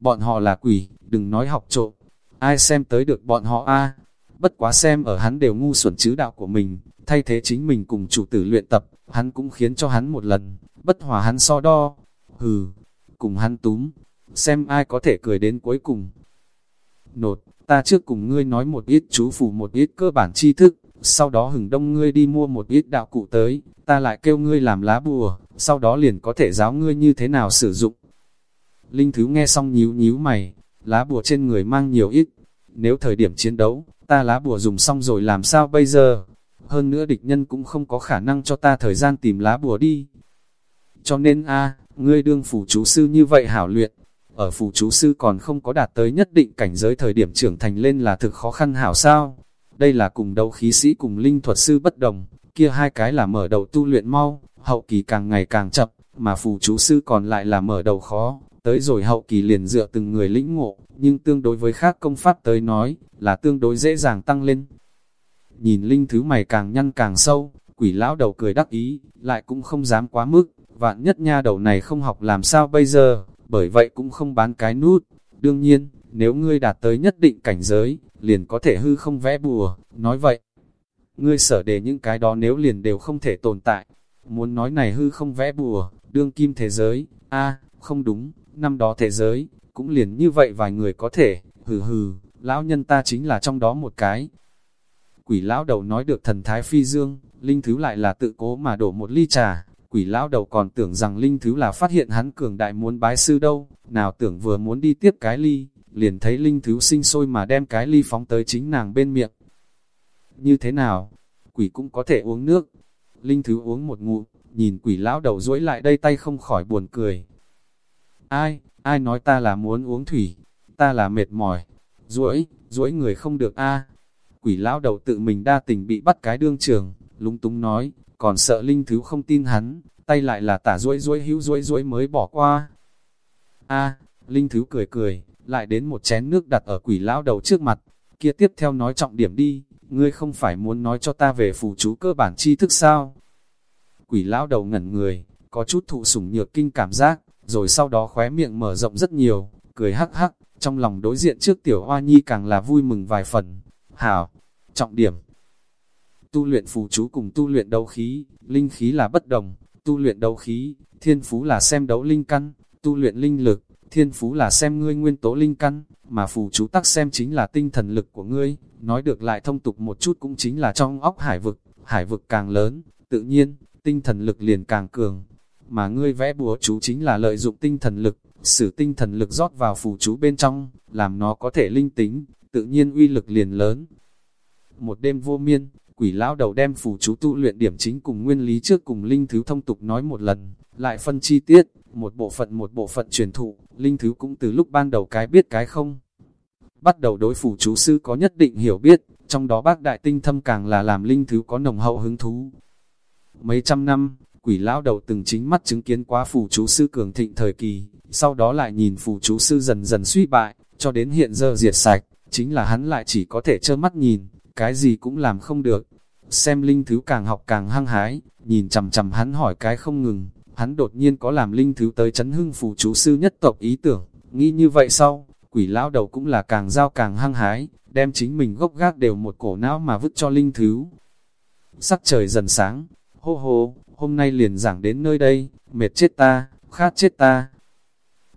Speaker 1: bọn họ là quỷ, đừng nói học trộm, ai xem tới được bọn họ a? Bất quá xem ở hắn đều ngu xuẩn chứ đạo của mình, thay thế chính mình cùng chủ tử luyện tập, hắn cũng khiến cho hắn một lần, bất hòa hắn so đo. Hừ, cùng hắn túm, xem ai có thể cười đến cuối cùng. Nột, ta trước cùng ngươi nói một ít chú phù một ít cơ bản tri thức, sau đó hừng đông ngươi đi mua một ít đạo cụ tới, ta lại kêu ngươi làm lá bùa, sau đó liền có thể giáo ngươi như thế nào sử dụng. Linh Thứ nghe xong nhíu nhíu mày, lá bùa trên người mang nhiều ít. Nếu thời điểm chiến đấu, ta lá bùa dùng xong rồi làm sao bây giờ? Hơn nữa địch nhân cũng không có khả năng cho ta thời gian tìm lá bùa đi. Cho nên a ngươi đương phủ chú sư như vậy hảo luyện, ở phủ chú sư còn không có đạt tới nhất định cảnh giới thời điểm trưởng thành lên là thực khó khăn hảo sao. Đây là cùng đấu khí sĩ cùng linh thuật sư bất đồng, kia hai cái là mở đầu tu luyện mau, hậu kỳ càng ngày càng chậm, mà phù chú sư còn lại là mở đầu khó, tới rồi hậu kỳ liền dựa từng người lĩnh ngộ, nhưng tương đối với khác công pháp tới nói, là tương đối dễ dàng tăng lên. Nhìn linh thứ mày càng nhăn càng sâu, quỷ lão đầu cười đắc ý, lại cũng không dám quá mức, vạn nhất nha đầu này không học làm sao bây giờ, bởi vậy cũng không bán cái nút. Đương nhiên, nếu ngươi đạt tới nhất định cảnh giới, liền có thể hư không vẽ bùa, nói vậy. Ngươi sở đề những cái đó nếu liền đều không thể tồn tại. Muốn nói này hư không vẽ bùa, đương kim thế giới, a không đúng, năm đó thế giới, cũng liền như vậy vài người có thể, hừ hừ, lão nhân ta chính là trong đó một cái. Quỷ lão đầu nói được thần thái phi dương, linh thứ lại là tự cố mà đổ một ly trà, quỷ lão đầu còn tưởng rằng linh thứ là phát hiện hắn cường đại muốn bái sư đâu, nào tưởng vừa muốn đi tiếp cái ly, liền thấy linh thứ sinh sôi mà đem cái ly phóng tới chính nàng bên miệng. Như thế nào? Quỷ cũng có thể uống nước. Linh thứ uống một ngụm, nhìn quỷ lão đầu duỗi lại đây tay không khỏi buồn cười, Ai, ai nói ta là muốn uống thủy, ta là mệt mỏi. duỗi, duỗi người không được a Quỷ lão đầu tự mình đa tình bị bắt cái đương trường, lúng túng nói, còn sợ linh thứ không tin hắn, tay lại là tả duỗi duỗi hữu duỗi duỗi mới bỏ qua. a linh thứ cười cười, lại đến một chén nước đặt ở quỷ lão đầu trước mặt, kia tiếp theo nói trọng điểm đi, ngươi không phải muốn nói cho ta về phù chú cơ bản tri thức sao? Quỷ lão đầu ngẩn người, có chút thụ sủng nhược kinh cảm giác, rồi sau đó khóe miệng mở rộng rất nhiều, cười hắc hắc, trong lòng đối diện trước tiểu hoa nhi càng là vui mừng vài phần. Hảo, trọng điểm. Tu luyện phù chú cùng tu luyện đấu khí, linh khí là bất đồng, tu luyện đấu khí, thiên phú là xem đấu linh căn, tu luyện linh lực, thiên phú là xem ngươi nguyên tố linh căn, mà phù chú tắc xem chính là tinh thần lực của ngươi, nói được lại thông tục một chút cũng chính là trong óc hải vực, hải vực càng lớn, tự nhiên, tinh thần lực liền càng cường, mà ngươi vẽ bùa chú chính là lợi dụng tinh thần lực, sử tinh thần lực rót vào phù chú bên trong, làm nó có thể linh tính, tự nhiên uy lực liền lớn. Một đêm vô miên, quỷ lão đầu đem phù chú tu luyện điểm chính cùng nguyên lý trước cùng linh thứ thông tục nói một lần, lại phân chi tiết, một bộ phận một bộ phận truyền thụ, linh thứ cũng từ lúc ban đầu cái biết cái không. Bắt đầu đối phủ chú sư có nhất định hiểu biết, trong đó bác đại tinh thâm càng là làm linh thứ có nồng hậu hứng thú. Mấy trăm năm, quỷ lão đầu từng chính mắt chứng kiến quá phủ chú sư cường thịnh thời kỳ, sau đó lại nhìn phủ chú sư dần dần suy bại, cho đến hiện giờ diệt sạch, chính là hắn lại chỉ có thể trơ mắt nhìn, cái gì cũng làm không được. Xem linh thứ càng học càng hăng hái, nhìn chầm chầm hắn hỏi cái không ngừng, hắn đột nhiên có làm linh thứ tới chấn hưng phù chú sư nhất tộc ý tưởng, nghĩ như vậy sau, quỷ lão đầu cũng là càng giao càng hăng hái, đem chính mình gốc gác đều một cổ não mà vứt cho linh thứ. Sắc trời dần sáng, hô hô, hôm nay liền giảng đến nơi đây, mệt chết ta, khát chết ta.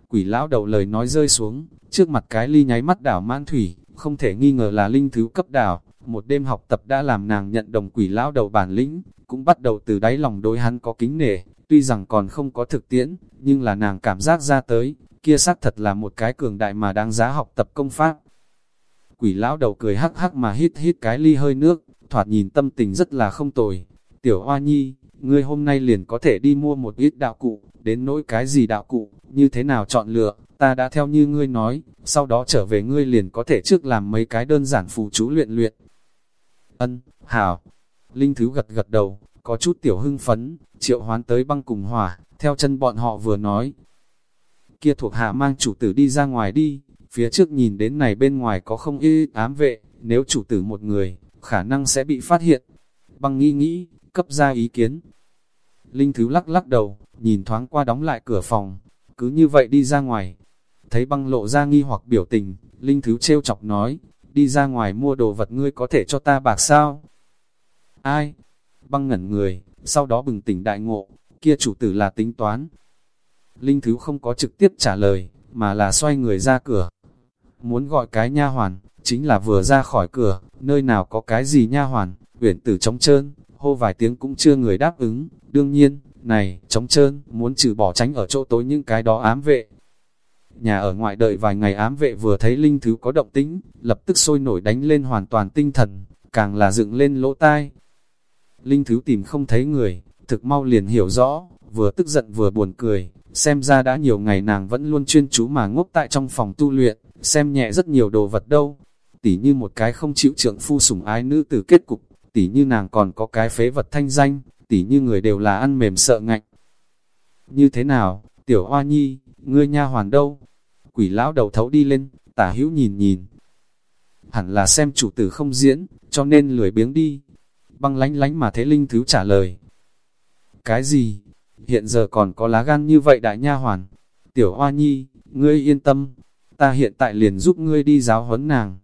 Speaker 1: Quỷ lão đầu lời nói rơi xuống, trước mặt cái ly nháy mắt đảo man thủy, không thể nghi ngờ là linh thứ cấp đảo, một đêm học tập đã làm nàng nhận đồng quỷ lão đầu bản lĩnh, cũng bắt đầu từ đáy lòng đối hắn có kính nể, tuy rằng còn không có thực tiễn, nhưng là nàng cảm giác ra tới, kia xác thật là một cái cường đại mà đáng giá học tập công pháp. Quỷ lão đầu cười hắc hắc mà hít hít cái ly hơi nước, thoạt nhìn tâm tình rất là không tồi. Tiểu Hoa Nhi, ngươi hôm nay liền có thể đi mua một ít đạo cụ, đến nỗi cái gì đạo cụ, như thế nào chọn lựa, ta đã theo như ngươi nói, sau đó trở về ngươi liền có thể trước làm mấy cái đơn giản phù chú luyện luyện. Ân, hảo, Linh Thứ gật gật đầu, có chút tiểu hưng phấn, triệu hoán tới băng cùng hỏa, theo chân bọn họ vừa nói. Kia thuộc hạ mang chủ tử đi ra ngoài đi, phía trước nhìn đến này bên ngoài có không y ám vệ, nếu chủ tử một người, khả năng sẽ bị phát hiện. Băng nghĩ nghĩ, cấp ra ý kiến. Linh Thứ lắc lắc đầu, nhìn thoáng qua đóng lại cửa phòng, cứ như vậy đi ra ngoài. Thấy băng lộ ra nghi hoặc biểu tình, Linh Thứ trêu chọc nói, đi ra ngoài mua đồ vật ngươi có thể cho ta bạc sao? Ai? Băng ngẩn người, sau đó bừng tỉnh đại ngộ, kia chủ tử là tính toán. Linh Thứ không có trực tiếp trả lời, mà là xoay người ra cửa. Muốn gọi cái nha hoàn, chính là vừa ra khỏi cửa, nơi nào có cái gì nha hoàn, uyển tử trống trơn, hô vài tiếng cũng chưa người đáp ứng, đương nhiên, này, trống trơn, muốn trừ bỏ tránh ở chỗ tối những cái đó ám vệ. Nhà ở ngoại đợi vài ngày ám vệ vừa thấy linh thứ có động tĩnh, lập tức sôi nổi đánh lên hoàn toàn tinh thần, càng là dựng lên lỗ tai. Linh thứ tìm không thấy người, thực mau liền hiểu rõ, vừa tức giận vừa buồn cười, xem ra đã nhiều ngày nàng vẫn luôn chuyên chú mà ngốc tại trong phòng tu luyện, xem nhẹ rất nhiều đồ vật đâu. Tỉ như một cái không chịu trượng phu sủng ái nữ tử kết cục, tỉ như nàng còn có cái phế vật thanh danh, tỉ như người đều là ăn mềm sợ ngạnh. Như thế nào, tiểu hoa nhi, ngươi nha hoàn đâu? Quỷ lão đầu thấu đi lên, tả hữu nhìn nhìn. Hẳn là xem chủ tử không diễn, cho nên lười biếng đi. Băng lánh lánh mà thế linh thứ trả lời. Cái gì? Hiện giờ còn có lá gan như vậy đại nha hoàn. Tiểu hoa nhi, ngươi yên tâm, ta hiện tại liền giúp ngươi đi giáo huấn nàng.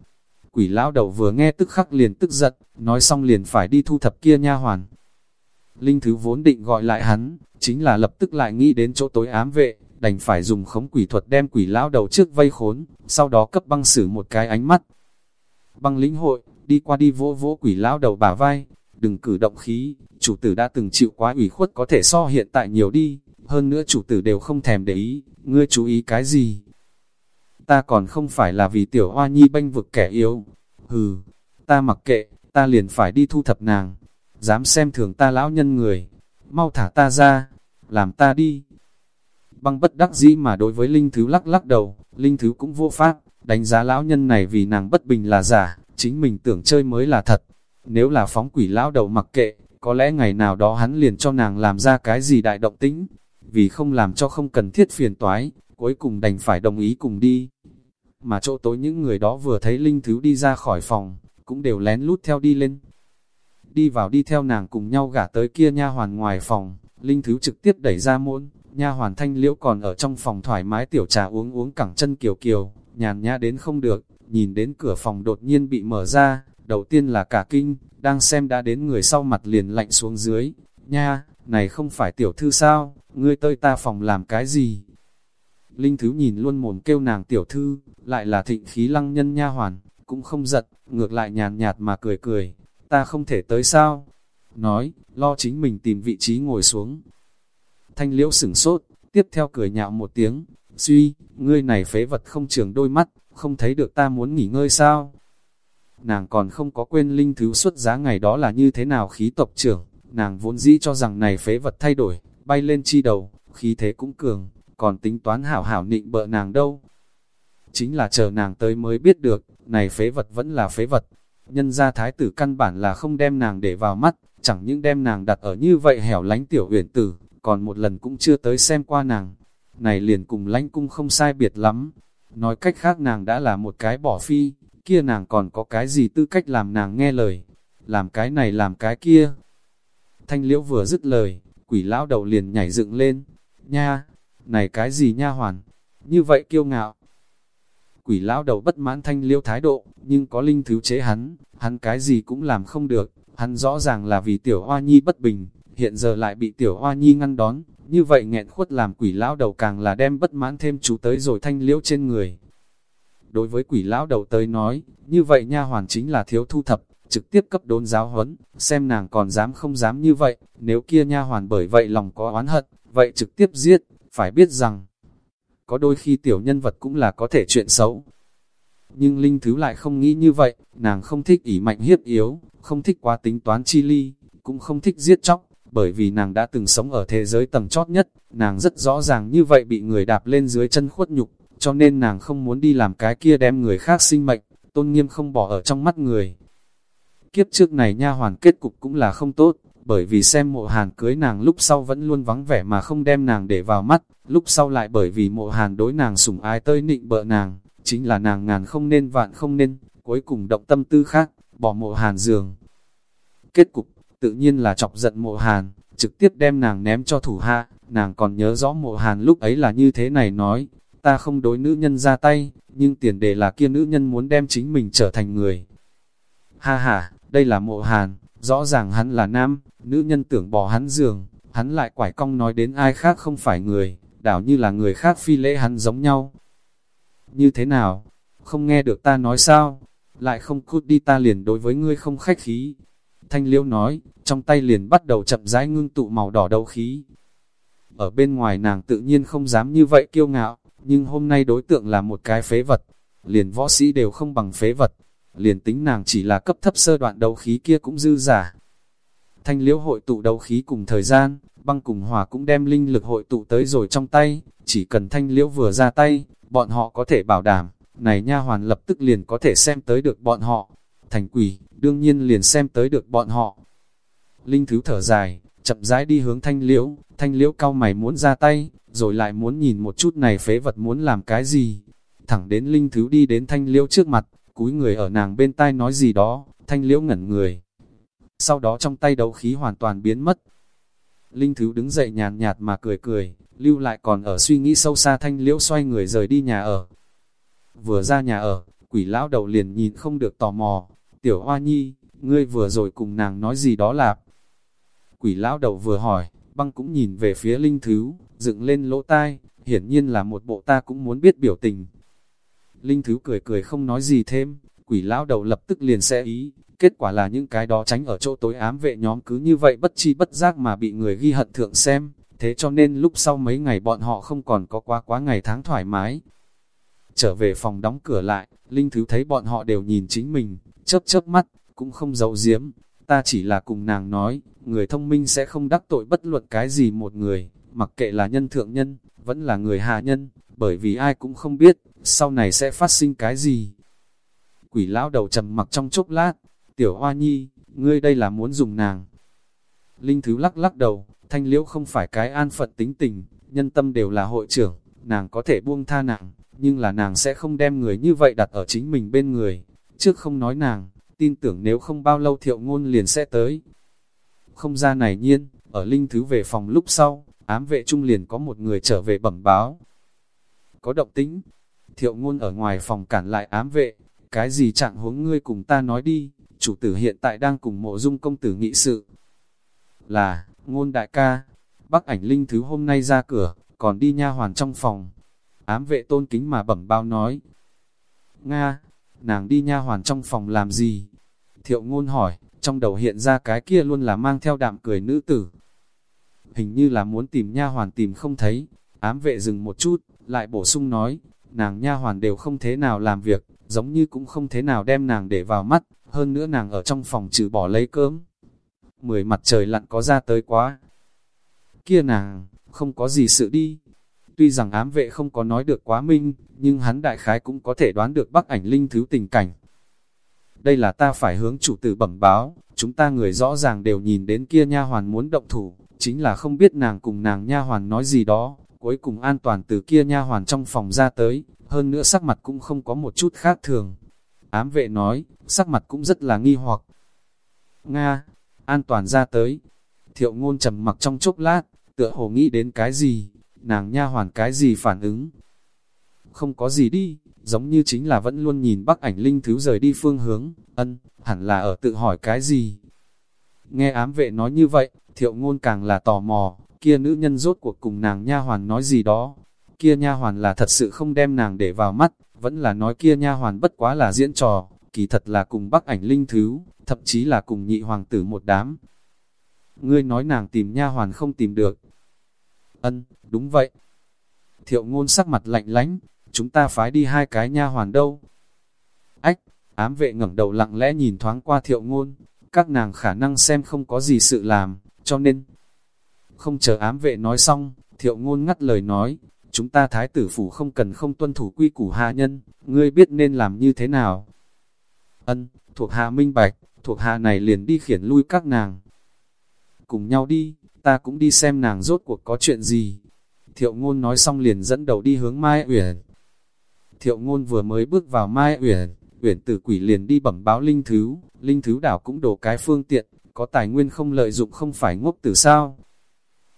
Speaker 1: Quỷ lão đầu vừa nghe tức khắc liền tức giận, nói xong liền phải đi thu thập kia nha hoàn. Linh Thứ vốn định gọi lại hắn, chính là lập tức lại nghĩ đến chỗ tối ám vệ, đành phải dùng khống quỷ thuật đem quỷ lão đầu trước vây khốn, sau đó cấp băng xử một cái ánh mắt. Băng lĩnh hội, đi qua đi vỗ vỗ quỷ lão đầu bả vai, đừng cử động khí, chủ tử đã từng chịu quá ủy khuất có thể so hiện tại nhiều đi, hơn nữa chủ tử đều không thèm để ý, ngươi chú ý cái gì? Ta còn không phải là vì tiểu hoa nhi bênh vực kẻ yếu, hừ, ta mặc kệ, ta liền phải đi thu thập nàng, dám xem thường ta lão nhân người, mau thả ta ra, làm ta đi. Băng bất đắc dĩ mà đối với Linh Thứ lắc lắc đầu, Linh Thứ cũng vô pháp, đánh giá lão nhân này vì nàng bất bình là giả, chính mình tưởng chơi mới là thật. Nếu là phóng quỷ lão đầu mặc kệ, có lẽ ngày nào đó hắn liền cho nàng làm ra cái gì đại động tĩnh, vì không làm cho không cần thiết phiền toái, cuối cùng đành phải đồng ý cùng đi. Mà chỗ tối những người đó vừa thấy Linh Thứ đi ra khỏi phòng, cũng đều lén lút theo đi lên. Đi vào đi theo nàng cùng nhau gả tới kia nha hoàn ngoài phòng, Linh Thứ trực tiếp đẩy ra môn, nha hoàn thanh liễu còn ở trong phòng thoải mái tiểu trà uống uống cẳng chân kiều kiều, nhàn nhã đến không được, nhìn đến cửa phòng đột nhiên bị mở ra, đầu tiên là cả kinh, đang xem đã đến người sau mặt liền lạnh xuống dưới, nha, này không phải tiểu thư sao, ngươi tơi ta phòng làm cái gì? Linh Thứ nhìn luôn mồm kêu nàng tiểu thư, lại là thịnh khí lăng nhân nha hoàn, cũng không giật, ngược lại nhàn nhạt mà cười cười, ta không thể tới sao? Nói, lo chính mình tìm vị trí ngồi xuống. Thanh liễu sửng sốt, tiếp theo cười nhạo một tiếng, suy, ngươi này phế vật không trường đôi mắt, không thấy được ta muốn nghỉ ngơi sao? Nàng còn không có quên linh thứ xuất giá ngày đó là như thế nào khí tộc trưởng, nàng vốn dĩ cho rằng này phế vật thay đổi, bay lên chi đầu, khí thế cũng cường, còn tính toán hảo hảo nịnh bợ nàng đâu. Chính là chờ nàng tới mới biết được, này phế vật vẫn là phế vật. Nhân gia thái tử căn bản là không đem nàng để vào mắt, chẳng những đem nàng đặt ở như vậy hẻo lánh tiểu uyển tử, còn một lần cũng chưa tới xem qua nàng. Này liền cùng lánh cung không sai biệt lắm. Nói cách khác nàng đã là một cái bỏ phi, kia nàng còn có cái gì tư cách làm nàng nghe lời. Làm cái này làm cái kia. Thanh liễu vừa dứt lời, quỷ lão đầu liền nhảy dựng lên. Nha, này cái gì nha hoàn? Như vậy kiêu ngạo. Quỷ lão đầu bất mãn thanh liễu thái độ, nhưng có linh thứ chế hắn, hắn cái gì cũng làm không được. Hắn rõ ràng là vì tiểu hoa nhi bất bình, hiện giờ lại bị tiểu hoa nhi ngăn đón, như vậy nghẹn khuất làm quỷ lão đầu càng là đem bất mãn thêm chú tới rồi thanh liễu trên người. Đối với quỷ lão đầu tới nói, như vậy nha hoàn chính là thiếu thu thập, trực tiếp cấp đốn giáo huấn, xem nàng còn dám không dám như vậy, nếu kia nha hoàn bởi vậy lòng có oán hận, vậy trực tiếp giết, phải biết rằng, có đôi khi tiểu nhân vật cũng là có thể chuyện xấu. Nhưng Linh Thứ lại không nghĩ như vậy, nàng không thích ỉ mạnh hiếp yếu, không thích quá tính toán chi ly, cũng không thích giết chóc, bởi vì nàng đã từng sống ở thế giới tầng chót nhất, nàng rất rõ ràng như vậy bị người đạp lên dưới chân khuất nhục, cho nên nàng không muốn đi làm cái kia đem người khác sinh mệnh, tôn nghiêm không bỏ ở trong mắt người. Kiếp trước này nha hoàn kết cục cũng là không tốt, bởi vì xem mộ hàn cưới nàng lúc sau vẫn luôn vắng vẻ mà không đem nàng để vào mắt, lúc sau lại bởi vì mộ hàn đối nàng sủng ái tơi nịnh bợ nàng, chính là nàng ngàn không nên vạn không nên, cuối cùng động tâm tư khác, bỏ mộ hàn giường. Kết cục, tự nhiên là chọc giận mộ hàn, trực tiếp đem nàng ném cho thủ hạ, nàng còn nhớ rõ mộ hàn lúc ấy là như thế này nói, ta không đối nữ nhân ra tay, nhưng tiền đề là kia nữ nhân muốn đem chính mình trở thành người. Ha ha, đây là mộ hàn, rõ ràng hắn là nam, nữ nhân tưởng bỏ hắn giường, hắn lại quải cong nói đến ai khác không phải người, đảo như là người khác phi lễ hắn giống nhau. Như thế nào? Không nghe được ta nói sao? Lại không cút đi ta liền đối với ngươi không khách khí. Thanh liễu nói, trong tay liền bắt đầu chậm rãi ngưng tụ màu đỏ đầu khí. Ở bên ngoài nàng tự nhiên không dám như vậy kiêu ngạo, nhưng hôm nay đối tượng là một cái phế vật, liền võ sĩ đều không bằng phế vật, liền tính nàng chỉ là cấp thấp sơ đoạn đấu khí kia cũng dư giả. Thanh liễu hội tụ đấu khí cùng thời gian, băng cùng hòa cũng đem linh lực hội tụ tới rồi trong tay, chỉ cần thanh liễu vừa ra tay, bọn họ có thể bảo đảm, này nha hoàn lập tức liền có thể xem tới được bọn họ. Thành quỷ, đương nhiên liền xem tới được bọn họ. Linh thứ thở dài, chậm rãi đi hướng thanh liễu, thanh liễu cao mày muốn ra tay, rồi lại muốn nhìn một chút này phế vật muốn làm cái gì. Thẳng đến linh thứ đi đến thanh liễu trước mặt, cúi người ở nàng bên tai nói gì đó, thanh liễu ngẩn người. Sau đó trong tay đấu khí hoàn toàn biến mất. Linh thứ đứng dậy nhàn nhạt mà cười cười, lưu lại còn ở suy nghĩ sâu xa thanh liễu xoay người rời đi nhà ở. Vừa ra nhà ở, quỷ lão đầu liền nhìn không được tò mò, tiểu hoa nhi, ngươi vừa rồi cùng nàng nói gì đó lạp. Quỷ lão đầu vừa hỏi, băng cũng nhìn về phía linh thứ, dựng lên lỗ tai, hiển nhiên là một bộ ta cũng muốn biết biểu tình. Linh thứ cười cười không nói gì thêm, quỷ lão đầu lập tức liền sẽ ý, kết quả là những cái đó tránh ở chỗ tối ám vệ nhóm cứ như vậy bất chi bất giác mà bị người ghi hận thượng xem, thế cho nên lúc sau mấy ngày bọn họ không còn có quá quá ngày tháng thoải mái. Trở về phòng đóng cửa lại, Linh Thứ thấy bọn họ đều nhìn chính mình, chớp chớp mắt, cũng không giấu giếm, ta chỉ là cùng nàng nói, người thông minh sẽ không đắc tội bất luận cái gì một người, mặc kệ là nhân thượng nhân, vẫn là người hạ nhân, bởi vì ai cũng không biết, sau này sẽ phát sinh cái gì. Quỷ lão đầu trầm mặc trong chốc lát, tiểu hoa nhi, ngươi đây là muốn dùng nàng. Linh Thứ lắc lắc đầu, thanh liễu không phải cái an phận tính tình, nhân tâm đều là hội trưởng, nàng có thể buông tha nàng, nhưng là nàng sẽ không đem người như vậy đặt ở chính mình bên người. Trước không nói nàng, tin tưởng nếu không bao lâu thiệu ngôn liền sẽ tới. Không ra này nhiên, ở Linh Thứ về phòng lúc sau, ám vệ trung liền có một người trở về bẩm báo. Có động tính, thiệu ngôn ở ngoài phòng cản lại ám vệ, cái gì trạng huống ngươi cùng ta nói đi, chủ tử hiện tại đang cùng mộ dung công tử nghị sự. Là, ngôn đại ca, bắc ảnh Linh Thứ hôm nay ra cửa, còn đi nha hoàn trong phòng. Ám vệ tôn kính mà bẩm bao nói. Nga, nàng đi nha hoàn trong phòng làm gì? Thiệu ngôn hỏi, trong đầu hiện ra cái kia luôn là mang theo đạm cười nữ tử. Hình như là muốn tìm nha hoàn tìm không thấy, ám vệ dừng một chút, lại bổ sung nói, nàng nha hoàn đều không thế nào làm việc, giống như cũng không thế nào đem nàng để vào mắt, hơn nữa nàng ở trong phòng trừ bỏ lấy cơm. Mười mặt trời lặn có ra tới quá. Kia nàng, không có gì sự đi. Tuy rằng ám vệ không có nói được quá minh, nhưng hắn đại khái cũng có thể đoán được bắc ảnh linh thứ tình cảnh. Đây là ta phải hướng chủ tử bẩm báo, chúng ta người rõ ràng đều nhìn đến kia nha hoàn muốn động thủ, chính là không biết nàng cùng nàng nha hoàn nói gì đó, cuối cùng an toàn từ kia nha hoàn trong phòng ra tới, hơn nữa sắc mặt cũng không có một chút khác thường. Ám vệ nói, sắc mặt cũng rất là nghi hoặc. Nga, an toàn ra tới. Thiệu ngôn trầm mặc trong chốc lát, tựa hồ nghĩ đến cái gì, nàng nha hoàn cái gì phản ứng. Không có gì đi, giống như chính là vẫn luôn nhìn bắc ảnh linh thứ rời đi phương hướng, ân, hẳn là ở tự hỏi cái gì. Nghe ám vệ nói như vậy, thiệu ngôn càng là tò mò, kia nữ nhân rốt cuộc cùng nàng nha hoàn nói gì đó. Kia nha hoàn là thật sự không đem nàng để vào mắt, vẫn là nói kia nha hoàn bất quá là diễn trò, kỳ thật là cùng bắc ảnh linh thứ, thậm chí là cùng nhị hoàng tử một đám. Ngươi nói nàng tìm nha hoàn không tìm được. Ân, đúng vậy. Thiệu ngôn sắc mặt lạnh lánh, chúng ta phái đi hai cái nha hoàn đâu. Ách, ám vệ ngẩng đầu lặng lẽ nhìn thoáng qua thiệu ngôn, các nàng khả năng xem không có gì sự làm, cho nên... Không chờ ám vệ nói xong, thiệu ngôn ngắt lời nói, chúng ta thái tử phủ không cần không tuân thủ quy củ hạ nhân, ngươi biết nên làm như thế nào. Ân, thuộc hạ minh bạch, thuộc hạ này liền đi khiển lui các nàng. Cùng nhau đi, ta cũng đi xem nàng rốt cuộc có chuyện gì. Thiệu ngôn nói xong liền dẫn đầu đi hướng Mai Uyển. Thiệu ngôn vừa mới bước vào Mai Uyển, Uyển tử quỷ liền đi bẩm báo linh thứ, linh thứ đảo cũng đổ cái phương tiện, có tài nguyên không lợi dụng không phải ngốc từ sao.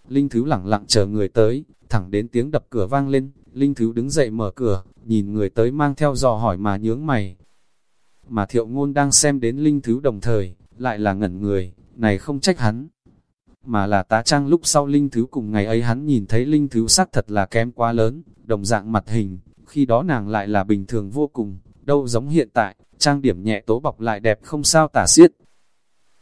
Speaker 1: Linh thứ lẳng lặng chờ người tới, thẳng đến tiếng đập cửa vang lên, Linh thứ đứng dậy mở cửa, nhìn người tới mang theo dò hỏi mà nhướng mày. Mà thiệu ngôn đang xem đến Linh thứ đồng thời, lại là ngẩn người, này không trách hắn. Mà là tá trang lúc sau Linh thứ cùng ngày ấy hắn nhìn thấy Linh thứ sắc thật là kém quá lớn, đồng dạng mặt hình, khi đó nàng lại là bình thường vô cùng, đâu giống hiện tại, trang điểm nhẹ tố bọc lại đẹp không sao tả xiết.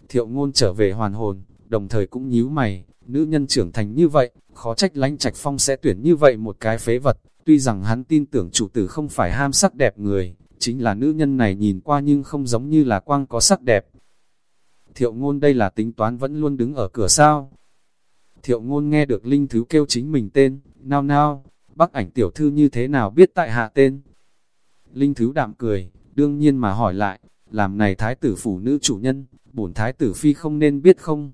Speaker 1: Thiệu ngôn trở về hoàn hồn, đồng thời cũng nhíu mày, nữ nhân trưởng thành như vậy, khó trách lánh trạch phong sẽ tuyển như vậy một cái phế vật, tuy rằng hắn tin tưởng chủ tử không phải ham sắc đẹp người, chính là nữ nhân này nhìn qua nhưng không giống như là quang có sắc đẹp. Thiệu ngôn đây là tính toán vẫn luôn đứng ở cửa sao. Thiệu ngôn nghe được Linh Thứ kêu chính mình tên, nao nao, bác ảnh tiểu thư như thế nào biết tại hạ tên. Linh Thứ đạm cười, đương nhiên mà hỏi lại, làm này thái tử phủ nữ chủ nhân, bổn thái tử phi không nên biết không?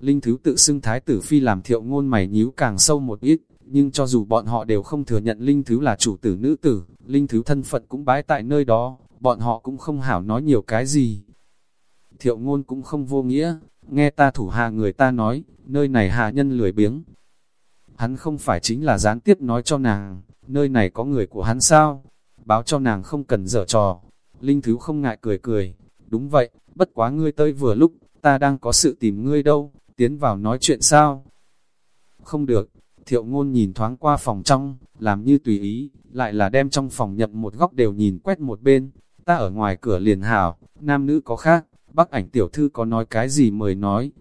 Speaker 1: Linh Thứ tự xưng thái tử phi làm thiệu ngôn mày nhíu càng sâu một ít, nhưng cho dù bọn họ đều không thừa nhận Linh Thứ là chủ tử nữ tử, Linh Thứ thân phận cũng bái tại nơi đó, bọn họ cũng không hảo nói nhiều cái gì. Thiệu ngôn cũng không vô nghĩa, nghe ta thủ hạ người ta nói, nơi này hạ nhân lười biếng. Hắn không phải chính là gián tiếp nói cho nàng, nơi này có người của hắn sao? Báo cho nàng không cần dở trò. Linh Thứ không ngại cười cười, đúng vậy, bất quá ngươi tới vừa lúc, ta đang có sự tìm ngươi đâu, tiến vào nói chuyện sao? Không được, thiệu ngôn nhìn thoáng qua phòng trong, làm như tùy ý, lại là đem trong phòng nhập một góc đều nhìn quét một bên, ta ở ngoài cửa liền hảo, nam nữ có khác, bác ảnh tiểu thư có nói cái gì mời nói.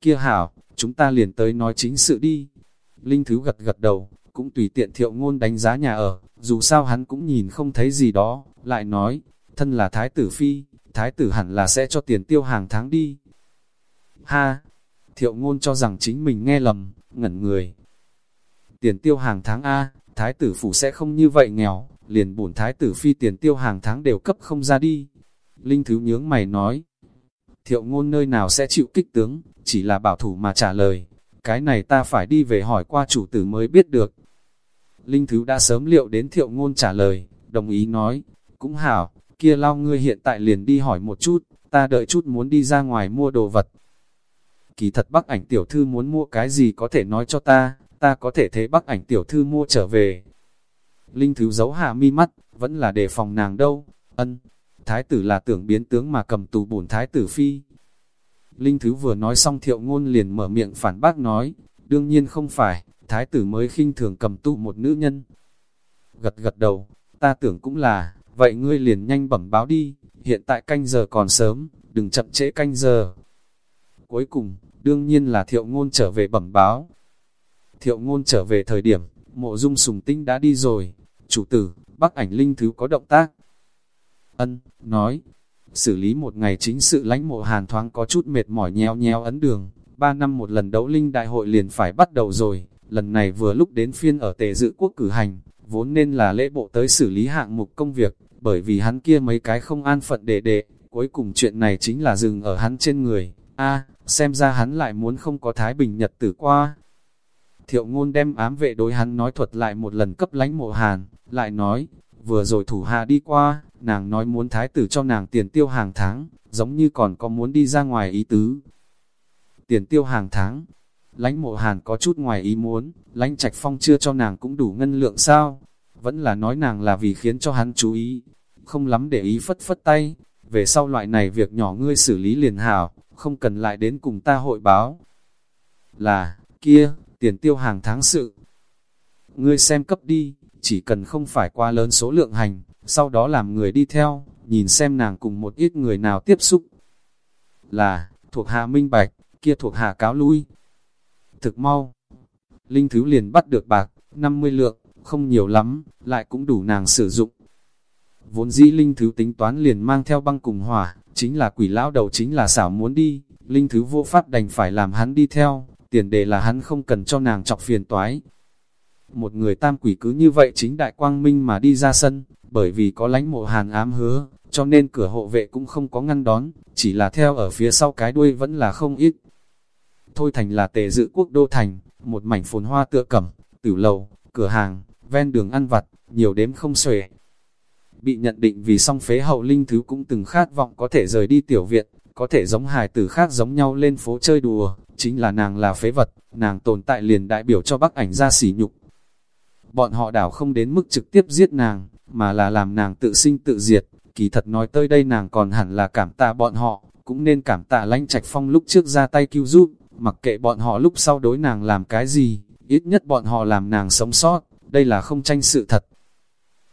Speaker 1: Kia hảo, chúng ta liền tới nói chính sự đi. Linh Thứ gật gật đầu, cũng tùy tiện thiệu ngôn đánh giá nhà ở, dù sao hắn cũng nhìn không thấy gì đó, lại nói, thân là thái tử phi, thái tử hẳn là sẽ cho tiền tiêu hàng tháng đi. Ha! Thiệu ngôn cho rằng chính mình nghe lầm, ngẩn người. Tiền tiêu hàng tháng A, thái tử phủ sẽ không như vậy nghèo, liền bổn thái tử phi tiền tiêu hàng tháng đều cấp không ra đi. Linh Thứ nhướng mày nói, thiệu ngôn nơi nào sẽ chịu kích tướng, chỉ là bảo thủ mà trả lời, cái này ta phải đi về hỏi qua chủ tử mới biết được. Linh Thứ đã sớm liệu đến thiệu ngôn trả lời, đồng ý nói, cũng hảo, kia lao ngươi hiện tại liền đi hỏi một chút, ta đợi chút muốn đi ra ngoài mua đồ vật. Kỳ thật bác ảnh tiểu thư muốn mua cái gì có thể nói cho ta, ta có thể thế bác ảnh tiểu thư mua trở về. Linh Thứ giấu hạ mi mắt, vẫn là đề phòng nàng đâu, ân, thái tử là tưởng biến tướng mà cầm tù bổn thái tử phi. Linh Thứ vừa nói xong thiệu ngôn liền mở miệng phản bác nói, đương nhiên không phải, thái tử mới khinh thường cầm tù một nữ nhân. Gật gật đầu, ta tưởng cũng là, vậy ngươi liền nhanh bẩm báo đi, hiện tại canh giờ còn sớm, đừng chậm trễ canh giờ. Cuối cùng, đương nhiên là thiệu ngôn trở về bẩm báo. Thiệu ngôn trở về thời điểm, mộ dung sùng tinh đã đi rồi, chủ tử, bắc ảnh linh thứ có động tác. Ân, nói, xử lý một ngày chính sự lãnh mộ hàn thoáng có chút mệt mỏi nheo nheo ấn đường, ba năm một lần đấu linh đại hội liền phải bắt đầu rồi, lần này vừa lúc đến phiên ở tề dự quốc cử hành, vốn nên là lễ bộ tới xử lý hạng mục công việc, bởi vì hắn kia mấy cái không an phận đệ đệ, cuối cùng chuyện này chính là dừng ở hắn trên người, a xem ra hắn lại muốn không có thái bình nhật tử qua. Thiệu ngôn đem ám vệ đối hắn nói thuật lại một lần cấp lánh mộ hàn, lại nói, vừa rồi thủ hạ đi qua, nàng nói muốn thái tử cho nàng tiền tiêu hàng tháng, giống như còn có muốn đi ra ngoài ý tứ. Tiền tiêu hàng tháng, lãnh mộ hàn có chút ngoài ý muốn, lãnh trạch phong chưa cho nàng cũng đủ ngân lượng sao, vẫn là nói nàng là vì khiến cho hắn chú ý, không lắm để ý phất phất tay, về sau loại này việc nhỏ ngươi xử lý liền hảo, không cần lại đến cùng ta hội báo. Là, kia, tiền tiêu hàng tháng sự. Ngươi xem cấp đi, chỉ cần không phải quá lớn số lượng hành, sau đó làm người đi theo, nhìn xem nàng cùng một ít người nào tiếp xúc. Là, thuộc hạ minh bạch, kia thuộc hạ cáo lui. Thực mau, Linh Thứ liền bắt được bạc, 50 lượng, không nhiều lắm, lại cũng đủ nàng sử dụng. Vốn dĩ Linh Thứ tính toán liền mang theo băng cùng hỏa, chính là quỷ lão đầu chính là xảo muốn đi, Linh Thứ vô pháp đành phải làm hắn đi theo, tiền đề là hắn không cần cho nàng chọc phiền toái. Một người tam quỷ cứ như vậy chính đại quang minh mà đi ra sân, bởi vì có lánh mộ hàn ám hứa, cho nên cửa hộ vệ cũng không có ngăn đón, chỉ là theo ở phía sau cái đuôi vẫn là không ít. Thôi thành là tề dự quốc đô thành, một mảnh phồn hoa tựa cẩm, tử lầu, cửa hàng, ven đường ăn vặt, nhiều đếm không xuể. Bị nhận định vì song phế hậu linh thứ cũng từng khát vọng có thể rời đi tiểu viện, có thể giống hài tử khác giống nhau lên phố chơi đùa, chính là nàng là phế vật, nàng tồn tại liền đại biểu cho bác ảnh ra sỉ nhục. Bọn họ đảo không đến mức trực tiếp giết nàng, mà là làm nàng tự sinh tự diệt, kỳ thật nói tới đây nàng còn hẳn là cảm tạ bọn họ, cũng nên cảm tạ lãnh trạch phong lúc trước ra tay cứu giúp, mặc kệ bọn họ lúc sau đối nàng làm cái gì, ít nhất bọn họ làm nàng sống sót, đây là không tranh sự thật.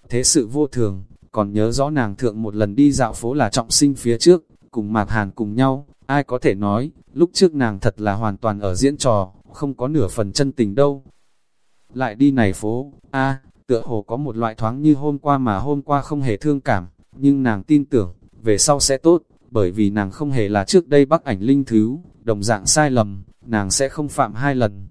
Speaker 1: Thế sự vô thường, còn nhớ rõ nàng thượng một lần đi dạo phố là trọng sinh phía trước, cùng Mạc Hàn cùng nhau, ai có thể nói, lúc trước nàng thật là hoàn toàn ở diễn trò, không có nửa phần chân tình đâu. Lại đi này phố, a tựa hồ có một loại thoáng như hôm qua mà hôm qua không hề thương cảm, nhưng nàng tin tưởng, về sau sẽ tốt, bởi vì nàng không hề là trước đây bắc ảnh linh thứ, đồng dạng sai lầm, nàng sẽ không phạm hai lần.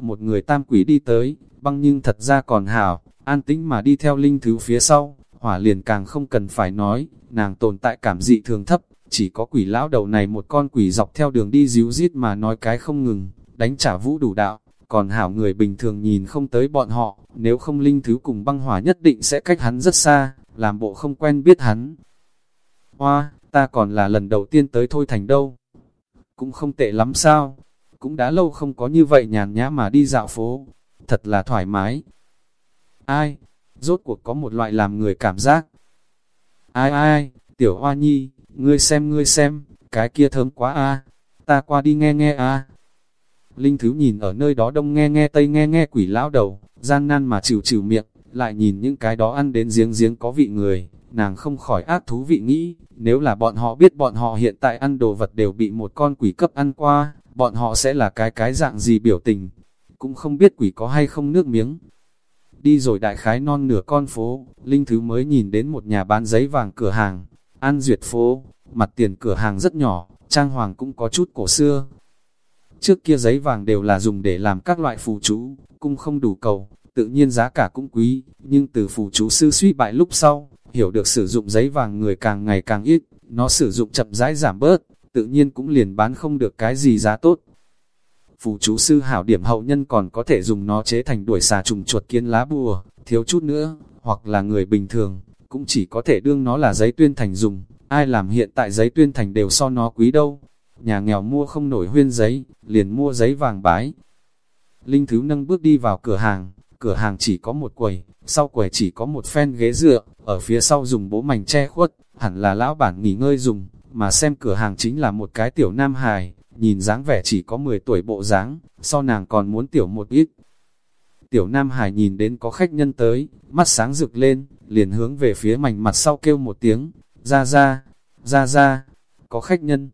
Speaker 1: Một người tam quỷ đi tới, băng nhưng thật ra còn hảo, an tĩnh mà đi theo linh thứ phía sau, hỏa liền càng không cần phải nói, nàng tồn tại cảm dị thường thấp, chỉ có quỷ lão đầu này một con quỷ dọc theo đường đi díu dít mà nói cái không ngừng, đánh trả vũ đủ đạo, còn hảo người bình thường nhìn không tới bọn họ, nếu không linh thứ cùng băng hỏa nhất định sẽ cách hắn rất xa, làm bộ không quen biết hắn. Hoa, ta còn là lần đầu tiên tới thôi thành đâu. Cũng không tệ lắm sao, cũng đã lâu không có như vậy nhàn nhã mà đi dạo phố, thật là thoải mái. Ai, rốt cuộc có một loại làm người cảm giác. Ai ai, tiểu hoa nhi, ngươi xem ngươi xem, cái kia thơm quá a ta qua đi nghe nghe a Linh Thứ nhìn ở nơi đó đông nghe nghe tây nghe nghe quỷ lão đầu, gian nan mà chịu chịu miệng, lại nhìn những cái đó ăn đến giếng giếng có vị người, nàng không khỏi ác thú vị nghĩ, nếu là bọn họ biết bọn họ hiện tại ăn đồ vật đều bị một con quỷ cấp ăn qua, bọn họ sẽ là cái cái dạng gì biểu tình, cũng không biết quỷ có hay không nước miếng. Đi rồi đại khái non nửa con phố, Linh Thứ mới nhìn đến một nhà bán giấy vàng cửa hàng, An Duyệt phố, mặt tiền cửa hàng rất nhỏ, trang hoàng cũng có chút cổ xưa. Trước kia giấy vàng đều là dùng để làm các loại phù chú, cung không đủ cầu, tự nhiên giá cả cũng quý, nhưng từ phù chú sư suy bại lúc sau, hiểu được sử dụng giấy vàng người càng ngày càng ít, nó sử dụng chậm rãi giảm bớt, tự nhiên cũng liền bán không được cái gì giá tốt. Phù chú sư hảo điểm hậu nhân còn có thể dùng nó chế thành đuổi xà trùng chuột kiến lá bùa, thiếu chút nữa, hoặc là người bình thường, cũng chỉ có thể đương nó là giấy tuyên thành dùng, ai làm hiện tại giấy tuyên thành đều so nó quý đâu. Nhà nghèo mua không nổi huyên giấy, liền mua giấy vàng bái. Linh Thứ nâng bước đi vào cửa hàng, cửa hàng chỉ có một quầy, sau quầy chỉ có một phen ghế dựa, ở phía sau dùng bố mảnh che khuất, hẳn là lão bản nghỉ ngơi dùng, mà xem cửa hàng chính là một cái tiểu nam hài, nhìn dáng vẻ chỉ có 10 tuổi bộ dáng, so nàng còn muốn tiểu một ít. Tiểu Nam Hải nhìn đến có khách nhân tới, mắt sáng rực lên, liền hướng về phía mảnh mặt sau kêu một tiếng, ra ra, ra ra, có khách nhân.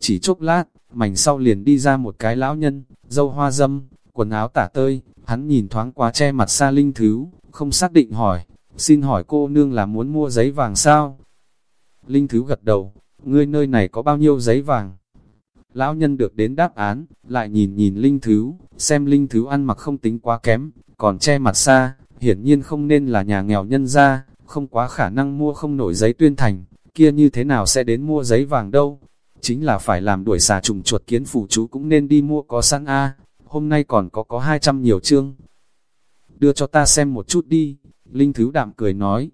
Speaker 1: Chỉ chốc lát, mảnh sau liền đi ra một cái lão nhân, dâu hoa dâm, quần áo tả tơi, hắn nhìn thoáng qua che mặt xa linh thứ, không xác định hỏi, xin hỏi cô nương là muốn mua giấy vàng sao? Linh thứ gật đầu, ngươi nơi này có bao nhiêu giấy vàng? Lão nhân được đến đáp án, lại nhìn nhìn Linh Thứ, xem Linh Thứ ăn mặc không tính quá kém, còn che mặt xa, hiển nhiên không nên là nhà nghèo nhân ra, không quá khả năng mua không nổi giấy tuyên thành, kia như thế nào sẽ đến mua giấy vàng đâu. Chính là phải làm đuổi xà trùng chuột kiến phủ chú cũng nên đi mua có sẵn A, hôm nay còn có có 200 nhiều chương. Đưa cho ta xem một chút đi, Linh Thứ đạm cười nói.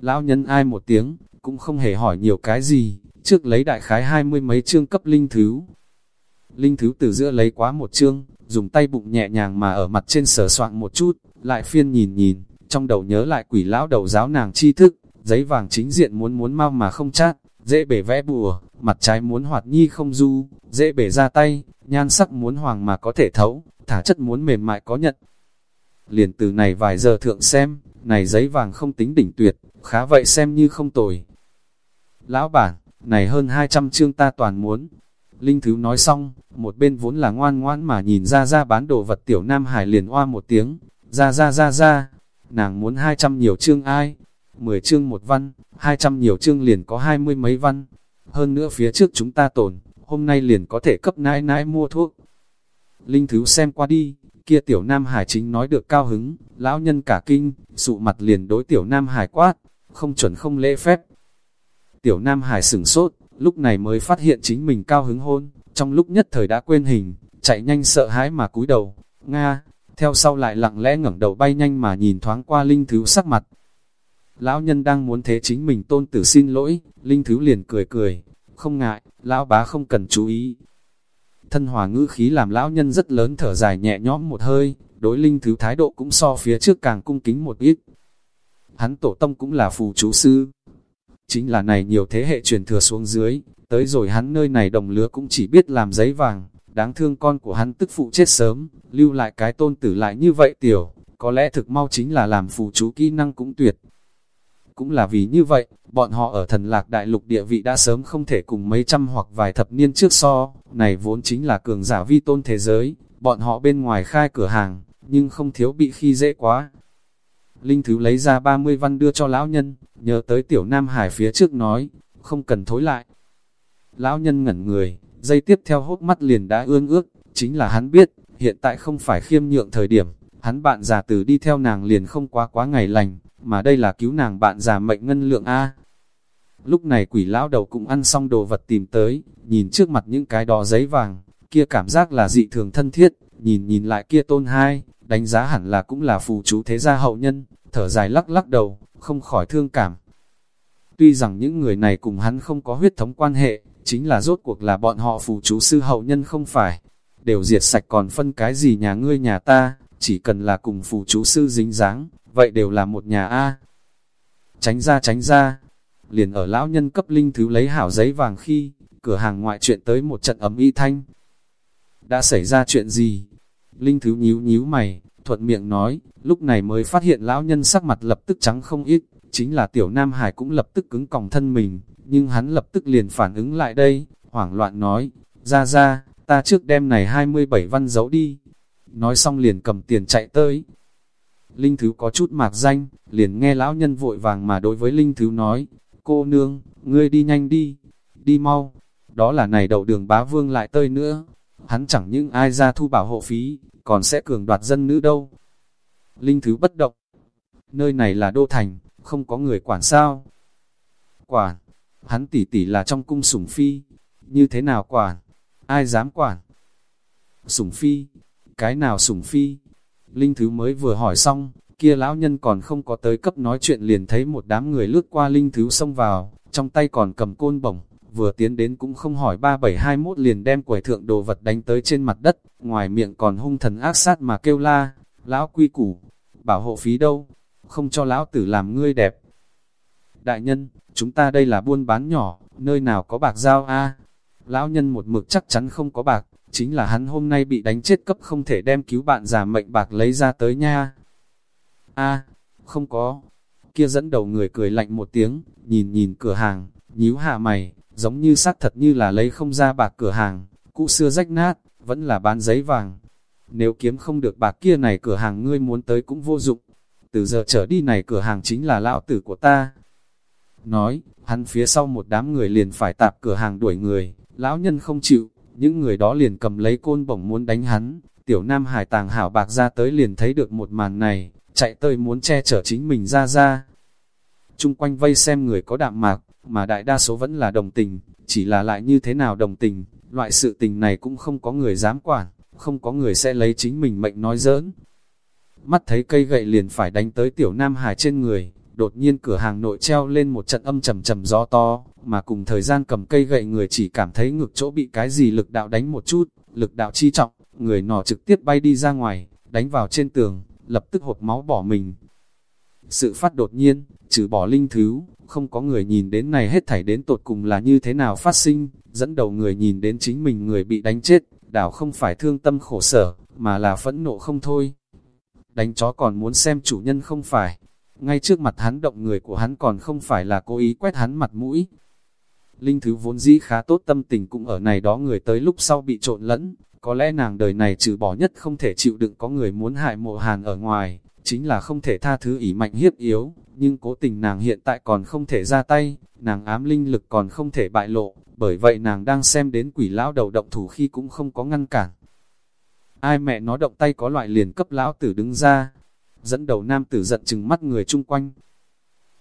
Speaker 1: Lão nhân ai một tiếng, cũng không hề hỏi nhiều cái gì, trước lấy đại khái hai mươi mấy chương cấp linh thứ. Linh thứ từ giữa lấy quá một chương, dùng tay bụng nhẹ nhàng mà ở mặt trên sờ soạn một chút, lại phiên nhìn nhìn, trong đầu nhớ lại quỷ lão đầu giáo nàng chi thức, giấy vàng chính diện muốn muốn mau mà không chát, dễ bể vẽ bùa, mặt trái muốn hoạt nhi không du, dễ bể ra tay, nhan sắc muốn hoàng mà có thể thấu, thả chất muốn mềm mại có nhận. Liền từ này vài giờ thượng xem, này giấy vàng không tính đỉnh tuyệt, khá vậy xem như không tồi. Lão bản, này hơn 200 chương ta toàn muốn. Linh Thứ nói xong, một bên vốn là ngoan ngoãn mà nhìn ra ra bán đồ vật tiểu Nam Hải liền oa một tiếng, ra ra ra ra, nàng muốn 200 nhiều chương ai, 10 chương một văn, 200 nhiều chương liền có hai mươi mấy văn, hơn nữa phía trước chúng ta tồn, hôm nay liền có thể cấp nãi nãi mua thuốc. Linh Thứ xem qua đi, kia tiểu Nam Hải chính nói được cao hứng, lão nhân cả kinh, sụ mặt liền đối tiểu Nam Hải quát, không chuẩn không lễ phép, Tiểu Nam Hải sửng sốt, lúc này mới phát hiện chính mình cao hứng hôn, trong lúc nhất thời đã quên hình, chạy nhanh sợ hãi mà cúi đầu. Nga, theo sau lại lặng lẽ ngẩng đầu bay nhanh mà nhìn thoáng qua Linh Thứ sắc mặt. Lão nhân đang muốn thế chính mình tôn tử xin lỗi, Linh Thứ liền cười cười, không ngại, lão bá không cần chú ý. Thân hòa ngữ khí làm lão nhân rất lớn thở dài nhẹ nhõm một hơi, đối Linh Thứ thái độ cũng so phía trước càng cung kính một ít. Hắn tổ tông cũng là phù chú sư, Chính là này nhiều thế hệ truyền thừa xuống dưới, tới rồi hắn nơi này đồng lứa cũng chỉ biết làm giấy vàng, đáng thương con của hắn tức phụ chết sớm, lưu lại cái tôn tử lại như vậy tiểu, có lẽ thực mau chính là làm phù chú kỹ năng cũng tuyệt. Cũng là vì như vậy, bọn họ ở thần lạc đại lục địa vị đã sớm không thể cùng mấy trăm hoặc vài thập niên trước so, này vốn chính là cường giả vi tôn thế giới, bọn họ bên ngoài khai cửa hàng, nhưng không thiếu bị khi dễ quá. Linh Thứ lấy ra 30 văn đưa cho lão nhân, nhớ tới tiểu Nam Hải phía trước nói, không cần thối lại. Lão nhân ngẩn người, dây tiếp theo hốt mắt liền đã ương ước, chính là hắn biết, hiện tại không phải khiêm nhượng thời điểm, hắn bạn già từ đi theo nàng liền không quá quá ngày lành, mà đây là cứu nàng bạn già mệnh ngân lượng A. Lúc này quỷ lão đầu cũng ăn xong đồ vật tìm tới, nhìn trước mặt những cái đò giấy vàng, kia cảm giác là dị thường thân thiết, nhìn nhìn lại kia tôn hai, đánh giá hẳn là cũng là phù chú thế gia hậu nhân, thở dài lắc lắc đầu, không khỏi thương cảm. Tuy rằng những người này cùng hắn không có huyết thống quan hệ, chính là rốt cuộc là bọn họ phù chú sư hậu nhân không phải, đều diệt sạch còn phân cái gì nhà ngươi nhà ta, chỉ cần là cùng phù chú sư dính dáng, vậy đều là một nhà A. Tránh ra tránh ra, liền ở lão nhân cấp linh thứ lấy hảo giấy vàng khi, cửa hàng ngoại chuyện tới một trận ấm y thanh. Đã xảy ra chuyện gì? Linh thứ nhíu nhíu mày, thuận miệng nói, lúc này mới phát hiện lão nhân sắc mặt lập tức trắng không ít, chính là tiểu Nam Hải cũng lập tức cứng còng thân mình, nhưng hắn lập tức liền phản ứng lại đây, hoảng loạn nói, ra ra, ta trước đêm này 27 văn giấu đi. Nói xong liền cầm tiền chạy tới. Linh Thứ có chút mạc danh, liền nghe lão nhân vội vàng mà đối với Linh Thứ nói, cô nương, ngươi đi nhanh đi, đi mau. Đó là này đầu đường bá vương lại tơi nữa, hắn chẳng những ai ra thu bảo hộ phí, còn sẽ cường đoạt dân nữ đâu. Linh Thứ bất động. Nơi này là đô thành, không có người quản sao. Quản, hắn tỷ tỷ là trong cung sủng phi, như thế nào quản, ai dám quản. Sủng phi, cái nào sủng phi? Linh Thứ mới vừa hỏi xong, kia lão nhân còn không có tới cấp nói chuyện liền thấy một đám người lướt qua Linh Thứ xông vào, trong tay còn cầm côn bổng, vừa tiến đến cũng không hỏi 3721 liền đem quầy thượng đồ vật đánh tới trên mặt đất, ngoài miệng còn hung thần ác sát mà kêu la, lão quy củ, bảo hộ phí đâu, không cho lão tử làm ngươi đẹp. Đại nhân, chúng ta đây là buôn bán nhỏ, nơi nào có bạc giao a Lão nhân một mực chắc chắn không có bạc, chính là hắn hôm nay bị đánh chết cấp không thể đem cứu bạn già mệnh bạc lấy ra tới nha. a không có. Kia dẫn đầu người cười lạnh một tiếng, nhìn nhìn cửa hàng, nhíu hạ mày, giống như xác thật như là lấy không ra bạc cửa hàng, cũ xưa rách nát, vẫn là bán giấy vàng. Nếu kiếm không được bạc kia này cửa hàng ngươi muốn tới cũng vô dụng, từ giờ trở đi này cửa hàng chính là lão tử của ta. Nói, hắn phía sau một đám người liền phải tạp cửa hàng đuổi người, lão nhân không chịu, những người đó liền cầm lấy côn bổng muốn đánh hắn, tiểu nam hải tàng hảo bạc ra tới liền thấy được một màn này, chạy tới muốn che chở chính mình ra ra. Trung quanh vây xem người có đạm mạc, mà đại đa số vẫn là đồng tình, chỉ là lại như thế nào đồng tình, loại sự tình này cũng không có người dám quản, không có người sẽ lấy chính mình mệnh nói giỡn. Mắt thấy cây gậy liền phải đánh tới tiểu nam hải trên người, đột nhiên cửa hàng nội treo lên một trận âm trầm trầm gió to, mà cùng thời gian cầm cây gậy người chỉ cảm thấy ngược chỗ bị cái gì lực đạo đánh một chút, lực đạo chi trọng, người nọ trực tiếp bay đi ra ngoài, đánh vào trên tường, lập tức hột máu bỏ mình. Sự phát đột nhiên, trừ bỏ linh thứ, không có người nhìn đến này hết thảy đến tột cùng là như thế nào phát sinh, dẫn đầu người nhìn đến chính mình người bị đánh chết, đảo không phải thương tâm khổ sở, mà là phẫn nộ không thôi. Đánh chó còn muốn xem chủ nhân không phải, ngay trước mặt hắn động người của hắn còn không phải là cố ý quét hắn mặt mũi. Linh thứ vốn dĩ khá tốt tâm tình cũng ở này đó người tới lúc sau bị trộn lẫn, có lẽ nàng đời này trừ bỏ nhất không thể chịu đựng có người muốn hại mộ hàn ở ngoài, chính là không thể tha thứ ỷ mạnh hiếp yếu, nhưng cố tình nàng hiện tại còn không thể ra tay, nàng ám linh lực còn không thể bại lộ, bởi vậy nàng đang xem đến quỷ lão đầu động thủ khi cũng không có ngăn cản. Ai mẹ nó động tay có loại liền cấp lão tử đứng ra, dẫn đầu nam tử giận chừng mắt người chung quanh.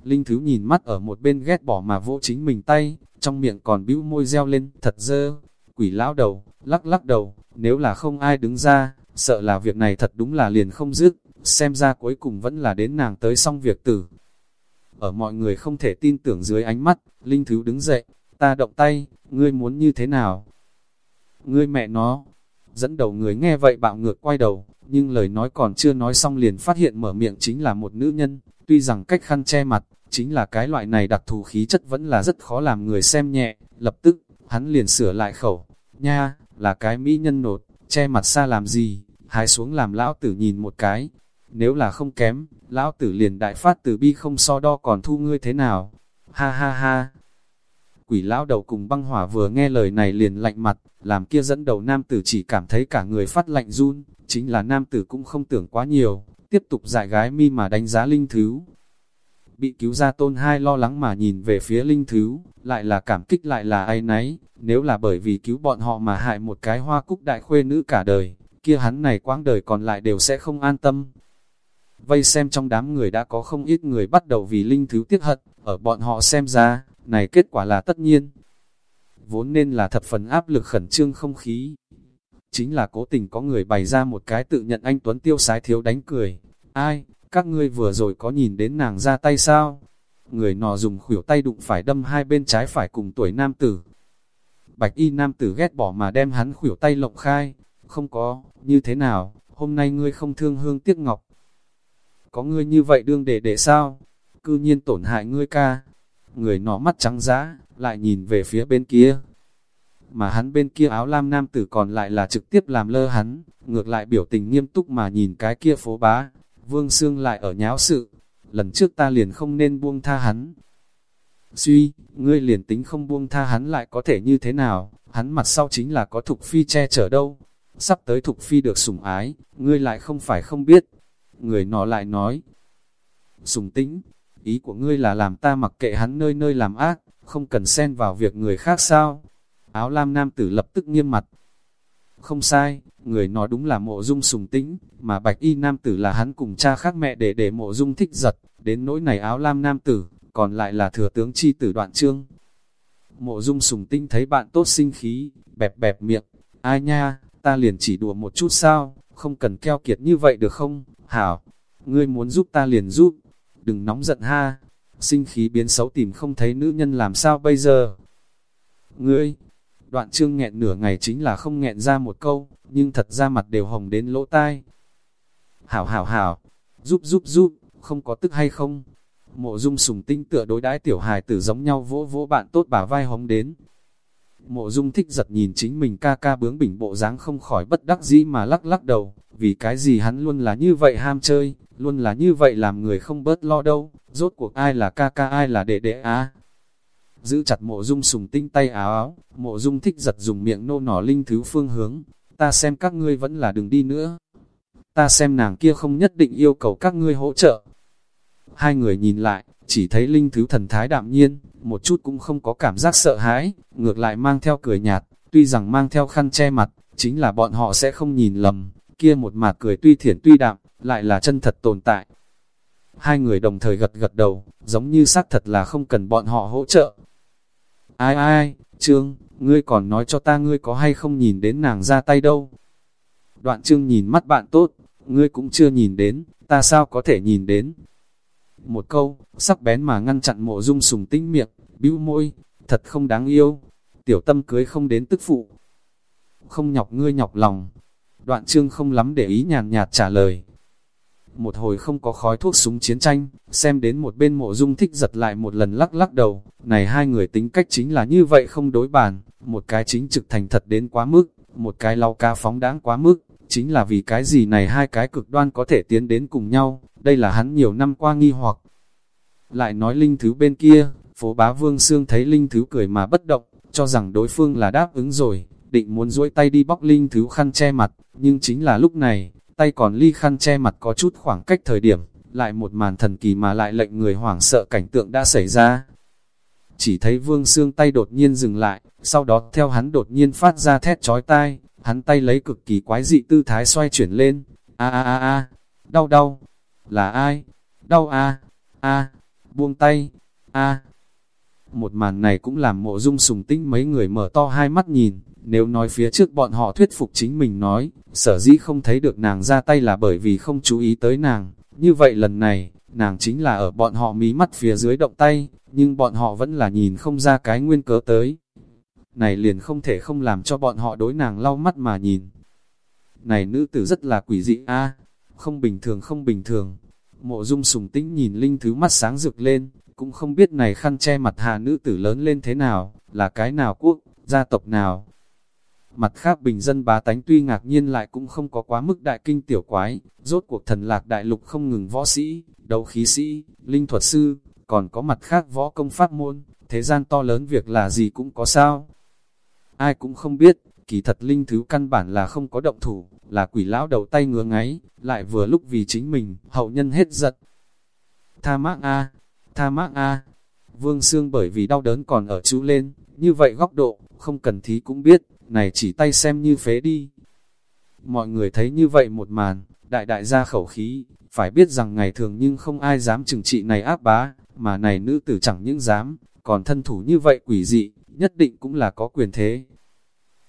Speaker 1: Linh Thứ nhìn mắt ở một bên ghét bỏ mà vỗ chính mình tay, trong miệng còn bĩu môi reo lên, thật dơ, quỷ lão đầu, lắc lắc đầu, nếu là không ai đứng ra, sợ là việc này thật đúng là liền không dứt, xem ra cuối cùng vẫn là đến nàng tới xong việc tử. Ở mọi người không thể tin tưởng dưới ánh mắt, Linh Thứ đứng dậy, ta động tay, ngươi muốn như thế nào? Ngươi mẹ nó, dẫn đầu người nghe vậy bạo ngược quay đầu, nhưng lời nói còn chưa nói xong liền phát hiện mở miệng chính là một nữ nhân, tuy rằng cách khăn che mặt, chính là cái loại này đặc thù khí chất vẫn là rất khó làm người xem nhẹ, lập tức, hắn liền sửa lại khẩu, nha, là cái mỹ nhân nột, che mặt xa làm gì, hái xuống làm lão tử nhìn một cái, nếu là không kém, lão tử liền đại phát từ bi không so đo còn thu ngươi thế nào, ha ha ha. Quỷ lão đầu cùng băng hỏa vừa nghe lời này liền lạnh mặt, làm kia dẫn đầu nam tử chỉ cảm thấy cả người phát lạnh run, chính là nam tử cũng không tưởng quá nhiều, tiếp tục dại gái mi mà đánh giá linh thứ. Bị cứu ra tôn hai lo lắng mà nhìn về phía linh thứ, lại là cảm kích lại là ai nấy, nếu là bởi vì cứu bọn họ mà hại một cái hoa cúc đại khuê nữ cả đời, kia hắn này quãng đời còn lại đều sẽ không an tâm. Vây xem trong đám người đã có không ít người bắt đầu vì linh thứ tiếc hận, ở bọn họ xem ra, này kết quả là tất nhiên. Vốn nên là thập phần áp lực khẩn trương không khí, chính là cố tình có người bày ra một cái tự nhận anh Tuấn tiêu sái thiếu đánh cười. Ai, các ngươi vừa rồi có nhìn đến nàng ra tay sao? Người nọ dùng khuỷu tay đụng phải đâm hai bên trái phải cùng tuổi nam tử. Bạch y nam tử ghét bỏ mà đem hắn khuỷu tay lộng khai. Không có, như thế nào, hôm nay ngươi không thương hương tiếc ngọc. Có ngươi như vậy đương để để sao? Cư nhiên tổn hại ngươi ca. Người nó mắt trắng giá, lại nhìn về phía bên kia, mà hắn bên kia áo lam nam tử còn lại là trực tiếp làm lơ hắn, ngược lại biểu tình nghiêm túc mà nhìn cái kia phố bá, vương xương lại ở nháo sự, lần trước ta liền không nên buông tha hắn. Suy, ngươi liền tính không buông tha hắn lại có thể như thế nào, hắn mặt sau chính là có thục phi che chở đâu, sắp tới thục phi được sủng ái, ngươi lại không phải không biết. Người nọ lại nói, sùng tĩnh, ý của ngươi là làm ta mặc kệ hắn nơi nơi làm ác, không cần xen vào việc người khác sao? Áo lam nam tử lập tức nghiêm mặt. Không sai, người nói đúng là mộ dung sùng tĩnh, mà bạch y nam tử là hắn cùng cha khác mẹ để để mộ dung thích giật, đến nỗi này áo lam nam tử, còn lại là thừa tướng chi tử đoạn trương. Mộ dung sùng tinh thấy bạn tốt sinh khí, bẹp bẹp miệng, ai nha, ta liền chỉ đùa một chút sao, không cần keo kiệt như vậy được không, hảo, ngươi muốn giúp ta liền giúp, đừng nóng giận ha, sinh khí biến xấu tìm không thấy nữ nhân làm sao bây giờ. Ngươi, đoạn trương nghẹn nửa ngày chính là không nghẹn ra một câu, nhưng thật ra mặt đều hồng đến lỗ tai. Hảo hảo hảo, giúp giúp giúp, không có tức hay không? Mộ dung sùng tinh tựa đối đãi tiểu hài tử giống nhau vỗ vỗ bạn tốt bà vai hóng đến. Mộ dung thích giật nhìn chính mình ca ca bướng bỉnh bộ dáng không khỏi bất đắc dĩ mà lắc lắc đầu, vì cái gì hắn luôn là như vậy ham chơi, luôn là như vậy làm người không bớt lo đâu, rốt cuộc ai là ca ca ai là đệ đệ á. Giữ chặt mộ dung sùng tinh tay áo áo, mộ dung thích giật dùng miệng nô nỏ linh thứ phương hướng, ta xem các ngươi vẫn là đừng đi nữa. Ta xem nàng kia không nhất định yêu cầu các ngươi hỗ trợ. Hai người nhìn lại, chỉ thấy linh thứ thần thái đạm nhiên, một chút cũng không có cảm giác sợ hãi, ngược lại mang theo cười nhạt, tuy rằng mang theo khăn che mặt, chính là bọn họ sẽ không nhìn lầm, kia một mặt cười tuy thiển tuy đạm, lại là chân thật tồn tại. Hai người đồng thời gật gật đầu, giống như xác thật là không cần bọn họ hỗ trợ. Ai ai, Trương, ngươi còn nói cho ta ngươi có hay không nhìn đến nàng ra tay đâu. Đoạn Trương nhìn mắt bạn tốt, ngươi cũng chưa nhìn đến, ta sao có thể nhìn đến. Một câu, sắc bén mà ngăn chặn mộ dung sùng tinh miệng, bĩu môi, thật không đáng yêu. Tiểu tâm cưới không đến tức phụ. Không nhọc ngươi nhọc lòng. Đoạn trương không lắm để ý nhàn nhạt trả lời. Một hồi không có khói thuốc súng chiến tranh, xem đến một bên mộ dung thích giật lại một lần lắc lắc đầu. Này hai người tính cách chính là như vậy không đối bàn, một cái chính trực thành thật đến quá mức, một cái lau ca phóng đáng quá mức, chính là vì cái gì này hai cái cực đoan có thể tiến đến cùng nhau, đây là hắn nhiều năm qua nghi hoặc. Lại nói linh thứ bên kia, phố bá vương xương thấy linh thứ cười mà bất động, cho rằng đối phương là đáp ứng rồi, định muốn duỗi tay đi bóc linh thứ khăn che mặt, nhưng chính là lúc này, tay còn ly khăn che mặt có chút khoảng cách thời điểm, lại một màn thần kỳ mà lại lệnh người hoảng sợ cảnh tượng đã xảy ra. Chỉ thấy vương xương tay đột nhiên dừng lại, sau đó theo hắn đột nhiên phát ra thét chói tai, hắn tay lấy cực kỳ quái dị tư thái xoay chuyển lên, a a a a, đau đau, là ai, đau a, a, buông tay, a. Một màn này cũng làm mộ dung sùng tinh mấy người mở to hai mắt nhìn, nếu nói phía trước bọn họ thuyết phục chính mình nói, sở dĩ không thấy được nàng ra tay là bởi vì không chú ý tới nàng, như vậy lần này, nàng chính là ở bọn họ mí mắt phía dưới động tay, nhưng bọn họ vẫn là nhìn không ra cái nguyên cớ tới này liền không thể không làm cho bọn họ đối nàng lau mắt mà nhìn. Này nữ tử rất là quỷ dị a không bình thường không bình thường. Mộ dung sùng tĩnh nhìn linh thứ mắt sáng rực lên, cũng không biết này khăn che mặt hà nữ tử lớn lên thế nào, là cái nào quốc, gia tộc nào. Mặt khác bình dân bá tánh tuy ngạc nhiên lại cũng không có quá mức đại kinh tiểu quái, rốt cuộc thần lạc đại lục không ngừng võ sĩ, đấu khí sĩ, linh thuật sư, còn có mặt khác võ công pháp môn, thế gian to lớn việc là gì cũng có sao. Ai cũng không biết, kỳ thật linh thứ căn bản là không có động thủ, là quỷ lão đầu tay ngứa ngáy, lại vừa lúc vì chính mình, hậu nhân hết giật. Tha mác A, tha mác A, vương xương bởi vì đau đớn còn ở chú lên, như vậy góc độ, không cần thí cũng biết, này chỉ tay xem như phế đi. Mọi người thấy như vậy một màn, đại đại ra khẩu khí, phải biết rằng ngày thường nhưng không ai dám trừng trị này áp bá, mà này nữ tử chẳng những dám, còn thân thủ như vậy quỷ dị, nhất định cũng là có quyền thế.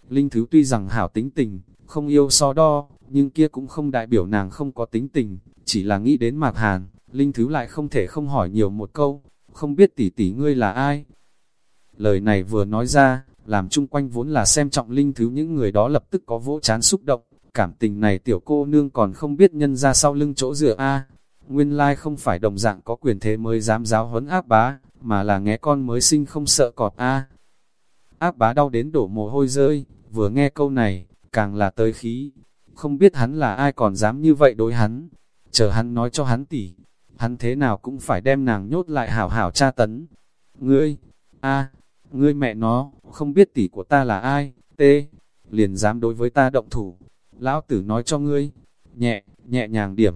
Speaker 1: Linh Thứ tuy rằng hảo tính tình, không yêu so đo, nhưng kia cũng không đại biểu nàng không có tính tình, chỉ là nghĩ đến Mạc Hàn, Linh Thứ lại không thể không hỏi nhiều một câu, không biết tỷ tỷ ngươi là ai. Lời này vừa nói ra, làm chung quanh vốn là xem trọng Linh Thứ những người đó lập tức có vỗ chán xúc động, cảm tình này tiểu cô nương còn không biết nhân ra sau lưng chỗ dựa A. Nguyên lai không phải đồng dạng có quyền thế mới dám giáo huấn áp bá, mà là nghe con mới sinh không sợ cọp A. Áp bá đau đến đổ mồ hôi rơi, vừa nghe câu này, càng là tới khí. Không biết hắn là ai còn dám như vậy đối hắn. Chờ hắn nói cho hắn tỉ, hắn thế nào cũng phải đem nàng nhốt lại hảo hảo tra tấn. Ngươi, a ngươi mẹ nó, không biết tỷ của ta là ai, tê, liền dám đối với ta động thủ. Lão tử nói cho ngươi, nhẹ, nhẹ nhàng điểm,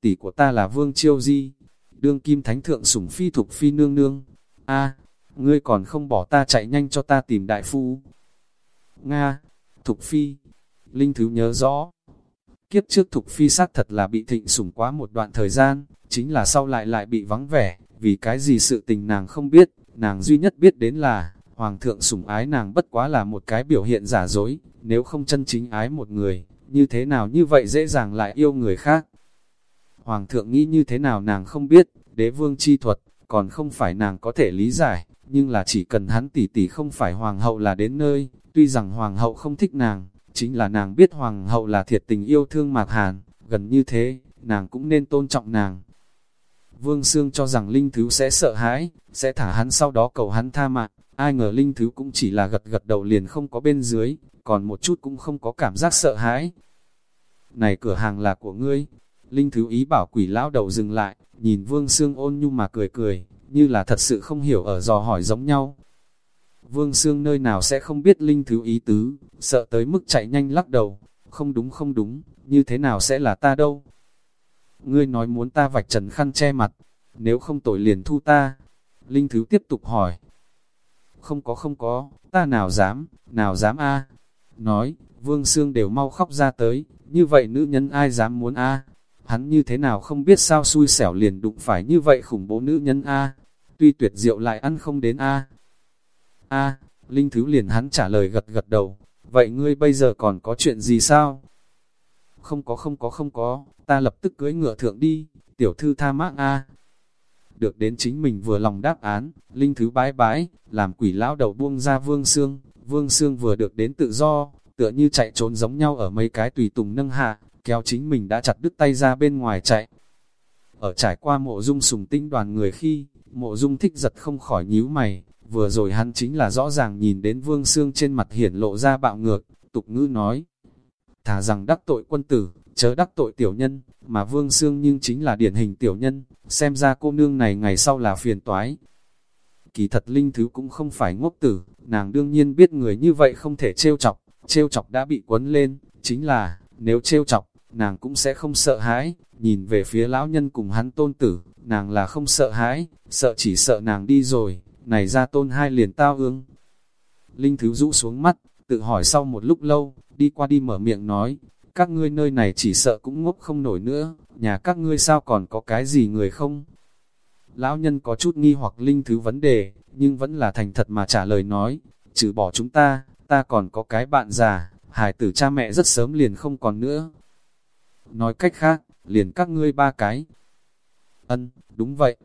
Speaker 1: tỷ của ta là Vương Chiêu Di, đương kim thánh thượng sủng phi thục phi nương nương. a ngươi còn không bỏ ta chạy nhanh cho ta tìm đại phu. Nga, Thục Phi, Linh Thứ nhớ rõ. Kiếp trước Thục Phi xác thật là bị thịnh sủng quá một đoạn thời gian, chính là sau lại lại bị vắng vẻ, vì cái gì sự tình nàng không biết, nàng duy nhất biết đến là, Hoàng thượng sủng ái nàng bất quá là một cái biểu hiện giả dối, nếu không chân chính ái một người, như thế nào như vậy dễ dàng lại yêu người khác. Hoàng thượng nghĩ như thế nào nàng không biết, đế vương chi thuật, còn không phải nàng có thể lý giải, nhưng là chỉ cần hắn tỷ tỷ không phải hoàng hậu là đến nơi, tuy rằng hoàng hậu không thích nàng, chính là nàng biết hoàng hậu là thiệt tình yêu thương mạc hàn, gần như thế, nàng cũng nên tôn trọng nàng. Vương Sương cho rằng Linh Thứ sẽ sợ hãi, sẽ thả hắn sau đó cầu hắn tha mạng, ai ngờ Linh Thứ cũng chỉ là gật gật đầu liền không có bên dưới, còn một chút cũng không có cảm giác sợ hãi. Này cửa hàng là của ngươi, Linh Thứ ý bảo quỷ lão đầu dừng lại, nhìn Vương Sương ôn nhu mà cười cười, như là thật sự không hiểu ở dò hỏi giống nhau. Vương Sương nơi nào sẽ không biết Linh Thứ ý tứ, sợ tới mức chạy nhanh lắc đầu, không đúng không đúng, như thế nào sẽ là ta đâu. Ngươi nói muốn ta vạch trần khăn che mặt, nếu không tội liền thu ta. Linh Thứ tiếp tục hỏi. Không có không có, ta nào dám, nào dám a Nói, Vương Sương đều mau khóc ra tới, như vậy nữ nhân ai dám muốn a Hắn như thế nào không biết sao xui xẻo liền đụng phải như vậy khủng bố nữ nhân a. Tuy tuyệt diệu lại ăn không đến a. A Linh Thứ liền hắn trả lời gật gật đầu, vậy ngươi bây giờ còn có chuyện gì sao? Không có không có không có, ta lập tức cưới ngựa thượng đi, tiểu thư tha mác a. Được đến chính mình vừa lòng đáp án, Linh Thứ bái bái, làm quỷ lão đầu buông ra Vương xương. Vương xương vừa được đến tự do, tựa như chạy trốn giống nhau ở mấy cái tùy tùng nâng hạ, kéo chính mình đã chặt đứt tay ra bên ngoài chạy. Ở trải qua mộ dung sùng tinh đoàn người khi, mộ dung thích giật không khỏi nhíu mày, vừa rồi hắn chính là rõ ràng nhìn đến vương xương trên mặt hiển lộ ra bạo ngược, tục ngữ nói. Thả rằng đắc tội quân tử, chớ đắc tội tiểu nhân, mà vương xương nhưng chính là điển hình tiểu nhân, xem ra cô nương này ngày sau là phiền toái. Kỳ thật linh thứ cũng không phải ngốc tử, nàng đương nhiên biết người như vậy không thể trêu chọc, trêu chọc đã bị quấn lên, chính là, nếu trêu chọc, nàng cũng sẽ không sợ hãi, nhìn về phía lão nhân cùng hắn tôn tử, nàng là không sợ hãi, sợ chỉ sợ nàng đi rồi, này ra tôn hai liền tao ương. Linh Thứ rũ xuống mắt, tự hỏi sau một lúc lâu, đi qua đi mở miệng nói, các ngươi nơi này chỉ sợ cũng ngốc không nổi nữa, nhà các ngươi sao còn có cái gì người không? Lão nhân có chút nghi hoặc Linh Thứ vấn đề, nhưng vẫn là thành thật mà trả lời nói, trừ bỏ chúng ta, ta còn có cái bạn già, hải tử cha mẹ rất sớm liền không còn nữa, Nói cách khác, liền các ngươi ba cái. Ân, đúng vậy.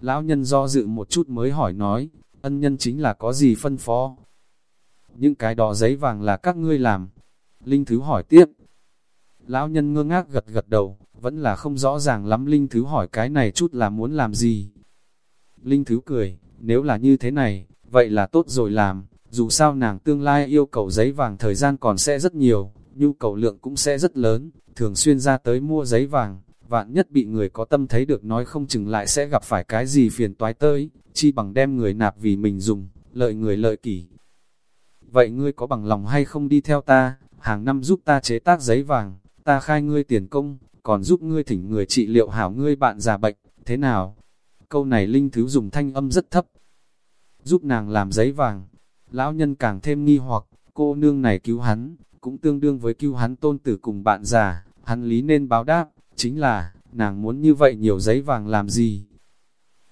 Speaker 1: Lão nhân do dự một chút mới hỏi nói, ân nhân chính là có gì phân phó. Những cái đỏ giấy vàng là các ngươi làm. Linh Thứ hỏi tiếp. Lão nhân ngơ ngác gật gật đầu, vẫn là không rõ ràng lắm Linh Thứ hỏi cái này chút là muốn làm gì. Linh Thứ cười, nếu là như thế này, vậy là tốt rồi làm, dù sao nàng tương lai yêu cầu giấy vàng thời gian còn sẽ rất nhiều, nhu cầu lượng cũng sẽ rất lớn, thường xuyên ra tới mua giấy vàng, vạn nhất bị người có tâm thấy được nói không chừng lại sẽ gặp phải cái gì phiền toái tới, chi bằng đem người nạp vì mình dùng, lợi người lợi kỷ. Vậy ngươi có bằng lòng hay không đi theo ta, hàng năm giúp ta chế tác giấy vàng, ta khai ngươi tiền công, còn giúp ngươi thỉnh người trị liệu hảo ngươi bạn già bệnh, thế nào? Câu này Linh Thứ dùng thanh âm rất thấp. Giúp nàng làm giấy vàng, lão nhân càng thêm nghi hoặc, cô nương này cứu hắn, cũng tương đương với cứu hắn tôn tử cùng bạn già, hắn lý nên báo đáp, chính là, nàng muốn như vậy nhiều giấy vàng làm gì?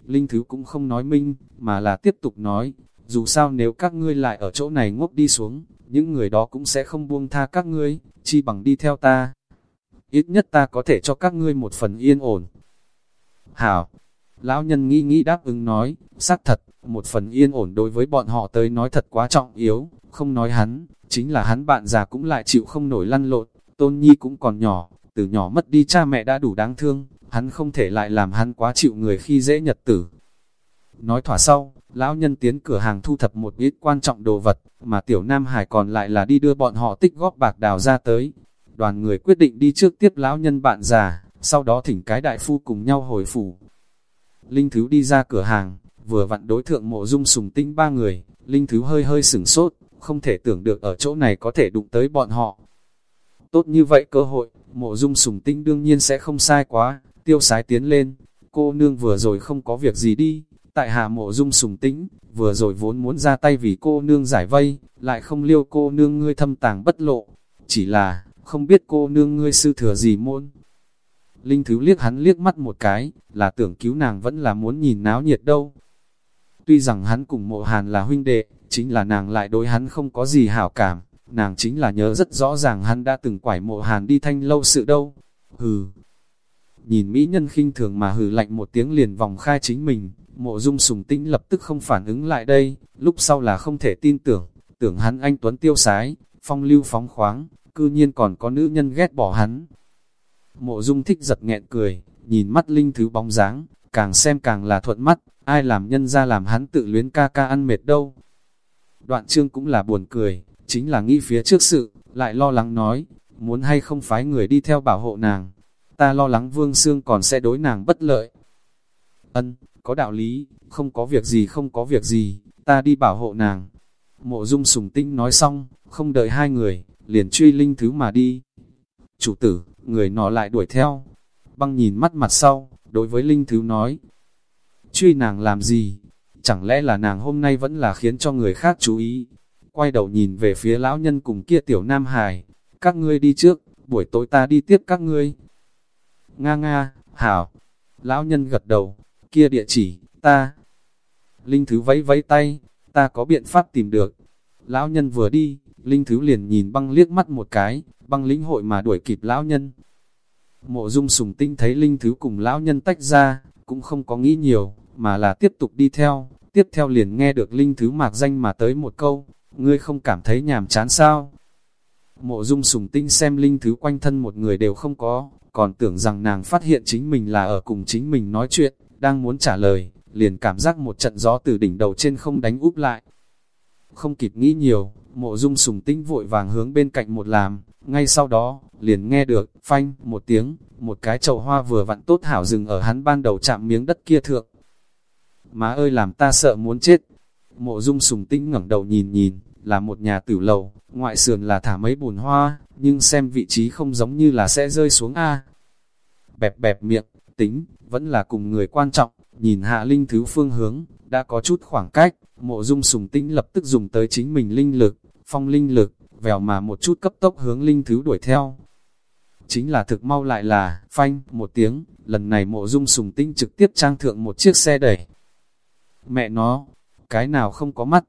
Speaker 1: Linh Thứ cũng không nói minh, mà là tiếp tục nói, dù sao nếu các ngươi lại ở chỗ này ngốc đi xuống, những người đó cũng sẽ không buông tha các ngươi, chi bằng đi theo ta. Ít nhất ta có thể cho các ngươi một phần yên ổn. Hảo, lão nhân nghĩ nghĩ đáp ứng nói, xác thật, một phần yên ổn đối với bọn họ tới nói thật quá trọng yếu, không nói hắn, chính là hắn bạn già cũng lại chịu không nổi lăn lộn, tôn nhi cũng còn nhỏ, từ nhỏ mất đi cha mẹ đã đủ đáng thương, hắn không thể lại làm hắn quá chịu người khi dễ nhật tử. Nói thỏa sau, lão nhân tiến cửa hàng thu thập một ít quan trọng đồ vật, mà tiểu Nam Hải còn lại là đi đưa bọn họ tích góp bạc đào ra tới. Đoàn người quyết định đi trước tiếp lão nhân bạn già, sau đó thỉnh cái đại phu cùng nhau hồi phủ. Linh Thứ đi ra cửa hàng, vừa vặn đối thượng mộ dung sùng tinh ba người, Linh Thứ hơi hơi sửng sốt, không thể tưởng được ở chỗ này có thể đụng tới bọn họ. Tốt như vậy cơ hội, mộ dung sùng tinh đương nhiên sẽ không sai quá, tiêu sái tiến lên, cô nương vừa rồi không có việc gì đi, tại hạ mộ dung sùng tĩnh, vừa rồi vốn muốn ra tay vì cô nương giải vây, lại không liêu cô nương ngươi thâm tàng bất lộ, chỉ là, không biết cô nương ngươi sư thừa gì môn. Linh Thứ liếc hắn liếc mắt một cái, là tưởng cứu nàng vẫn là muốn nhìn náo nhiệt đâu. Tuy rằng hắn cùng mộ hàn là huynh đệ, chính là nàng lại đối hắn không có gì hảo cảm, nàng chính là nhớ rất rõ ràng hắn đã từng quải mộ hàn đi thanh lâu sự đâu. Hừ, nhìn mỹ nhân khinh thường mà hừ lạnh một tiếng liền vòng khai chính mình, mộ dung sùng tĩnh lập tức không phản ứng lại đây, lúc sau là không thể tin tưởng, tưởng hắn anh Tuấn tiêu sái, phong lưu phóng khoáng, cư nhiên còn có nữ nhân ghét bỏ hắn. Mộ dung thích giật nghẹn cười, nhìn mắt linh thứ bóng dáng, càng xem càng là thuận mắt, ai làm nhân ra làm hắn tự luyến ca ca ăn mệt đâu. Đoạn chương cũng là buồn cười, chính là nghĩ phía trước sự, lại lo lắng nói, muốn hay không phái người đi theo bảo hộ nàng. Ta lo lắng vương xương còn sẽ đối nàng bất lợi. Ân, có đạo lý, không có việc gì không có việc gì, ta đi bảo hộ nàng. Mộ dung sùng tinh nói xong, không đợi hai người, liền truy linh thứ mà đi. Chủ tử, người nọ lại đuổi theo. Băng nhìn mắt mặt sau, đối với linh thứ nói. Truy nàng làm gì? Chẳng lẽ là nàng hôm nay vẫn là khiến cho người khác chú ý? Quay đầu nhìn về phía lão nhân cùng kia tiểu nam hài. Các ngươi đi trước, buổi tối ta đi tiếp các ngươi. Nga nga, hảo. Lão nhân gật đầu, kia địa chỉ, ta. Linh Thứ vẫy vẫy tay, ta có biện pháp tìm được. Lão nhân vừa đi, Linh Thứ liền nhìn băng liếc mắt một cái, băng lĩnh hội mà đuổi kịp lão nhân. Mộ dung sùng tinh thấy Linh Thứ cùng lão nhân tách ra, cũng không có nghĩ nhiều, mà là tiếp tục đi theo. Tiếp theo liền nghe được Linh Thứ mạc danh mà tới một câu, ngươi không cảm thấy nhàm chán sao? Mộ dung sùng tinh xem Linh Thứ quanh thân một người đều không có, còn tưởng rằng nàng phát hiện chính mình là ở cùng chính mình nói chuyện, đang muốn trả lời, liền cảm giác một trận gió từ đỉnh đầu trên không đánh úp lại. Không kịp nghĩ nhiều, mộ dung sùng tinh vội vàng hướng bên cạnh một làm, ngay sau đó, liền nghe được, phanh, một tiếng, một cái chậu hoa vừa vặn tốt hảo dừng ở hắn ban đầu chạm miếng đất kia thượng. Má ơi làm ta sợ muốn chết. Mộ dung sùng Tĩnh ngẩng đầu nhìn nhìn, là một nhà tử lầu, ngoại sườn là thả mấy bùn hoa, nhưng xem vị trí không giống như là sẽ rơi xuống A. Bẹp bẹp miệng, tính, vẫn là cùng người quan trọng, nhìn hạ linh thứ phương hướng, đã có chút khoảng cách, mộ dung sùng tĩnh lập tức dùng tới chính mình linh lực, phong linh lực, vèo mà một chút cấp tốc hướng linh thứ đuổi theo. Chính là thực mau lại là, phanh, một tiếng, lần này mộ dung sùng tinh trực tiếp trang thượng một chiếc xe đẩy. Mẹ nó, cái nào không có mắt,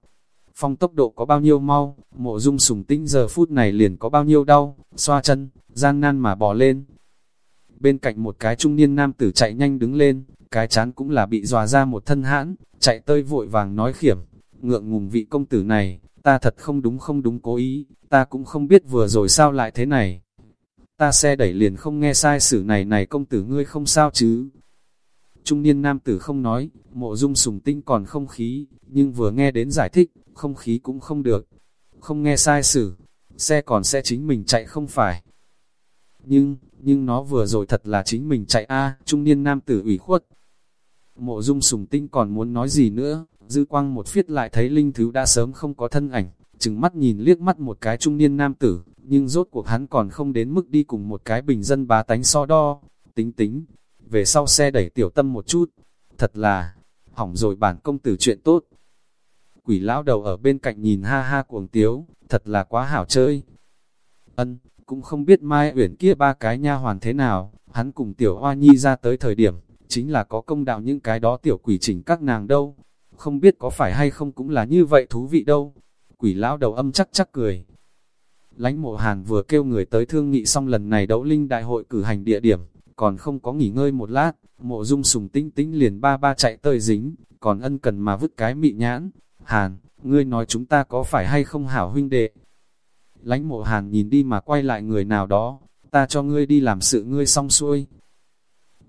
Speaker 1: phong tốc độ có bao nhiêu mau, mộ dung sùng tinh giờ phút này liền có bao nhiêu đau, xoa chân, gian nan mà bò lên. Bên cạnh một cái trung niên nam tử chạy nhanh đứng lên, cái chán cũng là bị dòa ra một thân hãn, chạy tơi vội vàng nói khiểm, ngượng ngùng vị công tử này, ta thật không đúng không đúng cố ý, ta cũng không biết vừa rồi sao lại thế này. Ta xe đẩy liền không nghe sai sử này này công tử ngươi không sao chứ. Trung niên nam tử không nói, mộ dung sùng tinh còn không khí, nhưng vừa nghe đến giải thích, không khí cũng không được. Không nghe sai sử, xe còn sẽ chính mình chạy không phải. Nhưng, nhưng nó vừa rồi thật là chính mình chạy a trung niên nam tử ủy khuất. Mộ dung sùng tinh còn muốn nói gì nữa, dư quang một phiết lại thấy linh thứ đã sớm không có thân ảnh, chừng mắt nhìn liếc mắt một cái trung niên nam tử, nhưng rốt cuộc hắn còn không đến mức đi cùng một cái bình dân bá tánh so đo, tính tính, về sau xe đẩy tiểu tâm một chút, thật là, hỏng rồi bản công tử chuyện tốt. Quỷ lão đầu ở bên cạnh nhìn ha ha cuồng tiếu, thật là quá hảo chơi. Ân, cũng không biết Mai Uyển kia ba cái nha hoàn thế nào, hắn cùng tiểu hoa nhi ra tới thời điểm, chính là có công đạo những cái đó tiểu quỷ chỉnh các nàng đâu, không biết có phải hay không cũng là như vậy thú vị đâu. Quỷ lão đầu âm chắc chắc cười. Lánh mộ hàn vừa kêu người tới thương nghị xong lần này đấu linh đại hội cử hành địa điểm, còn không có nghỉ ngơi một lát, mộ dung sùng tinh tinh liền ba ba chạy tơi dính, còn ân cần mà vứt cái mị nhãn. Hàn, ngươi nói chúng ta có phải hay không hảo huynh đệ? Lánh mộ hàn nhìn đi mà quay lại người nào đó, ta cho ngươi đi làm sự ngươi xong xuôi.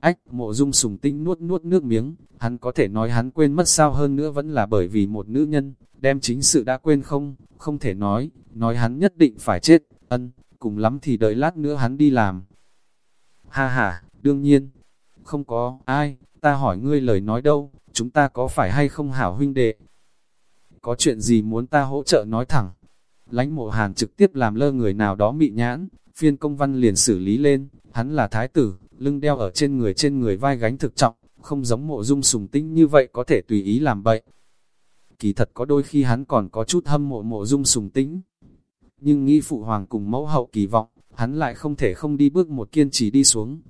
Speaker 1: Ách, mộ dung sùng tinh nuốt nuốt nước miếng, hắn có thể nói hắn quên mất sao hơn nữa vẫn là bởi vì một nữ nhân, đem chính sự đã quên không, không thể nói, nói hắn nhất định phải chết, ân, cùng lắm thì đợi lát nữa hắn đi làm. Ha ha, đương nhiên, không có, ai, ta hỏi ngươi lời nói đâu, chúng ta có phải hay không hảo huynh đệ? Có chuyện gì muốn ta hỗ trợ nói thẳng? Lánh mộ hàn trực tiếp làm lơ người nào đó mị nhãn, phiên công văn liền xử lý lên, hắn là thái tử, lưng đeo ở trên người trên người vai gánh thực trọng, không giống mộ dung sùng tinh như vậy có thể tùy ý làm bậy. Kỳ thật có đôi khi hắn còn có chút hâm mộ mộ dung sùng tính. Nhưng nghĩ phụ hoàng cùng mẫu hậu kỳ vọng, hắn lại không thể không đi bước một kiên trì đi xuống.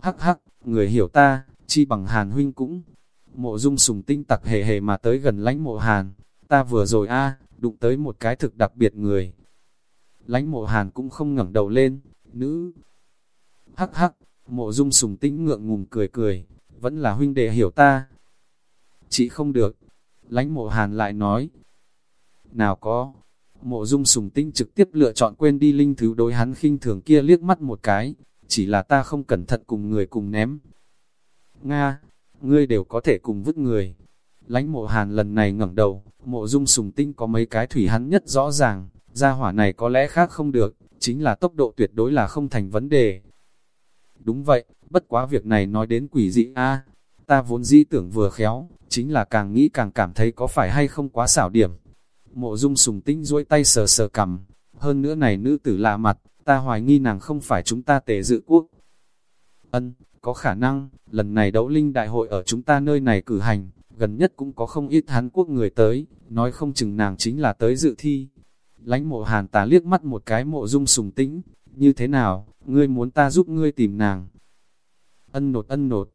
Speaker 1: Hắc hắc, người hiểu ta, chi bằng hàn huynh cũng. Mộ dung sùng tinh tặc hề hề mà tới gần lánh mộ hàn, ta vừa rồi a đụng tới một cái thực đặc biệt người. Lánh mộ hàn cũng không ngẩng đầu lên, nữ. Hắc hắc, mộ dung sùng tinh ngượng ngùng cười cười, vẫn là huynh đệ hiểu ta. Chị không được, lánh mộ hàn lại nói. Nào có, mộ dung sùng tinh trực tiếp lựa chọn quên đi linh thứ đối hắn khinh thường kia liếc mắt một cái, chỉ là ta không cẩn thận cùng người cùng ném. Nga, ngươi đều có thể cùng vứt người. Lánh mộ hàn lần này ngẩng đầu, mộ dung sùng tinh có mấy cái thủy hắn nhất rõ ràng, gia hỏa này có lẽ khác không được, chính là tốc độ tuyệt đối là không thành vấn đề. Đúng vậy, bất quá việc này nói đến quỷ dị a ta vốn dĩ tưởng vừa khéo, chính là càng nghĩ càng cảm thấy có phải hay không quá xảo điểm. Mộ dung sùng tinh duỗi tay sờ sờ cầm, hơn nữa này nữ tử lạ mặt, ta hoài nghi nàng không phải chúng ta tề dự quốc. Ân, có khả năng, lần này đấu linh đại hội ở chúng ta nơi này cử hành, gần nhất cũng có không ít Hán Quốc người tới, nói không chừng nàng chính là tới dự thi. Lánh mộ hàn tà liếc mắt một cái mộ dung sùng tĩnh, như thế nào, ngươi muốn ta giúp ngươi tìm nàng. Ân nột ân nột,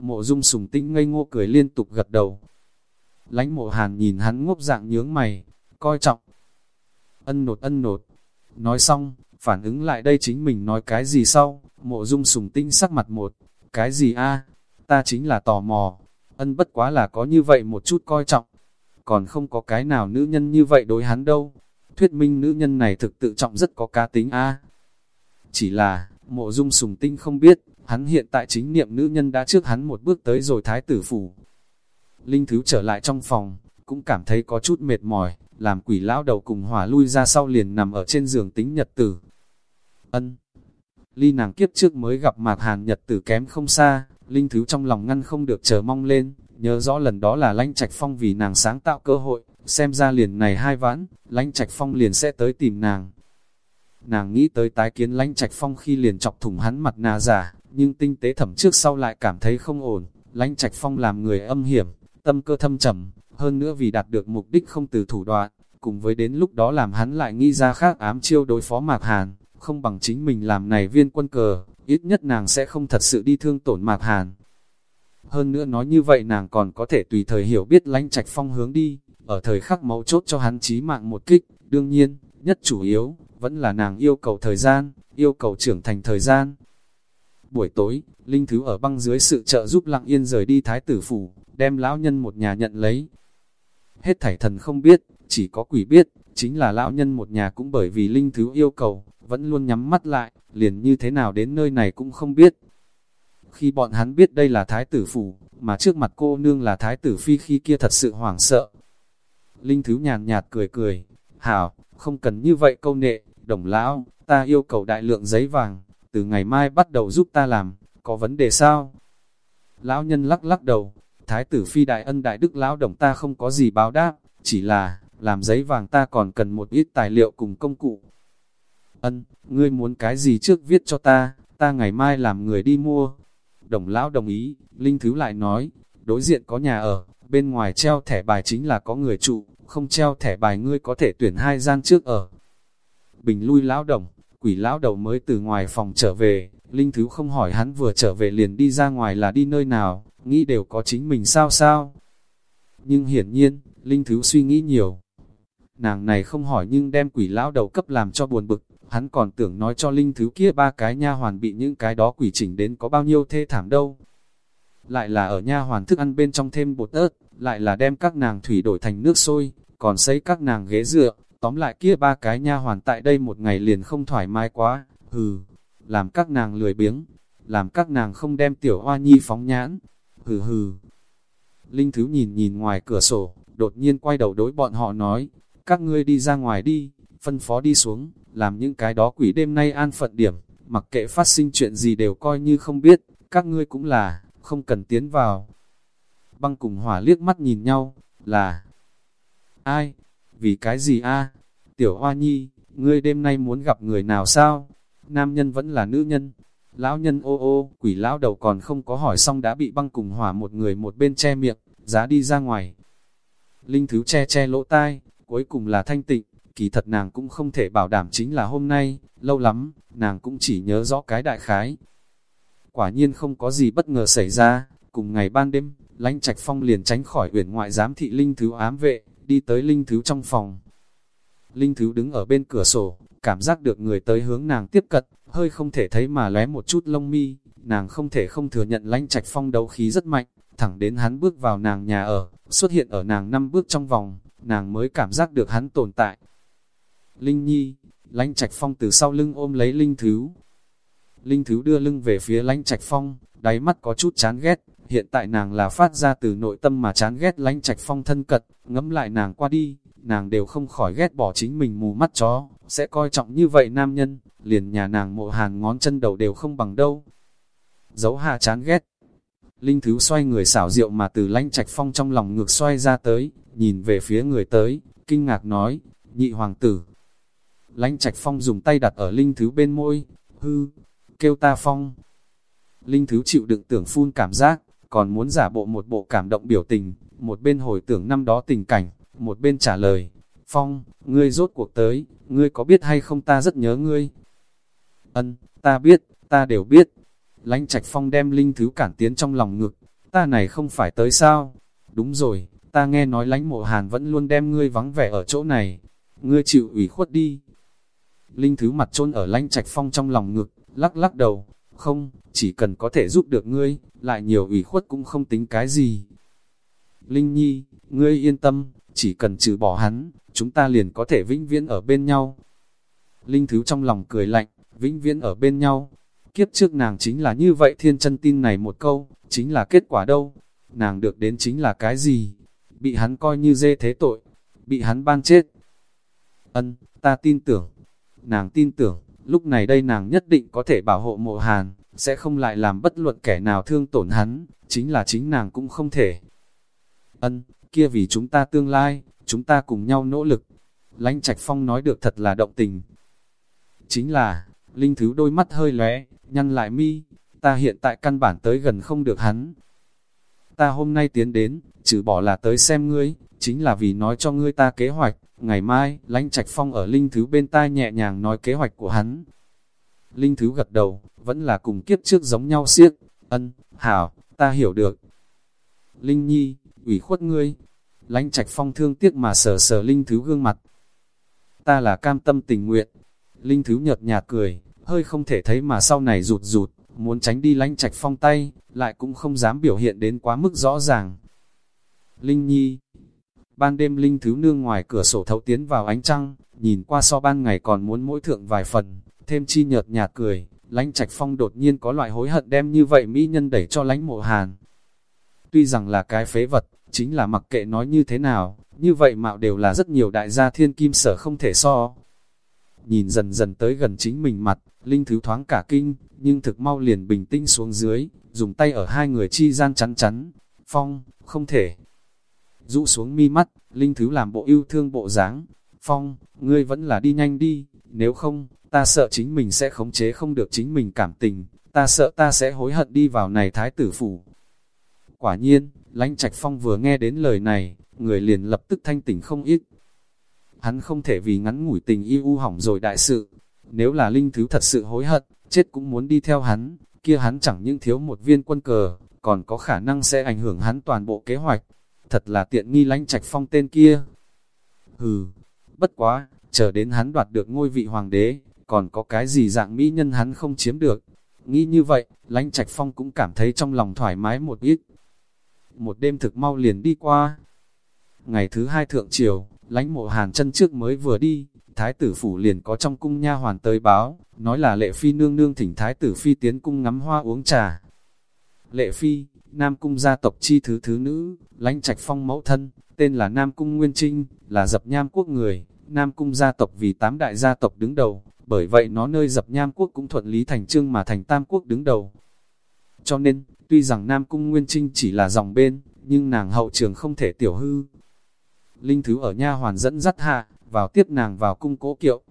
Speaker 1: mộ dung sùng tĩnh ngây ngô cười liên tục gật đầu. Lánh mộ hàn nhìn hắn ngốc dạng nhướng mày, coi trọng. Ân nột ân nột, nói xong, phản ứng lại đây chính mình nói cái gì sau, mộ dung sùng tinh sắc mặt một, cái gì a? Ta chính là tò mò, ân bất quá là có như vậy một chút coi trọng, còn không có cái nào nữ nhân như vậy đối hắn đâu, thuyết minh nữ nhân này thực tự trọng rất có cá tính a. Chỉ là, mộ dung sùng tinh không biết, hắn hiện tại chính niệm nữ nhân đã trước hắn một bước tới rồi thái tử phủ. Linh Thứ trở lại trong phòng, cũng cảm thấy có chút mệt mỏi, làm quỷ lão đầu cùng hỏa lui ra sau liền nằm ở trên giường tính nhật tử. Ân Ly nàng kiếp trước mới gặp mạc hàn nhật tử kém không xa, Linh Thứ trong lòng ngăn không được chờ mong lên, nhớ rõ lần đó là lãnh trạch phong vì nàng sáng tạo cơ hội, xem ra liền này hai vãn, lãnh trạch phong liền sẽ tới tìm nàng. Nàng nghĩ tới tái kiến lãnh trạch phong khi liền chọc thủng hắn mặt nà giả, nhưng tinh tế thẩm trước sau lại cảm thấy không ổn, lãnh trạch phong làm người âm hiểm, tâm cơ thâm trầm, hơn nữa vì đạt được mục đích không từ thủ đoạn, cùng với đến lúc đó làm hắn lại nghĩ ra khác ám chiêu đối phó Mạc Hàn, không bằng chính mình làm này viên quân cờ, ít nhất nàng sẽ không thật sự đi thương tổn Mạc Hàn. Hơn nữa nói như vậy nàng còn có thể tùy thời hiểu biết lánh trạch phong hướng đi, ở thời khắc máu chốt cho hắn chí mạng một kích, đương nhiên, nhất chủ yếu, vẫn là nàng yêu cầu thời gian, yêu cầu trưởng thành thời gian. Buổi tối, Linh Thứ ở băng dưới sự trợ giúp lặng yên rời đi thái tử phủ, đem lão nhân một nhà nhận lấy. Hết thảy thần không biết, chỉ có quỷ biết, chính là lão nhân một nhà cũng bởi vì Linh Thứ yêu cầu, vẫn luôn nhắm mắt lại, liền như thế nào đến nơi này cũng không biết. Khi bọn hắn biết đây là thái tử phủ, mà trước mặt cô nương là thái tử phi khi kia thật sự hoảng sợ. Linh Thứ nhàn nhạt cười cười, hảo, không cần như vậy câu nệ, đồng lão, ta yêu cầu đại lượng giấy vàng, từ ngày mai bắt đầu giúp ta làm, có vấn đề sao? Lão nhân lắc lắc đầu, thái tử phi đại ân đại đức lão đồng ta không có gì báo đáp, chỉ là, làm giấy vàng ta còn cần một ít tài liệu cùng công cụ. Ân, ngươi muốn cái gì trước viết cho ta, ta ngày mai làm người đi mua. Đồng lão đồng ý, Linh Thứ lại nói, đối diện có nhà ở, bên ngoài treo thẻ bài chính là có người trụ, không treo thẻ bài ngươi có thể tuyển hai gian trước ở. Bình lui lão đồng, quỷ lão đầu mới từ ngoài phòng trở về, Linh Thứ không hỏi hắn vừa trở về liền đi ra ngoài là đi nơi nào, nghĩ đều có chính mình sao sao. Nhưng hiển nhiên, Linh Thứ suy nghĩ nhiều. Nàng này không hỏi nhưng đem quỷ lão đầu cấp làm cho buồn bực, hắn còn tưởng nói cho Linh Thứ kia ba cái nha hoàn bị những cái đó quỷ chỉnh đến có bao nhiêu thê thảm đâu. Lại là ở nha hoàn thức ăn bên trong thêm bột ớt, lại là đem các nàng thủy đổi thành nước sôi, còn xây các nàng ghế dựa, tóm lại kia ba cái nha hoàn tại đây một ngày liền không thoải mái quá, hừ, làm các nàng lười biếng, làm các nàng không đem tiểu hoa nhi phóng nhãn, hừ hừ. Linh Thứ nhìn nhìn ngoài cửa sổ, đột nhiên quay đầu đối bọn họ nói, các ngươi đi ra ngoài đi, phân phó đi xuống, làm những cái đó quỷ đêm nay an phận điểm, mặc kệ phát sinh chuyện gì đều coi như không biết, các ngươi cũng là, không cần tiến vào. Băng cùng hỏa liếc mắt nhìn nhau, là Ai? Vì cái gì a? Tiểu Hoa Nhi, ngươi đêm nay muốn gặp người nào sao? Nam nhân vẫn là nữ nhân. Lão nhân ô ô, quỷ lão đầu còn không có hỏi xong đã bị băng cùng hỏa một người một bên che miệng, giá đi ra ngoài. Linh Thứ che che lỗ tai, cuối cùng là thanh tịnh, kỳ thật nàng cũng không thể bảo đảm chính là hôm nay, lâu lắm, nàng cũng chỉ nhớ rõ cái đại khái. Quả nhiên không có gì bất ngờ xảy ra, cùng ngày ban đêm, lãnh trạch phong liền tránh khỏi uyển ngoại giám thị linh thứ ám vệ, đi tới linh thứ trong phòng. Linh thứ đứng ở bên cửa sổ, cảm giác được người tới hướng nàng tiếp cận, hơi không thể thấy mà lóe một chút lông mi, nàng không thể không thừa nhận lãnh trạch phong đấu khí rất mạnh, thẳng đến hắn bước vào nàng nhà ở, xuất hiện ở nàng năm bước trong vòng, nàng mới cảm giác được hắn tồn tại. Linh Nhi, lãnh trạch phong từ sau lưng ôm lấy Linh Thứ. Linh Thứ đưa lưng về phía lãnh trạch phong, đáy mắt có chút chán ghét, hiện tại nàng là phát ra từ nội tâm mà chán ghét lãnh trạch phong thân cật, ngẫm lại nàng qua đi, nàng đều không khỏi ghét bỏ chính mình mù mắt chó, sẽ coi trọng như vậy nam nhân, liền nhà nàng mộ hàn ngón chân đầu đều không bằng đâu. Dấu hạ chán ghét. Linh Thứ xoay người xảo rượu mà từ lãnh trạch phong trong lòng ngược xoay ra tới, nhìn về phía người tới, kinh ngạc nói, nhị hoàng tử. Lãnh trạch phong dùng tay đặt ở Linh Thứ bên môi, hư, kêu ta phong. Linh Thứ chịu đựng tưởng phun cảm giác, còn muốn giả bộ một bộ cảm động biểu tình, một bên hồi tưởng năm đó tình cảnh, một bên trả lời, Phong, ngươi rốt cuộc tới, ngươi có biết hay không ta rất nhớ ngươi. Ân, ta biết, ta đều biết. Lánh trạch Phong đem linh thứ cản tiến trong lòng ngực, ta này không phải tới sao? Đúng rồi, ta nghe nói lánh mộ hàn vẫn luôn đem ngươi vắng vẻ ở chỗ này, ngươi chịu ủy khuất đi. Linh thứ mặt trôn ở lánh trạch Phong trong lòng ngực, lắc lắc đầu, không, chỉ cần có thể giúp được ngươi, lại nhiều ủy khuất cũng không tính cái gì. Linh Nhi, ngươi yên tâm, chỉ cần trừ bỏ hắn, chúng ta liền có thể vĩnh viễn ở bên nhau. Linh Thứ trong lòng cười lạnh, vĩnh viễn ở bên nhau. Kiếp trước nàng chính là như vậy thiên chân tin này một câu, chính là kết quả đâu. Nàng được đến chính là cái gì? Bị hắn coi như dê thế tội, bị hắn ban chết. Ân, ta tin tưởng. Nàng tin tưởng, lúc này đây nàng nhất định có thể bảo hộ mộ hàn, sẽ không lại làm bất luận kẻ nào thương tổn hắn, chính là chính nàng cũng không thể. Ân, kia vì chúng ta tương lai, chúng ta cùng nhau nỗ lực. Lánh Trạch Phong nói được thật là động tình. Chính là, Linh Thứ đôi mắt hơi lóe, nhăn lại mi, ta hiện tại căn bản tới gần không được hắn. Ta hôm nay tiến đến, trừ bỏ là tới xem ngươi, chính là vì nói cho ngươi ta kế hoạch, ngày mai, Lánh Trạch Phong ở Linh Thứ bên tai nhẹ nhàng nói kế hoạch của hắn. Linh Thứ gật đầu, vẫn là cùng kiếp trước giống nhau siết, ân, hảo, ta hiểu được. Linh Nhi, ủy khuất ngươi. Lánh trạch phong thương tiếc mà sờ sờ Linh Thứ gương mặt. Ta là cam tâm tình nguyện. Linh Thứ nhợt nhạt cười, hơi không thể thấy mà sau này rụt rụt, muốn tránh đi lánh trạch phong tay, lại cũng không dám biểu hiện đến quá mức rõ ràng. Linh Nhi Ban đêm Linh Thứ nương ngoài cửa sổ thấu tiến vào ánh trăng, nhìn qua so ban ngày còn muốn mỗi thượng vài phần, thêm chi nhợt nhạt cười, lánh trạch phong đột nhiên có loại hối hận đem như vậy mỹ nhân đẩy cho lánh mộ hàn, Tuy rằng là cái phế vật, chính là mặc kệ nói như thế nào, như vậy mạo đều là rất nhiều đại gia thiên kim sở không thể so. Nhìn dần dần tới gần chính mình mặt, Linh Thứ thoáng cả kinh, nhưng thực mau liền bình tĩnh xuống dưới, dùng tay ở hai người chi gian chắn chắn. Phong, không thể. Dụ xuống mi mắt, Linh Thứ làm bộ yêu thương bộ dáng. Phong, ngươi vẫn là đi nhanh đi, nếu không, ta sợ chính mình sẽ khống chế không được chính mình cảm tình, ta sợ ta sẽ hối hận đi vào này thái tử phủ. Quả nhiên, lãnh trạch phong vừa nghe đến lời này, người liền lập tức thanh tỉnh không ít. Hắn không thể vì ngắn ngủi tình yêu hỏng rồi đại sự. Nếu là linh thứ thật sự hối hận, chết cũng muốn đi theo hắn, kia hắn chẳng những thiếu một viên quân cờ, còn có khả năng sẽ ảnh hưởng hắn toàn bộ kế hoạch. Thật là tiện nghi lãnh trạch phong tên kia. Hừ, bất quá, chờ đến hắn đoạt được ngôi vị hoàng đế, còn có cái gì dạng mỹ nhân hắn không chiếm được. Nghĩ như vậy, lãnh trạch phong cũng cảm thấy trong lòng thoải mái một ít một đêm thực mau liền đi qua. Ngày thứ hai thượng triều, lãnh mộ hàn chân trước mới vừa đi, thái tử phủ liền có trong cung nha hoàn tới báo, nói là lệ phi nương nương thỉnh thái tử phi tiến cung ngắm hoa uống trà. Lệ phi, nam cung gia tộc chi thứ thứ nữ, lãnh trạch phong mẫu thân, tên là nam cung nguyên trinh, là dập nham quốc người, nam cung gia tộc vì tám đại gia tộc đứng đầu, bởi vậy nó nơi dập nham quốc cũng thuận lý thành trương mà thành tam quốc đứng đầu. Cho nên, Tuy rằng Nam Cung Nguyên Trinh chỉ là dòng bên, nhưng nàng hậu trường không thể tiểu hư. Linh Thứ ở nha hoàn dẫn dắt hạ, vào tiếp nàng vào cung cố kiệu.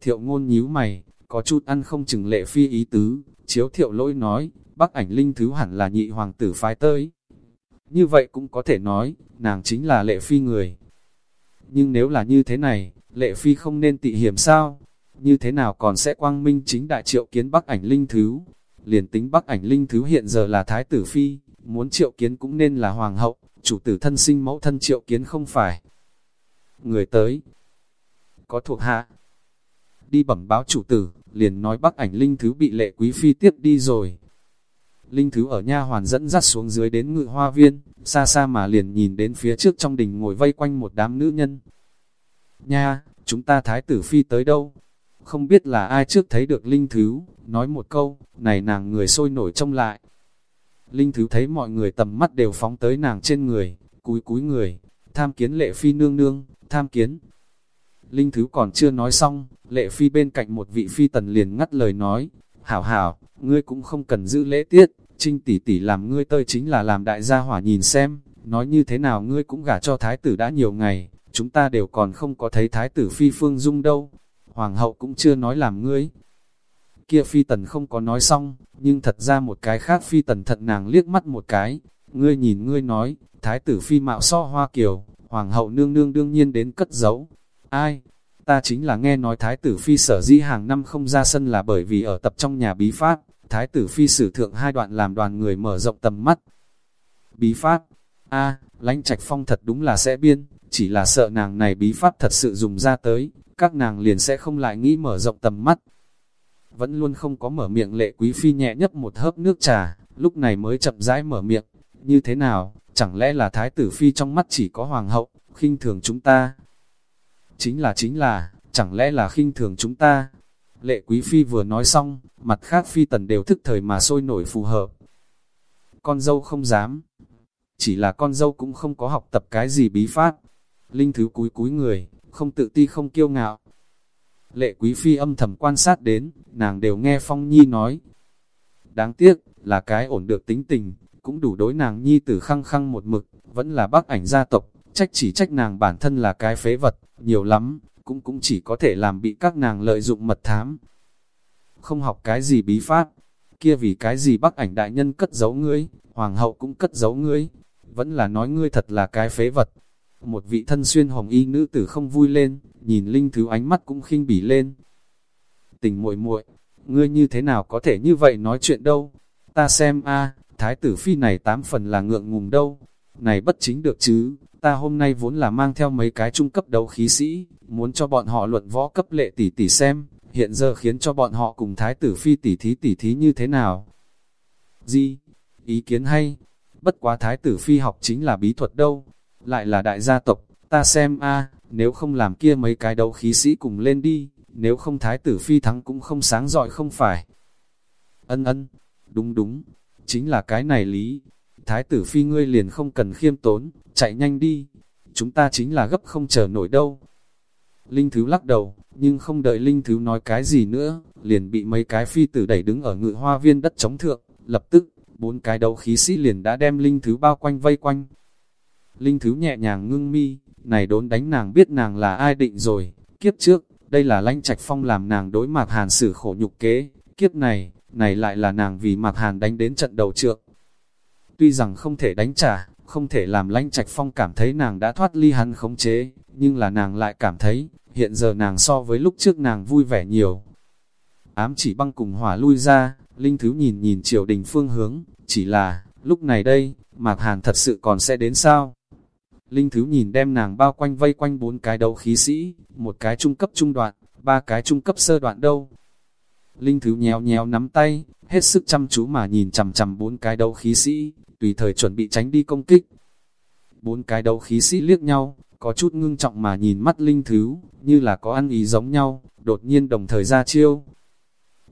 Speaker 1: Thiệu ngôn nhíu mày, có chút ăn không chừng lệ phi ý tứ, chiếu thiệu lỗi nói, bắc ảnh Linh Thứ hẳn là nhị hoàng tử phái tới. Như vậy cũng có thể nói, nàng chính là lệ phi người. Nhưng nếu là như thế này, lệ phi không nên tị hiểm sao? Như thế nào còn sẽ quang minh chính đại triệu kiến bắc ảnh linh thứ? Liền tính bắc ảnh linh thứ hiện giờ là thái tử phi, muốn triệu kiến cũng nên là hoàng hậu, chủ tử thân sinh mẫu thân triệu kiến không phải. Người tới, có thuộc hạ, đi bẩm báo chủ tử, liền nói bắc ảnh linh thứ bị lệ quý phi tiếp đi rồi. Linh thứ ở nha hoàn dẫn dắt xuống dưới đến ngự hoa viên, xa xa mà liền nhìn đến phía trước trong đình ngồi vây quanh một đám nữ nhân. Nha, chúng ta thái tử phi tới đâu? Không biết là ai trước thấy được Linh thứ, nói một câu, này nàng người sôi nổi trông lại. Linh thứ thấy mọi người tầm mắt đều phóng tới nàng trên người, cúi cúi người, tham kiến lệ phi nương nương, tham kiến. Linh thứ còn chưa nói xong, lệ phi bên cạnh một vị phi tần liền ngắt lời nói, hảo hảo, ngươi cũng không cần giữ lễ tiết, trinh tỷ tỷ làm ngươi tơi chính là làm đại gia hỏa nhìn xem, nói như thế nào ngươi cũng gả cho thái tử đã nhiều ngày, chúng ta đều còn không có thấy thái tử phi phương dung đâu, hoàng hậu cũng chưa nói làm ngươi. Kia phi tần không có nói xong, nhưng thật ra một cái khác phi tần thật nàng liếc mắt một cái, ngươi nhìn ngươi nói, thái tử phi mạo so hoa kiều, hoàng hậu nương nương đương nhiên đến cất giấu. Ai? Ta chính là nghe nói thái tử phi sở dĩ hàng năm không ra sân là bởi vì ở tập trong nhà bí pháp, thái tử phi sử thượng hai đoạn làm đoàn người mở rộng tầm mắt. Bí pháp, a lãnh trạch phong thật đúng là sẽ biên, chỉ là sợ nàng này bí pháp thật sự dùng ra tới, các nàng liền sẽ không lại nghĩ mở rộng tầm mắt. Vẫn luôn không có mở miệng lệ quý phi nhẹ nhấp một hớp nước trà, lúc này mới chậm rãi mở miệng, như thế nào, chẳng lẽ là thái tử phi trong mắt chỉ có hoàng hậu, khinh thường chúng ta. Chính là chính là, chẳng lẽ là khinh thường chúng ta. Lệ quý phi vừa nói xong, mặt khác phi tần đều thức thời mà sôi nổi phù hợp. Con dâu không dám, chỉ là con dâu cũng không có học tập cái gì bí pháp. Linh thứ cúi cúi người, không tự ti không kiêu ngạo. Lệ quý phi âm thầm quan sát đến, nàng đều nghe Phong Nhi nói. Đáng tiếc, là cái ổn được tính tình, cũng đủ đối nàng Nhi tử khăng khăng một mực, vẫn là bác ảnh gia tộc, trách chỉ trách nàng bản thân là cái phế vật, nhiều lắm, cũng cũng chỉ có thể làm bị các nàng lợi dụng mật thám. Không học cái gì bí pháp, kia vì cái gì bác ảnh đại nhân cất giấu ngươi, hoàng hậu cũng cất giấu ngươi, vẫn là nói ngươi thật là cái phế vật. Một vị thân xuyên hồng y nữ tử không vui lên, nhìn linh thứ ánh mắt cũng khinh bỉ lên. Tình muội muội, ngươi như thế nào có thể như vậy nói chuyện đâu? Ta xem a, thái tử phi này tám phần là ngượng ngùng đâu. Này bất chính được chứ, ta hôm nay vốn là mang theo mấy cái trung cấp đấu khí sĩ, muốn cho bọn họ luận võ cấp lệ tỷ tỷ xem, hiện giờ khiến cho bọn họ cùng thái tử phi tỷ thí tỷ thí như thế nào. Gì? Ý kiến hay? Bất quá thái tử phi học chính là bí thuật đâu, lại là đại gia tộc, ta xem a nếu không làm kia mấy cái đấu khí sĩ cùng lên đi, nếu không thái tử phi thắng cũng không sáng giỏi không phải. Ân ân, đúng đúng, chính là cái này lý. Thái tử phi ngươi liền không cần khiêm tốn, chạy nhanh đi, chúng ta chính là gấp không chờ nổi đâu. Linh Thứ lắc đầu, nhưng không đợi Linh Thứ nói cái gì nữa, liền bị mấy cái phi tử đẩy đứng ở ngự hoa viên đất chống thượng, lập tức, bốn cái đấu khí sĩ liền đã đem Linh Thứ bao quanh vây quanh. Linh Thứ nhẹ nhàng ngưng mi, này đốn đánh nàng biết nàng là ai định rồi, kiếp trước, đây là lanh trạch phong làm nàng đối mặt hàn xử khổ nhục kế, kiếp này, này lại là nàng vì mặt hàn đánh đến trận đầu trượng. Tuy rằng không thể đánh trả, không thể làm lanh trạch phong cảm thấy nàng đã thoát ly hắn khống chế, nhưng là nàng lại cảm thấy, hiện giờ nàng so với lúc trước nàng vui vẻ nhiều. Ám chỉ băng cùng hỏa lui ra, Linh Thứ nhìn nhìn triều đình phương hướng, chỉ là, lúc này đây, Mạc Hàn thật sự còn sẽ đến sao? Linh Thứ nhìn đem nàng bao quanh vây quanh bốn cái đấu khí sĩ, một cái trung cấp trung đoạn, ba cái trung cấp sơ đoạn đâu. Linh Thứ nhéo nhéo nắm tay, hết sức chăm chú mà nhìn chằm chằm bốn cái đấu khí sĩ, tùy thời chuẩn bị tránh đi công kích. Bốn cái đấu khí sĩ liếc nhau, có chút ngưng trọng mà nhìn mắt Linh Thứ, như là có ăn ý giống nhau, đột nhiên đồng thời ra chiêu.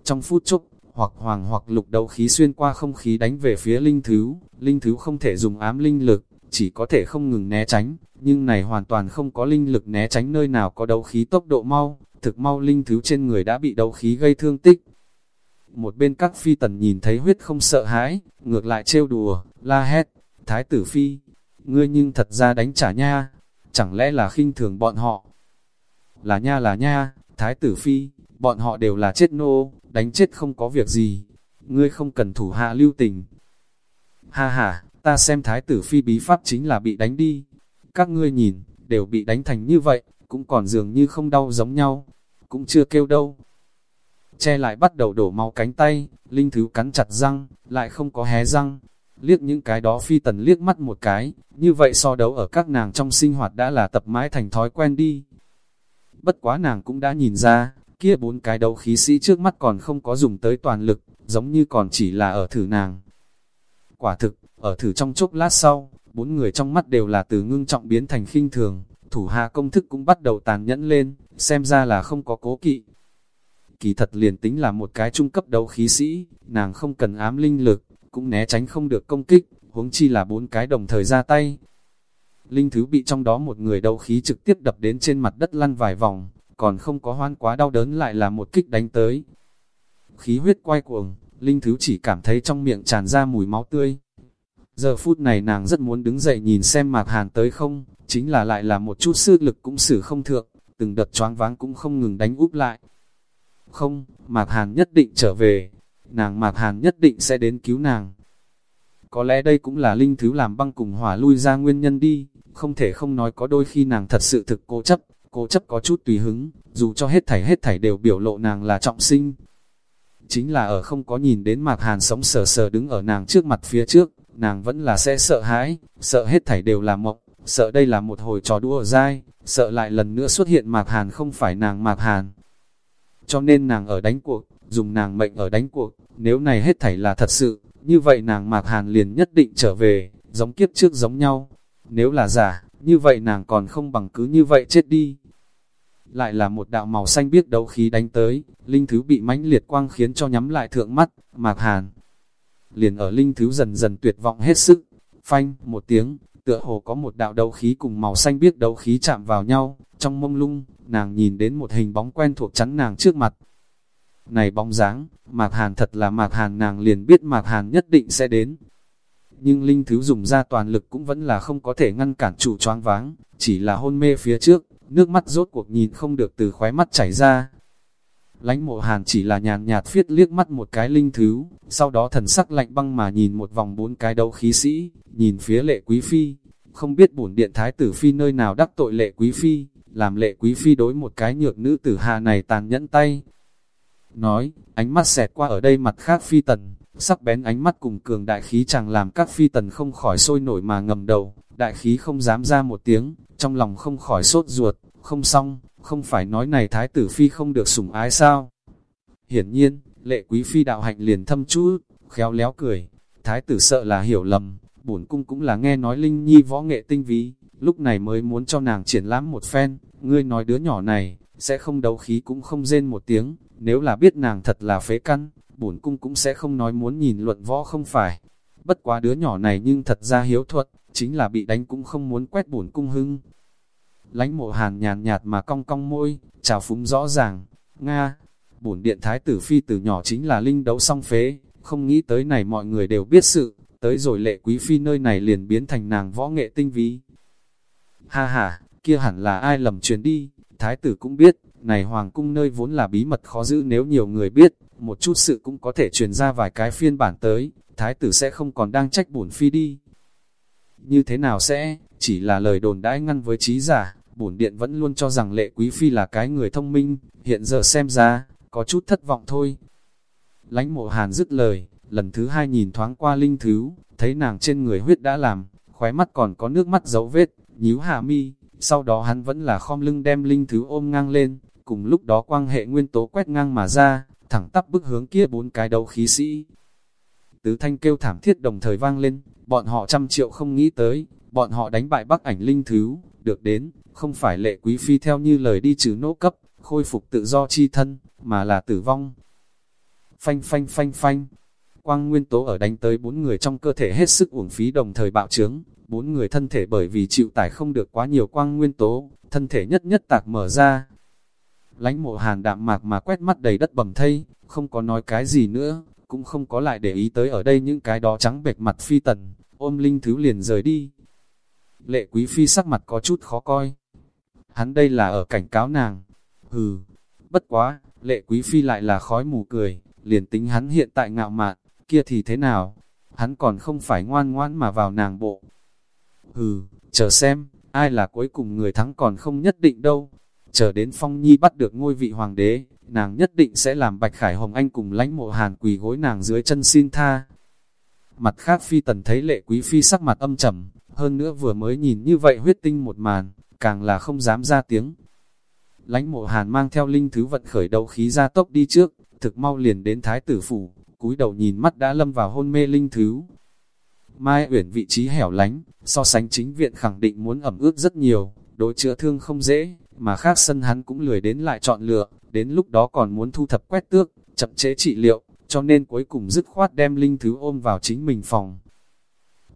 Speaker 1: Trong phút chốc, hoặc hoàng hoặc lục đấu khí xuyên qua không khí đánh về phía Linh Thứ, Linh Thứ không thể dùng ám linh lực, chỉ có thể không ngừng né tránh, nhưng này hoàn toàn không có linh lực né tránh nơi nào có đấu khí tốc độ mau, thực mau linh thứ trên người đã bị đấu khí gây thương tích. Một bên các phi tần nhìn thấy huyết không sợ hãi, ngược lại trêu đùa, la hét, thái tử phi, ngươi nhưng thật ra đánh trả nha, chẳng lẽ là khinh thường bọn họ? Là nha là nha, thái tử phi, bọn họ đều là chết nô, đánh chết không có việc gì, ngươi không cần thủ hạ lưu tình. Ha ha, ta xem thái tử phi bí pháp chính là bị đánh đi. Các ngươi nhìn, đều bị đánh thành như vậy, cũng còn dường như không đau giống nhau, cũng chưa kêu đâu. Che lại bắt đầu đổ máu cánh tay, linh thứ cắn chặt răng, lại không có hé răng, liếc những cái đó phi tần liếc mắt một cái, như vậy so đấu ở các nàng trong sinh hoạt đã là tập mãi thành thói quen đi. Bất quá nàng cũng đã nhìn ra, kia bốn cái đấu khí sĩ trước mắt còn không có dùng tới toàn lực, giống như còn chỉ là ở thử nàng. Quả thực, ở thử trong chốc lát sau, bốn người trong mắt đều là từ ngưng trọng biến thành khinh thường, thủ hạ công thức cũng bắt đầu tàn nhẫn lên, xem ra là không có cố kỵ. Kỳ thật liền tính là một cái trung cấp đấu khí sĩ, nàng không cần ám linh lực, cũng né tránh không được công kích, huống chi là bốn cái đồng thời ra tay. Linh thứ bị trong đó một người đấu khí trực tiếp đập đến trên mặt đất lăn vài vòng, còn không có hoan quá đau đớn lại là một kích đánh tới. Khí huyết quay cuồng, Linh thứ chỉ cảm thấy trong miệng tràn ra mùi máu tươi. Giờ phút này nàng rất muốn đứng dậy nhìn xem Mạc Hàn tới không, chính là lại là một chút sức lực cũng xử không thượng, từng đợt choáng váng cũng không ngừng đánh úp lại. Không, Mạc Hàn nhất định trở về, nàng Mạc Hàn nhất định sẽ đến cứu nàng. Có lẽ đây cũng là linh thứ làm băng cùng hỏa lui ra nguyên nhân đi, không thể không nói có đôi khi nàng thật sự thực cố chấp, cố chấp có chút tùy hứng, dù cho hết thảy hết thảy đều biểu lộ nàng là trọng sinh. Chính là ở không có nhìn đến Mạc Hàn sống sờ sờ đứng ở nàng trước mặt phía trước, nàng vẫn là sẽ sợ hãi, sợ hết thảy đều là mộng, sợ đây là một hồi trò đua dai, sợ lại lần nữa xuất hiện Mạc Hàn không phải nàng Mạc Hàn. Cho nên nàng ở đánh cuộc, dùng nàng mệnh ở đánh cuộc, nếu này hết thảy là thật sự, như vậy nàng Mạc Hàn liền nhất định trở về, giống kiếp trước giống nhau. Nếu là giả, như vậy nàng còn không bằng cứ như vậy chết đi. Lại là một đạo màu xanh biết đấu khí đánh tới, linh thứ bị mãnh liệt quang khiến cho nhắm lại thượng mắt, Mạc Hàn. Liền ở linh thứ dần dần tuyệt vọng hết sức, phanh, một tiếng, tựa hồ có một đạo đấu khí cùng màu xanh biết đấu khí chạm vào nhau, trong mông lung, nàng nhìn đến một hình bóng quen thuộc chắn nàng trước mặt, này bóng dáng, Mạc Hàn thật là Mạc Hàn nàng liền biết Mạc Hàn nhất định sẽ đến. Nhưng Linh Thứ dùng ra toàn lực cũng vẫn là không có thể ngăn cản chủ choáng váng, chỉ là hôn mê phía trước, nước mắt rốt cuộc nhìn không được từ khóe mắt chảy ra. Lánh mộ hàn chỉ là nhàn nhạt phiết liếc mắt một cái linh thứ, sau đó thần sắc lạnh băng mà nhìn một vòng bốn cái đấu khí sĩ, nhìn phía lệ quý phi, không biết bổn điện thái tử phi nơi nào đắc tội lệ quý phi, làm lệ quý phi đối một cái nhược nữ tử hà này tàn nhẫn tay, nói, ánh mắt xẹt qua ở đây mặt khác phi tần, sắc bén ánh mắt cùng cường đại khí chẳng làm các phi tần không khỏi sôi nổi mà ngầm đầu, đại khí không dám ra một tiếng, trong lòng không khỏi sốt ruột, không xong, không phải nói này thái tử phi không được sủng ái sao. Hiển nhiên, lệ quý phi đạo hạnh liền thâm chú khéo léo cười, thái tử sợ là hiểu lầm, bổn cung cũng là nghe nói Linh Nhi võ nghệ tinh ví, lúc này mới muốn cho nàng triển lãm một phen, ngươi nói đứa nhỏ này, sẽ không đấu khí cũng không rên một tiếng, nếu là biết nàng thật là phế căn, bổn cung cũng sẽ không nói muốn nhìn luận võ không phải. Bất quá đứa nhỏ này nhưng thật ra hiếu thuật, chính là bị đánh cũng không muốn quét bổn cung hưng. Lánh mộ hàn nhàn nhạt mà cong cong môi, chào phúng rõ ràng, Nga, bổn điện thái tử phi từ nhỏ chính là linh đấu song phế, không nghĩ tới này mọi người đều biết sự, tới rồi lệ quý phi nơi này liền biến thành nàng võ nghệ tinh ví. Ha ha, kia hẳn là ai lầm truyền đi, thái tử cũng biết, này hoàng cung nơi vốn là bí mật khó giữ nếu nhiều người biết, một chút sự cũng có thể truyền ra vài cái phiên bản tới, thái tử sẽ không còn đang trách bổn phi đi. Như thế nào sẽ, chỉ là lời đồn đãi ngăn với trí giả, bổn điện vẫn luôn cho rằng lệ quý phi là cái người thông minh, hiện giờ xem ra, có chút thất vọng thôi. Lánh mộ hàn dứt lời, lần thứ hai nhìn thoáng qua linh thứ, thấy nàng trên người huyết đã làm, khóe mắt còn có nước mắt dấu vết, nhíu hạ mi, sau đó hắn vẫn là khom lưng đem linh thứ ôm ngang lên, cùng lúc đó quang hệ nguyên tố quét ngang mà ra, thẳng tắp bức hướng kia bốn cái đầu khí sĩ. Tứ thanh kêu thảm thiết đồng thời vang lên, bọn họ trăm triệu không nghĩ tới, bọn họ đánh bại bắc ảnh linh thứ, được đến, không phải lệ quý phi theo như lời đi trừ nỗ cấp, khôi phục tự do chi thân, mà là tử vong. Phanh phanh phanh phanh, quang nguyên tố ở đánh tới bốn người trong cơ thể hết sức uổng phí đồng thời bạo trướng, bốn người thân thể bởi vì chịu tải không được quá nhiều quang nguyên tố, thân thể nhất nhất tạc mở ra. Lánh mộ hàn đạm mạc mà quét mắt đầy đất bầm thây, không có nói cái gì nữa, cũng không có lại để ý tới ở đây những cái đó trắng bệch mặt phi tần, ôm linh thứ liền rời đi. Lệ quý phi sắc mặt có chút khó coi. Hắn đây là ở cảnh cáo nàng. Hừ, bất quá, lệ quý phi lại là khói mù cười, liền tính hắn hiện tại ngạo mạn, kia thì thế nào? Hắn còn không phải ngoan ngoan mà vào nàng bộ. Hừ, chờ xem, ai là cuối cùng người thắng còn không nhất định đâu. chờ đến Phong Nhi bắt được ngôi vị hoàng đế, nàng nhất định sẽ làm Bạch Khải Hồng Anh cùng lãnh mộ hàn quỳ gối nàng dưới chân xin tha. Mặt khác phi tần thấy lệ quý phi sắc mặt âm trầm, hơn nữa vừa mới nhìn như vậy huyết tinh một màn, càng là không dám ra tiếng. Lánh mộ hàn mang theo linh thứ vận khởi đầu khí ra tốc đi trước, thực mau liền đến thái tử phủ, cúi đầu nhìn mắt đã lâm vào hôn mê linh thứ. Mai uyển vị trí hẻo lánh, so sánh chính viện khẳng định muốn ẩm ướt rất nhiều, đối chữa thương không dễ, mà khác sân hắn cũng lười đến lại chọn lựa, đến lúc đó còn muốn thu thập quét tước, chậm chế trị liệu, cho nên cuối cùng dứt khoát đem linh thứ ôm vào chính mình phòng.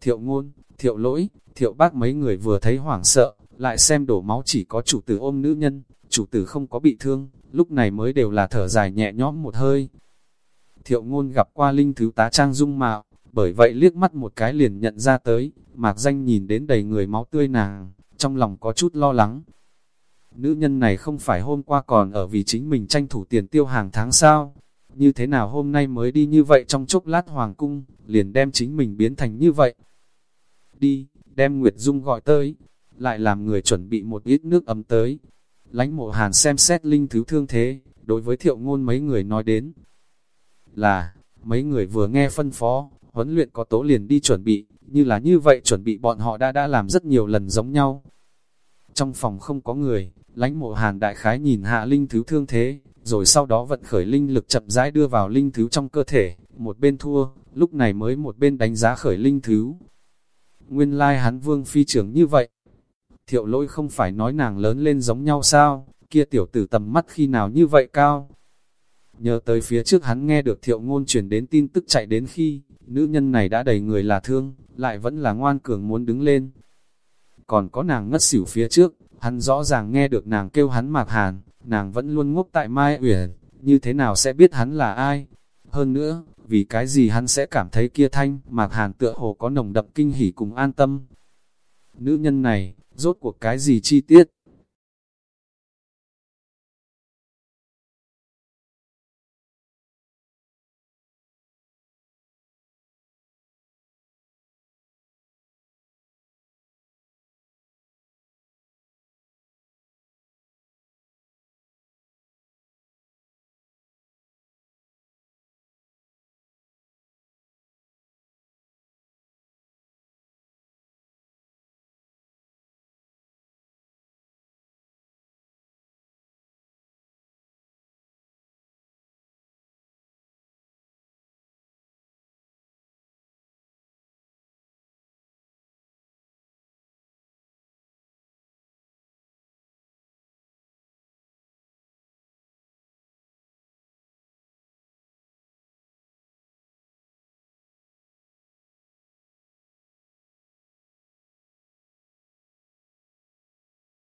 Speaker 1: Thiệu ngôn, thiệu lỗi, thiệu bác mấy người vừa thấy hoảng sợ, lại xem đổ máu chỉ có chủ tử ôm nữ nhân, chủ tử không có bị thương, lúc này mới đều là thở dài nhẹ nhõm một hơi. Thiệu ngôn gặp qua linh thứ tá trang dung mạo, bởi vậy liếc mắt một cái liền nhận ra tới, mạc danh nhìn đến đầy người máu tươi nàng, trong lòng có chút lo lắng. Nữ nhân này không phải hôm qua còn ở vì chính mình tranh thủ tiền tiêu hàng tháng sao, như thế nào hôm nay mới đi như vậy trong chốc lát hoàng cung, liền đem chính mình biến thành như vậy. Đi, đem Nguyệt Dung gọi tới, lại làm người chuẩn bị một ít nước ấm tới. Lánh mộ hàn xem xét linh thứ thương thế, đối với thiệu ngôn mấy người nói đến. Là, mấy người vừa nghe phân phó, huấn luyện có tố liền đi chuẩn bị, như là như vậy chuẩn bị bọn họ đã đã làm rất nhiều lần giống nhau. Trong phòng không có người, lánh mộ hàn đại khái nhìn hạ linh thứ thương thế, rồi sau đó vận khởi linh lực chậm rãi đưa vào linh thứ trong cơ thể, một bên thua, lúc này mới một bên đánh giá khởi linh thứ. Nguyên lai like hắn vương phi trưởng như vậy. Thiệu lỗi không phải nói nàng lớn lên giống nhau sao, kia tiểu tử tầm mắt khi nào như vậy cao. Nhớ tới phía trước hắn nghe được thiệu ngôn truyền đến tin tức chạy đến khi, nữ nhân này đã đầy người là thương, lại vẫn là ngoan cường muốn đứng lên. Còn có nàng ngất xỉu phía trước, hắn rõ ràng nghe được nàng kêu hắn mạc hàn, nàng vẫn luôn ngốc tại Mai Uyển, như thế nào sẽ biết hắn là ai? Hơn nữa, vì cái gì hắn sẽ cảm thấy kia thanh, Mạc Hàn tựa hồ có nồng đậm kinh hỉ cùng an tâm. Nữ nhân này, rốt cuộc cái gì chi tiết,